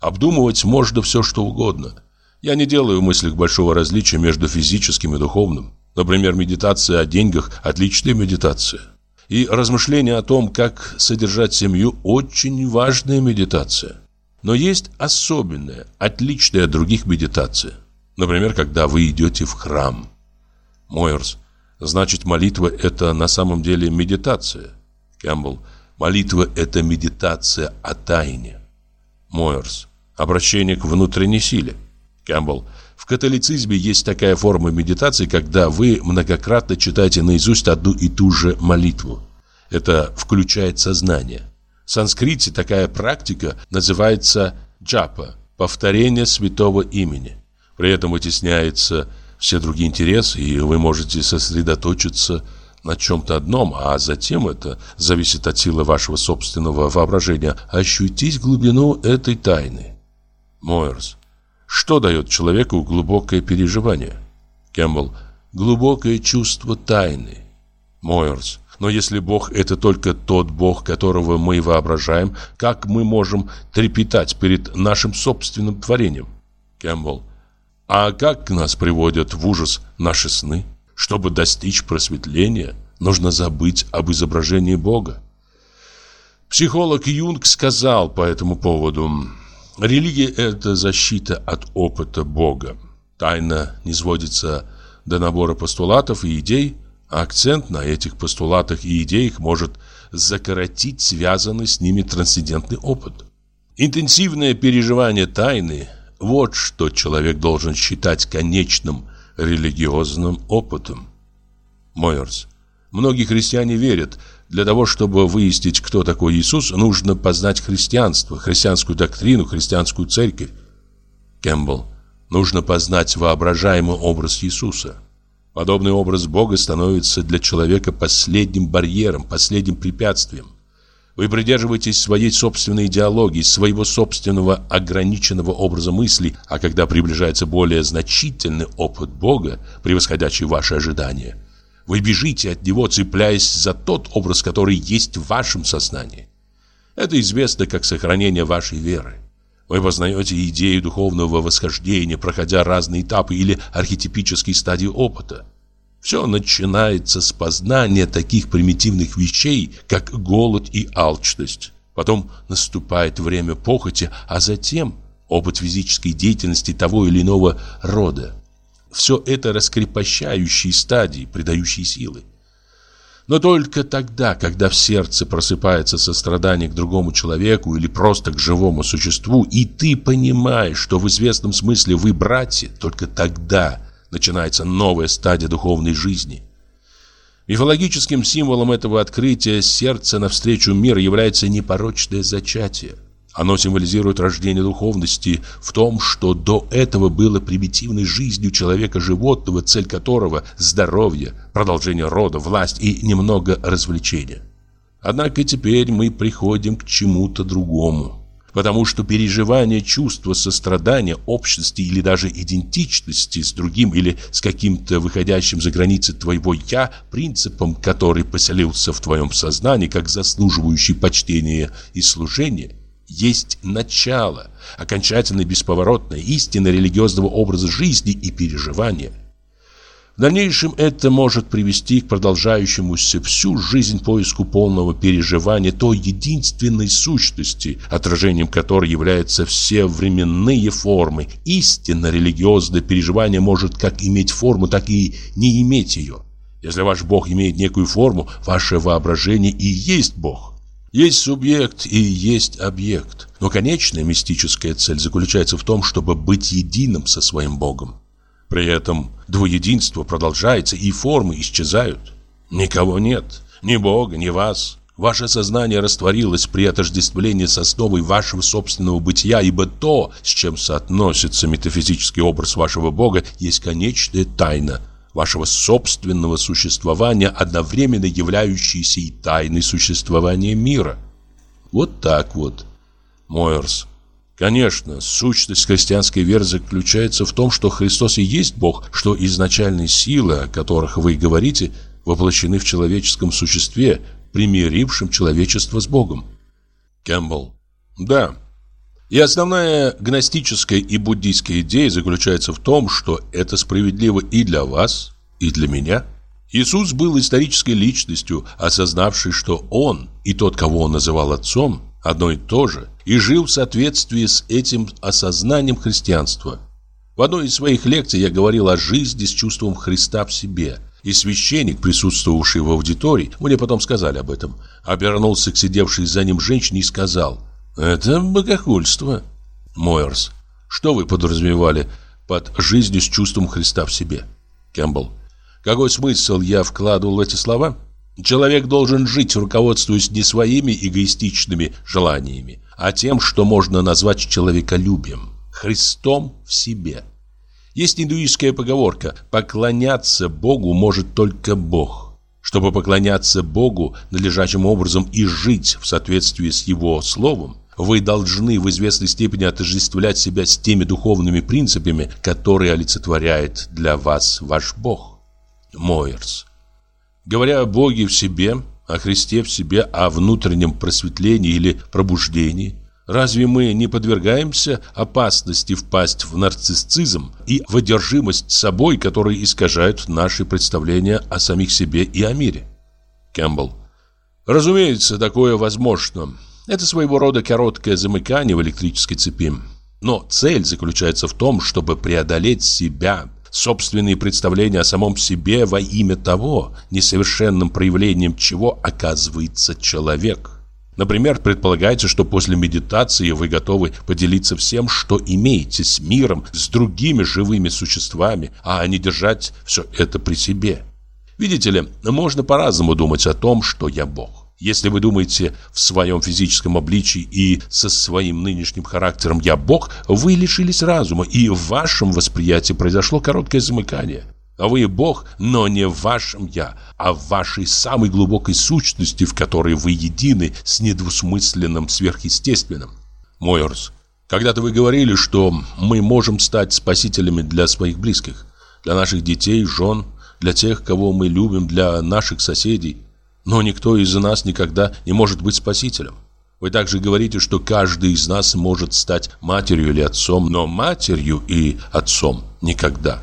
Обдумывать можно все, что угодно. Я не делаю в мыслях большого различия между физическим и духовным. Например, медитация о деньгах – отличная медитация. И размышление о том, как содержать семью, очень важная медитация. Но есть особенная, отличная от других медитация. Например, когда вы идете в храм. Мойерс. Значит, молитва – это на самом деле медитация. Кэмпбелл. Молитва – это медитация о тайне. Мойерс. Обращение к внутренней силе. Кэмпбелл. В католицизме есть такая форма медитации, когда вы многократно читаете наизусть одну и ту же молитву. Это включает сознание. В санскрите такая практика называется джапа – повторение святого имени. При этом вытесняется все другие интересы, и вы можете сосредоточиться на чем-то одном, а затем это зависит от силы вашего собственного воображения, ощутить глубину этой тайны. Мойерс. Что дает человеку глубокое переживание? Кэмпбелл. Глубокое чувство тайны. Мойерс. Но если Бог это только тот Бог, которого мы воображаем, как мы можем трепетать перед нашим собственным творением? Кэмпбелл. А как нас приводят в ужас наши сны? Чтобы достичь просветления, нужно забыть об изображении Бога. Психолог Юнг сказал по этому поводу, религия – это защита от опыта Бога. Тайна не сводится до набора постулатов и идей, а акцент на этих постулатах и идеях может закоротить связанный с ними трансцендентный опыт. Интенсивное переживание тайны – вот что человек должен считать конечным – религиозным опытом. Мойерс. Многие христиане верят, для того, чтобы выяснить, кто такой Иисус, нужно познать христианство, христианскую доктрину, христианскую церковь. Кэмпбелл. Нужно познать воображаемый образ Иисуса. Подобный образ Бога становится для человека последним барьером, последним препятствием. Вы придерживаетесь своей собственной идеологии, своего собственного ограниченного образа мысли, а когда приближается более значительный опыт Бога, превосходящий ваши ожидания, вы бежите от него, цепляясь за тот образ, который есть в вашем сознании. Это известно как сохранение вашей веры. Вы познаете идею духовного восхождения, проходя разные этапы или архетипические стадии опыта. Все начинается с познания таких примитивных вещей, как голод и алчность. Потом наступает время похоти, а затем опыт физической деятельности того или иного рода. Все это раскрепощающие стадии, придающие силы. Но только тогда, когда в сердце просыпается сострадание к другому человеку или просто к живому существу, и ты понимаешь, что в известном смысле вы братья, только тогда – начинается новая стадия духовной жизни. Мифологическим символом этого открытия сердца навстречу миру является непорочное зачатие. Оно символизирует рождение духовности в том, что до этого было примитивной жизнью человека-животного, цель которого – здоровье, продолжение рода, власть и немного развлечения. Однако теперь мы приходим к чему-то другому потому что переживание чувства сострадания, общности или даже идентичности с другим или с каким-то выходящим за границы твоего «я» принципом, который поселился в твоем сознании как заслуживающий почтения и служения, есть начало, окончательно бесповоротная истина религиозного образа жизни и переживания – в дальнейшем это может привести к продолжающемуся всю жизнь поиску полного переживания той единственной сущности, отражением которой являются все временные формы. Истинно религиозное переживание может как иметь форму, так и не иметь ее. Если ваш Бог имеет некую форму, ваше воображение и есть Бог. Есть субъект и есть объект. Но конечная мистическая цель заключается в том, чтобы быть единым со своим Богом. При этом двуединство продолжается, и формы исчезают. Никого нет, ни Бога, ни вас. Ваше сознание растворилось при отождествлении с основой вашего собственного бытия, ибо то, с чем соотносится метафизический образ вашего Бога, есть конечная тайна вашего собственного существования, одновременно являющейся и тайной существования мира. Вот так вот. Мойерс. Конечно, сущность христианской веры заключается в том, что Христос и есть Бог, что изначальные силы, о которых вы говорите, воплощены в человеческом существе, примирившем человечество с Богом. Кэмпбелл. Да. И основная гностическая и буддийская идея заключается в том, что это справедливо и для вас, и для меня. Иисус был исторической личностью, осознавшей, что Он и тот, кого Он называл Отцом, одно и то же, и жил в соответствии с этим осознанием христианства. В одной из своих лекций я говорил о жизни с чувством Христа в себе. И священник, присутствовавший в аудитории, мне потом сказали об этом, обернулся к сидевшей за ним женщине и сказал «Это богохульство». Мойерс, что вы подразумевали под жизнью с чувством Христа в себе? Кэмпбелл, какой смысл я вкладывал в эти слова? Человек должен жить, руководствуясь не своими эгоистичными желаниями, а тем, что можно назвать человеколюбием, Христом в себе. Есть индуистская поговорка «поклоняться Богу может только Бог». Чтобы поклоняться Богу надлежащим образом и жить в соответствии с Его Словом, вы должны в известной степени отождествлять себя с теми духовными принципами, которые олицетворяет для вас ваш Бог. Мойерс. Говоря о Боге в себе, о Христе в себе, о внутреннем просветлении или пробуждении, разве мы не подвергаемся опасности впасть в нарциссизм и в одержимость собой, которые искажают наши представления о самих себе и о мире? Кэмпбелл. Разумеется, такое возможно. Это своего рода короткое замыкание в электрической цепи. Но цель заключается в том, чтобы преодолеть себя, собственные представления о самом себе во имя того, несовершенным проявлением чего оказывается человек. Например, предполагается, что после медитации вы готовы поделиться всем, что имеете, с миром, с другими живыми существами, а не держать все это при себе. Видите ли, можно по-разному думать о том, что я Бог. Если вы думаете в своем физическом обличии и со своим нынешним характером «я Бог», вы лишились разума, и в вашем восприятии произошло короткое замыкание. Вы Бог, но не в вашем «я», а в вашей самой глубокой сущности, в которой вы едины с недвусмысленным сверхъестественным. Мойерс, когда-то вы говорили, что мы можем стать спасителями для своих близких, для наших детей, жен, для тех, кого мы любим, для наших соседей – но никто из нас никогда не может быть спасителем. Вы также говорите, что каждый из нас может стать матерью или отцом, но матерью и отцом никогда.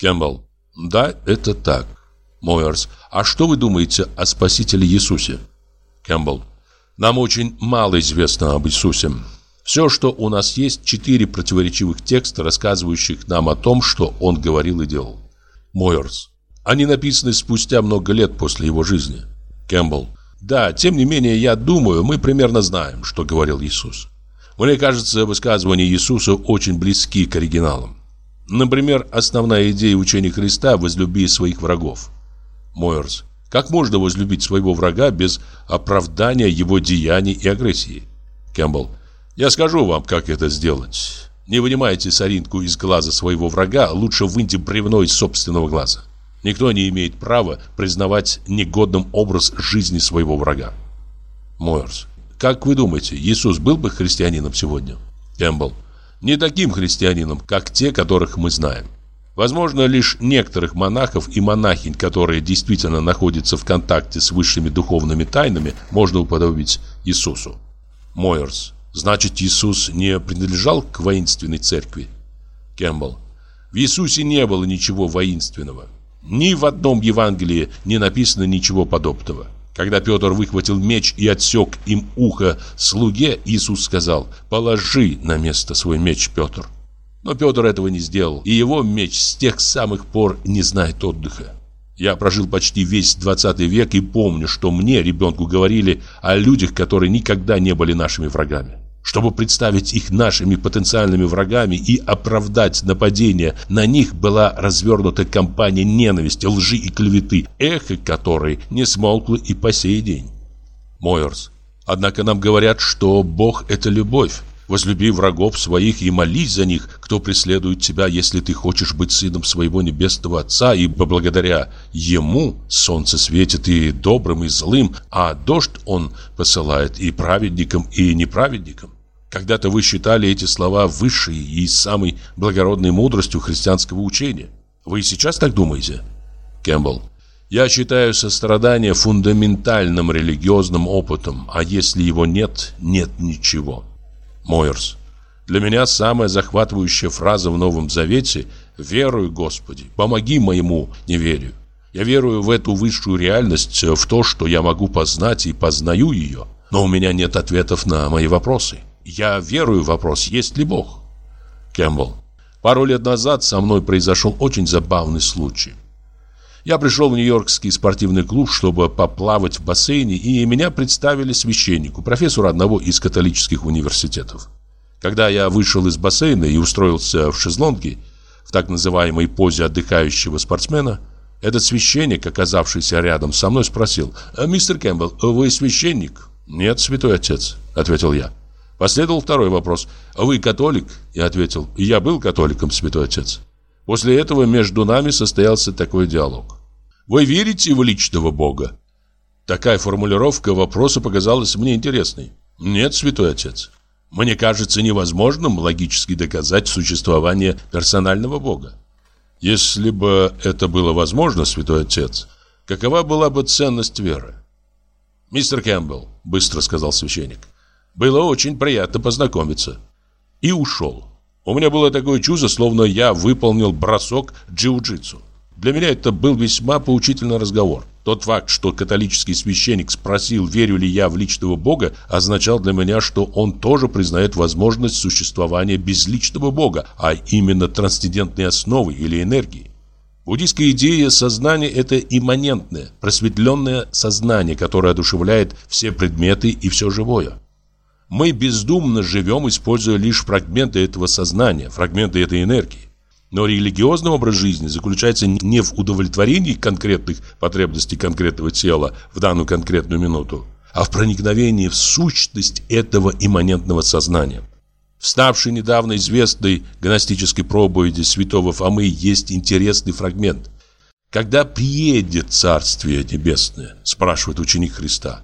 Кэмпбелл. Да, это так. Мойерс. А что вы думаете о Спасителе Иисусе? Кэмпбелл. Нам очень мало известно об Иисусе. Все, что у нас есть, четыре противоречивых текста, рассказывающих нам о том, что Он говорил и делал. Мойерс. Они написаны спустя много лет после его жизни. Кэмпбелл. Да, тем не менее, я думаю, мы примерно знаем, что говорил Иисус. Мне кажется, высказывания Иисуса очень близки к оригиналам. Например, основная идея учения Христа «возлюби своих врагов». Мойерс. Как можно возлюбить своего врага без оправдания его деяний и агрессии? Кэмпбелл. Я скажу вам, как это сделать. Не вынимайте соринку из глаза своего врага, лучше выньте бревно из собственного глаза. Никто не имеет права признавать негодным образ жизни своего врага. Мойерс. Как вы думаете, Иисус был бы христианином сегодня? Кэмпбелл. Не таким христианином, как те, которых мы знаем. Возможно, лишь некоторых монахов и монахинь, которые действительно находятся в контакте с высшими духовными тайнами, можно уподобить Иисусу. Мойерс. Значит, Иисус не принадлежал к воинственной церкви? Кэмпбелл. В Иисусе не было ничего воинственного. Ни в одном Евангелии не написано ничего подобного. Когда Петр выхватил меч и отсек им ухо слуге, Иисус сказал «Положи на место свой меч, Петр». Но Петр этого не сделал, и его меч с тех самых пор не знает отдыха. Я прожил почти весь 20 век и помню, что мне, ребенку, говорили о людях, которые никогда не были нашими врагами чтобы представить их нашими потенциальными врагами и оправдать нападение, на них была развернута кампания ненависти, лжи и клеветы, эхо которой не смолкло и по сей день. Мойерс. Однако нам говорят, что Бог – это любовь. Возлюби врагов своих и молись за них, кто преследует тебя, если ты хочешь быть сыном своего небесного Отца, ибо благодаря Ему солнце светит и добрым, и злым, а дождь Он посылает и праведникам, и неправедникам. Когда-то вы считали эти слова высшей и самой благородной мудростью христианского учения. Вы и сейчас так думаете? Кэмпбелл. Я считаю сострадание фундаментальным религиозным опытом, а если его нет, нет ничего. Мойерс. Для меня самая захватывающая фраза в Новом Завете «Верую, Господи, помоги моему неверию». Я верую в эту высшую реальность, в то, что я могу познать и познаю ее, но у меня нет ответов на мои вопросы. Я верую в вопрос, есть ли Бог. Кэмпбелл. Пару лет назад со мной произошел очень забавный случай. Я пришел в Нью-Йоркский спортивный клуб, чтобы поплавать в бассейне, и меня представили священнику, профессору одного из католических университетов. Когда я вышел из бассейна и устроился в шезлонге, в так называемой позе отдыхающего спортсмена, этот священник, оказавшийся рядом со мной, спросил, «Мистер Кэмпбелл, вы священник?» «Нет, святой отец», — ответил я. Последовал второй вопрос. «А вы католик?» Я ответил. «Я был католиком, святой отец». После этого между нами состоялся такой диалог. «Вы верите в личного Бога?» Такая формулировка вопроса показалась мне интересной. «Нет, святой отец. Мне кажется невозможным логически доказать существование персонального Бога. Если бы это было возможно, святой отец, какова была бы ценность веры? «Мистер Кэмпбелл», — быстро сказал священник, — «было очень приятно познакомиться». И ушел. У меня было такое чувство, словно я выполнил бросок джиу-джитсу. Для меня это был весьма поучительный разговор. Тот факт, что католический священник спросил, верю ли я в личного Бога, означал для меня, что он тоже признает возможность существования безличного Бога, а именно трансцендентной основы или энергии. Буддийская идея сознания – это имманентное, просветленное сознание, которое одушевляет все предметы и все живое. Мы бездумно живем, используя лишь фрагменты этого сознания, фрагменты этой энергии. Но религиозный образ жизни заключается не в удовлетворении конкретных потребностей конкретного тела в данную конкретную минуту, а в проникновении в сущность этого имманентного сознания. Вставший недавно известной гностической проповеди святого Фомы есть интересный фрагмент. «Когда приедет Царствие Небесное?» – спрашивает ученик Христа.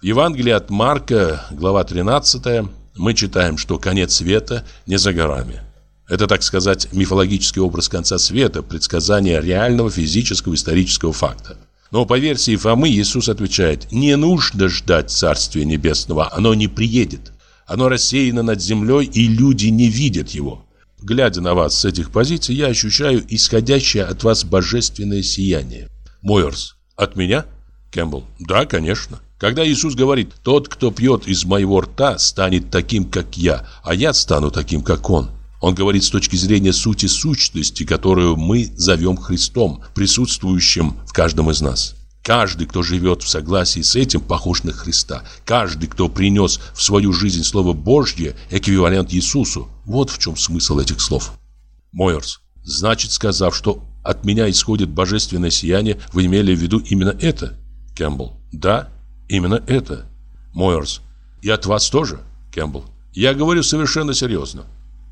В Евангелии от Марка, глава 13, мы читаем, что конец света не за горами. Это, так сказать, мифологический образ конца света, предсказание реального физического исторического факта. Но по версии Фомы Иисус отвечает, не нужно ждать Царствия Небесного, оно не приедет. Оно рассеяно над землей, и люди не видят его. Глядя на вас с этих позиций, я ощущаю исходящее от вас божественное сияние. Мойерс. От меня? Кэмпбелл. Да, конечно. Когда Иисус говорит, тот, кто пьет из моего рта, станет таким, как я, а я стану таким, как он. Он говорит с точки зрения сути сущности, которую мы зовем Христом, присутствующим в каждом из нас. Каждый, кто живет в согласии с этим, похож на Христа. Каждый, кто принес в свою жизнь Слово Божье, эквивалент Иисусу. Вот в чем смысл этих слов. Мойерс. Значит, сказав, что от меня исходит божественное сияние, вы имели в виду именно это? Кэмпбелл. Да, именно это. Мойерс. И от вас тоже? Кэмпбелл. Я говорю совершенно серьезно.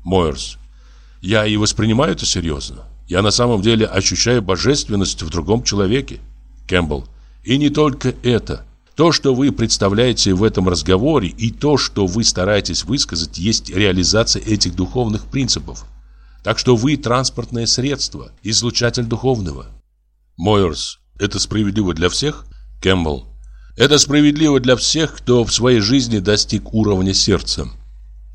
Мойерс. Я и воспринимаю это серьезно. Я на самом деле ощущаю божественность в другом человеке. Кэмпбелл. И не только это. То, что вы представляете в этом разговоре, и то, что вы стараетесь высказать, есть реализация этих духовных принципов. Так что вы транспортное средство, излучатель духовного. Мойерс. Это справедливо для всех? Кэмпбелл. Это справедливо для всех, кто в своей жизни достиг уровня сердца.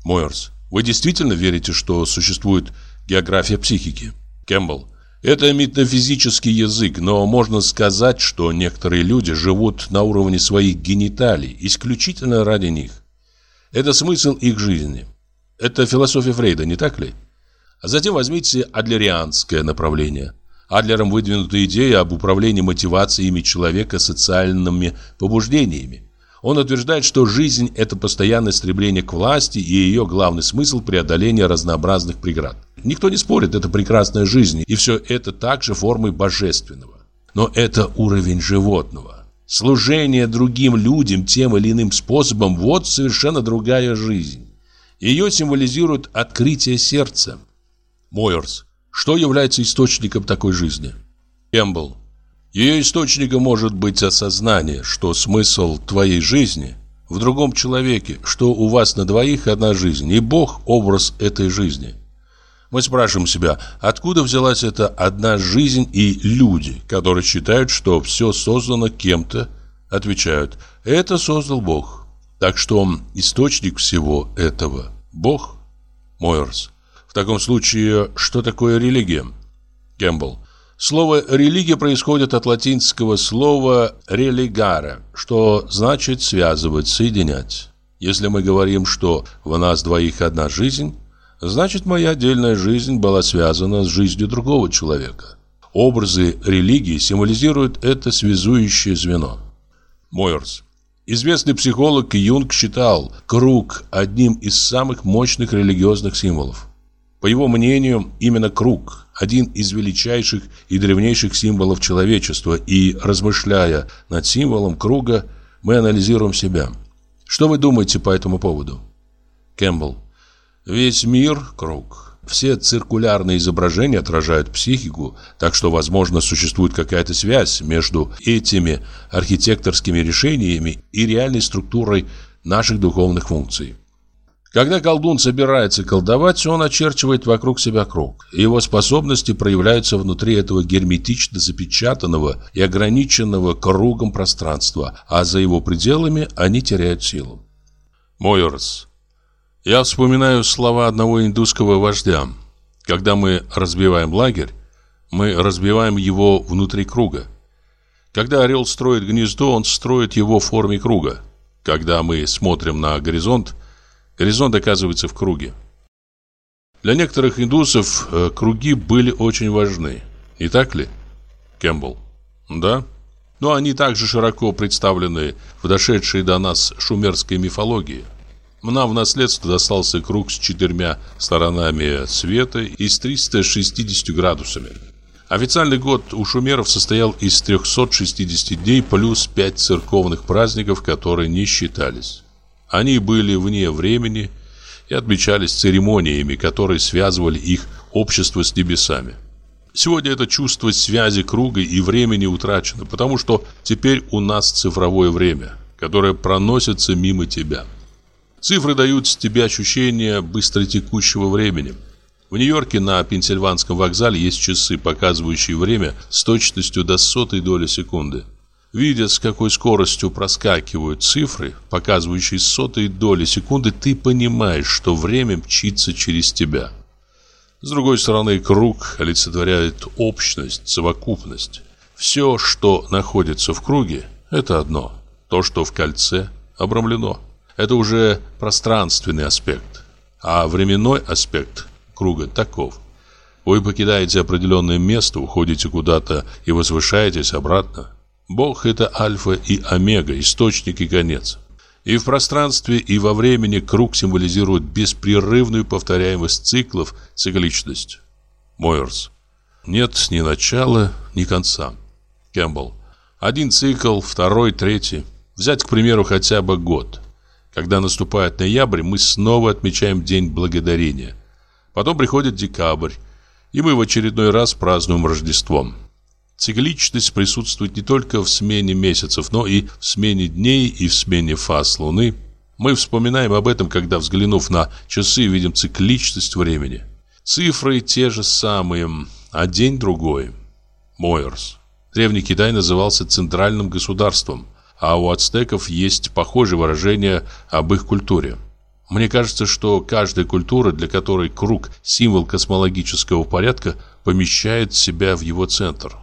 Мойерс. Вы действительно верите, что существует география психики? Кэмпбелл. Это метафизический язык, но можно сказать, что некоторые люди живут на уровне своих гениталий, исключительно ради них. Это смысл их жизни. Это философия Фрейда, не так ли? А затем возьмите адлерианское направление. Адлером выдвинута идея об управлении мотивациями человека социальными побуждениями. Он утверждает, что жизнь – это постоянное стремление к власти и ее главный смысл – преодоление разнообразных преград. Никто не спорит, это прекрасная жизнь, и все это также формой божественного. Но это уровень животного. Служение другим людям тем или иным способом – вот совершенно другая жизнь. Ее символизирует открытие сердца. Мойерс. Что является источником такой жизни? Эмбл. Ее источником может быть осознание, что смысл твоей жизни в другом человеке, что у вас на двоих одна жизнь, и Бог – образ этой жизни. Мы спрашиваем себя, откуда взялась эта одна жизнь и люди, которые считают, что все создано кем-то, отвечают, это создал Бог. Так что источник всего этого – Бог. Мойерс. В таком случае, что такое религия? Кэмпбелл. Слово «религия» происходит от латинского слова «religare», что значит «связывать», «соединять». Если мы говорим, что в нас двоих одна жизнь, значит, моя отдельная жизнь была связана с жизнью другого человека. Образы религии символизируют это связующее звено. Мойерс. Известный психолог Юнг считал круг одним из самых мощных религиозных символов. По его мнению, именно круг – один из величайших и древнейших символов человечества, и, размышляя над символом круга, мы анализируем себя. Что вы думаете по этому поводу? Кэмпбелл. Весь мир – круг. Все циркулярные изображения отражают психику, так что, возможно, существует какая-то связь между этими архитекторскими решениями и реальной структурой наших духовных функций. Когда колдун собирается колдовать, он очерчивает вокруг себя круг. Его способности проявляются внутри этого герметично запечатанного и ограниченного кругом пространства, а за его пределами они теряют силу. Мойерс. Я вспоминаю слова одного индусского вождя. Когда мы разбиваем лагерь, мы разбиваем его внутри круга. Когда орел строит гнездо, он строит его в форме круга. Когда мы смотрим на горизонт, Горизонт оказывается в круге. Для некоторых индусов э, круги были очень важны. Не так ли, Кэмпбелл? Да. Но они также широко представлены в дошедшей до нас шумерской мифологии. Нам в наследство достался круг с четырьмя сторонами света и с 360 градусами. Официальный год у шумеров состоял из 360 дней плюс 5 церковных праздников, которые не считались. Они были вне времени и отмечались церемониями, которые связывали их общество с небесами. Сегодня это чувство связи круга и времени утрачено, потому что теперь у нас цифровое время, которое проносится мимо тебя. Цифры дают тебе ощущение быстротекущего времени. В Нью-Йорке на Пенсильванском вокзале есть часы, показывающие время с точностью до сотой доли секунды. Видя, с какой скоростью проскакивают цифры, показывающие сотые доли секунды, ты понимаешь, что время мчится через тебя. С другой стороны, круг олицетворяет общность, совокупность. Все, что находится в круге, это одно. То, что в кольце, обрамлено. Это уже пространственный аспект. А временной аспект круга таков. Вы покидаете определенное место, уходите куда-то и возвышаетесь обратно. Бог – это альфа и омега, источник и конец. И в пространстве, и во времени круг символизирует беспрерывную повторяемость циклов, цикличность. Мойерс. Нет ни начала, ни конца. Кэмпбелл. Один цикл, второй, третий. Взять, к примеру, хотя бы год. Когда наступает ноябрь, мы снова отмечаем День Благодарения. Потом приходит декабрь, и мы в очередной раз празднуем Рождеством. Цикличность присутствует не только в смене месяцев, но и в смене дней и в смене фаз Луны. Мы вспоминаем об этом, когда, взглянув на часы, видим цикличность времени. Цифры те же самые, а день другой. Мойерс. Древний Китай назывался центральным государством, а у ацтеков есть похожее выражение об их культуре. Мне кажется, что каждая культура, для которой круг – символ космологического порядка, помещает себя в его центр –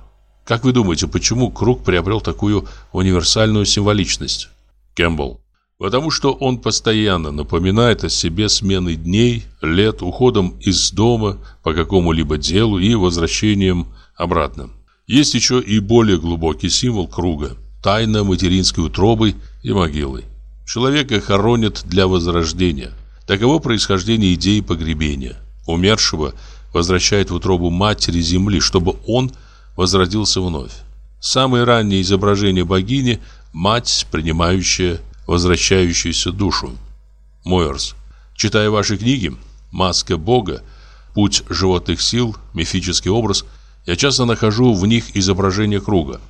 как вы думаете, почему круг приобрел такую универсальную символичность? Кэмпбелл. Потому что он постоянно напоминает о себе смены дней, лет, уходом из дома по какому-либо делу и возвращением обратно. Есть еще и более глубокий символ круга – тайна материнской утробы и могилы. Человека хоронят для возрождения. Таково происхождение идеи погребения. Умершего возвращает в утробу матери земли, чтобы он – возродился вновь. Самое раннее изображение богини – мать, принимающая возвращающуюся душу. Мойерс. Читая ваши книги «Маска Бога», «Путь животных сил», «Мифический образ», я часто нахожу в них изображение круга.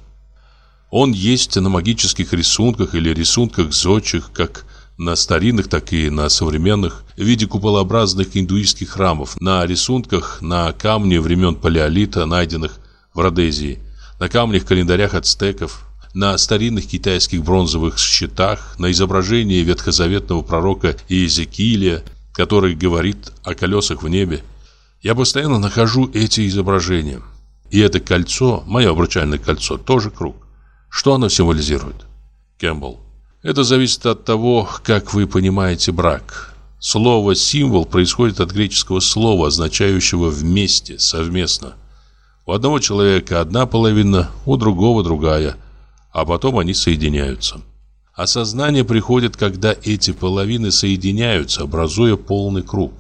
Он есть на магических рисунках или рисунках зодчих, как на старинных, так и на современных, в виде куполообразных индуистских храмов, на рисунках на камне времен Палеолита, найденных в Родезии, на камнях-календарях ацтеков, на старинных китайских бронзовых щитах, на изображении ветхозаветного пророка Иезекииля, который говорит о колесах в небе. Я постоянно нахожу эти изображения. И это кольцо, мое обручальное кольцо, тоже круг. Что оно символизирует? Кэмпбелл. Это зависит от того, как вы понимаете брак. Слово «символ» происходит от греческого слова, означающего «вместе», «совместно». У одного человека одна половина, у другого другая, а потом они соединяются. Осознание приходит, когда эти половины соединяются, образуя полный круг.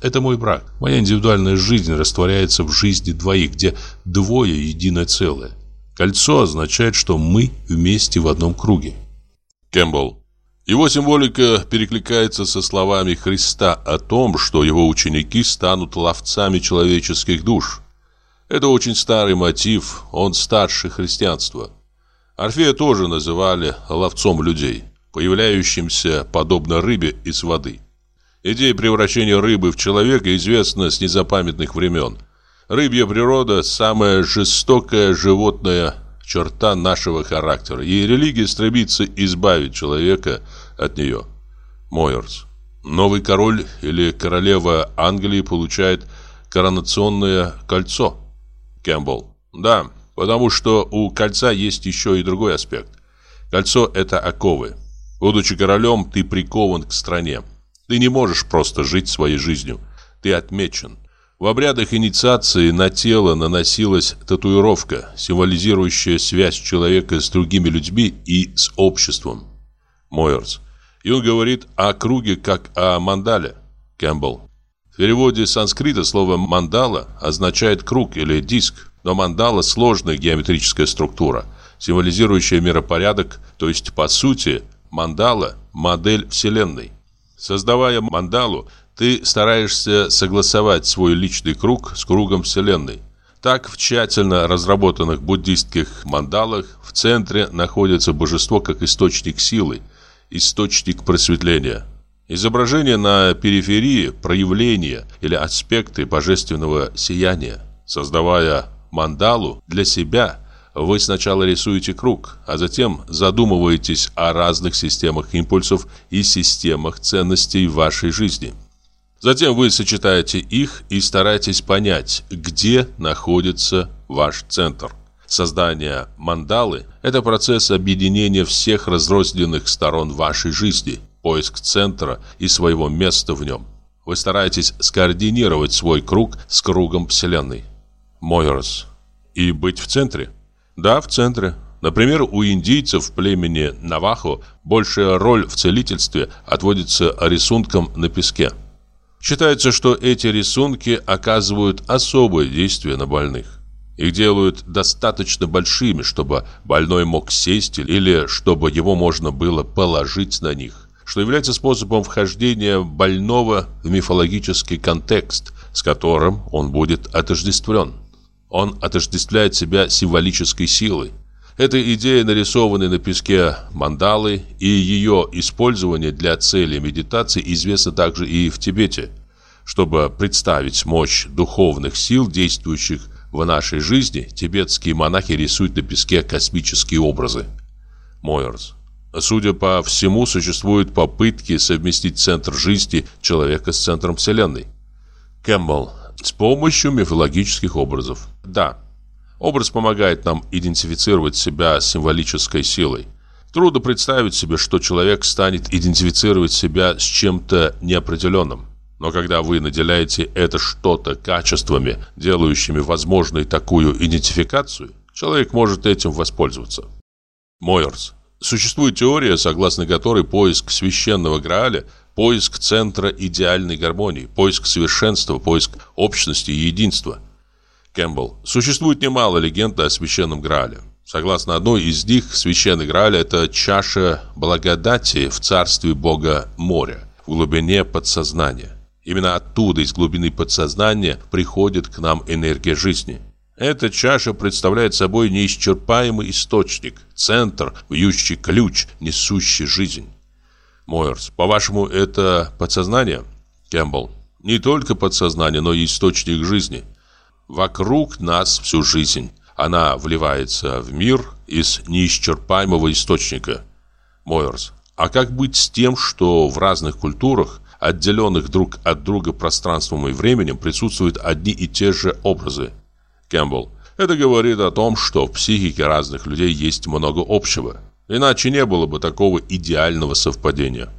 Это мой брак. Моя индивидуальная жизнь растворяется в жизни двоих, где двое единое целое. Кольцо означает, что мы вместе в одном круге. Кэмпбелл. Его символика перекликается со словами Христа о том, что его ученики станут ловцами человеческих душ. Это очень старый мотив, он старше христианства. Орфея тоже называли ловцом людей, появляющимся подобно рыбе из воды. Идея превращения рыбы в человека известна с незапамятных времен. Рыбья природа – самая жестокая животная черта нашего характера, и религия стремится избавить человека от нее. Мойерс. Новый король или королева Англии получает коронационное кольцо. Кэмпбелл. Да, потому что у кольца есть еще и другой аспект. Кольцо – это оковы. Будучи королем, ты прикован к стране. Ты не можешь просто жить своей жизнью. Ты отмечен. В обрядах инициации на тело наносилась татуировка, символизирующая связь человека с другими людьми и с обществом. Мойерс. И он говорит о круге как о мандале. Кэмпбелл. В переводе с санскрита слово «мандала» означает круг или диск, но мандала – сложная геометрическая структура, символизирующая миропорядок, то есть, по сути, мандала – модель Вселенной. Создавая мандалу, ты стараешься согласовать свой личный круг с кругом Вселенной. Так, в тщательно разработанных буддистских мандалах в центре находится божество как источник силы, источник просветления. Изображение на периферии – проявления или аспекты божественного сияния. Создавая мандалу для себя – вы сначала рисуете круг, а затем задумываетесь о разных системах импульсов и системах ценностей вашей жизни. Затем вы сочетаете их и стараетесь понять, где находится ваш центр. Создание мандалы – это процесс объединения всех разрозненных сторон вашей жизни, поиск центра и своего места в нем. Вы стараетесь скоординировать свой круг с кругом Вселенной. Мойерс. И быть в центре – да, в центре. Например, у индийцев племени Навахо большая роль в целительстве отводится рисункам на песке. Считается, что эти рисунки оказывают особое действие на больных. Их делают достаточно большими, чтобы больной мог сесть или чтобы его можно было положить на них, что является способом вхождения больного в мифологический контекст, с которым он будет отождествлен. Он отождествляет себя символической силой. Эта идея, нарисованная на песке мандалы, и ее использование для цели медитации известно также и в Тибете. Чтобы представить мощь духовных сил, действующих в нашей жизни, тибетские монахи рисуют на песке космические образы. Мойерс. Судя по всему, существуют попытки совместить центр жизни человека с центром Вселенной. Кэмпбелл. С помощью мифологических образов. Да, образ помогает нам идентифицировать себя символической силой. Трудно представить себе, что человек станет идентифицировать себя с чем-то неопределенным. Но когда вы наделяете это что-то качествами, делающими возможной такую идентификацию, человек может этим воспользоваться. Мойерс. Существует теория, согласно которой поиск священного Грааля – Поиск центра идеальной гармонии, поиск совершенства, поиск общности и единства. Кэмпбелл. Существует немало легенд о священном Граале. Согласно одной из них, священный Грааль – это чаша благодати в царстве Бога моря, в глубине подсознания. Именно оттуда, из глубины подсознания, приходит к нам энергия жизни. Эта чаша представляет собой неисчерпаемый источник, центр, вьющий ключ, несущий жизнь. Мойерс, по-вашему, это подсознание? Кэмпбелл, не только подсознание, но и источник жизни. Вокруг нас всю жизнь. Она вливается в мир из неисчерпаемого источника. Мойерс, а как быть с тем, что в разных культурах, отделенных друг от друга пространством и временем, присутствуют одни и те же образы? Кэмпбелл, это говорит о том, что в психике разных людей есть много общего. Иначе не было бы такого идеального совпадения.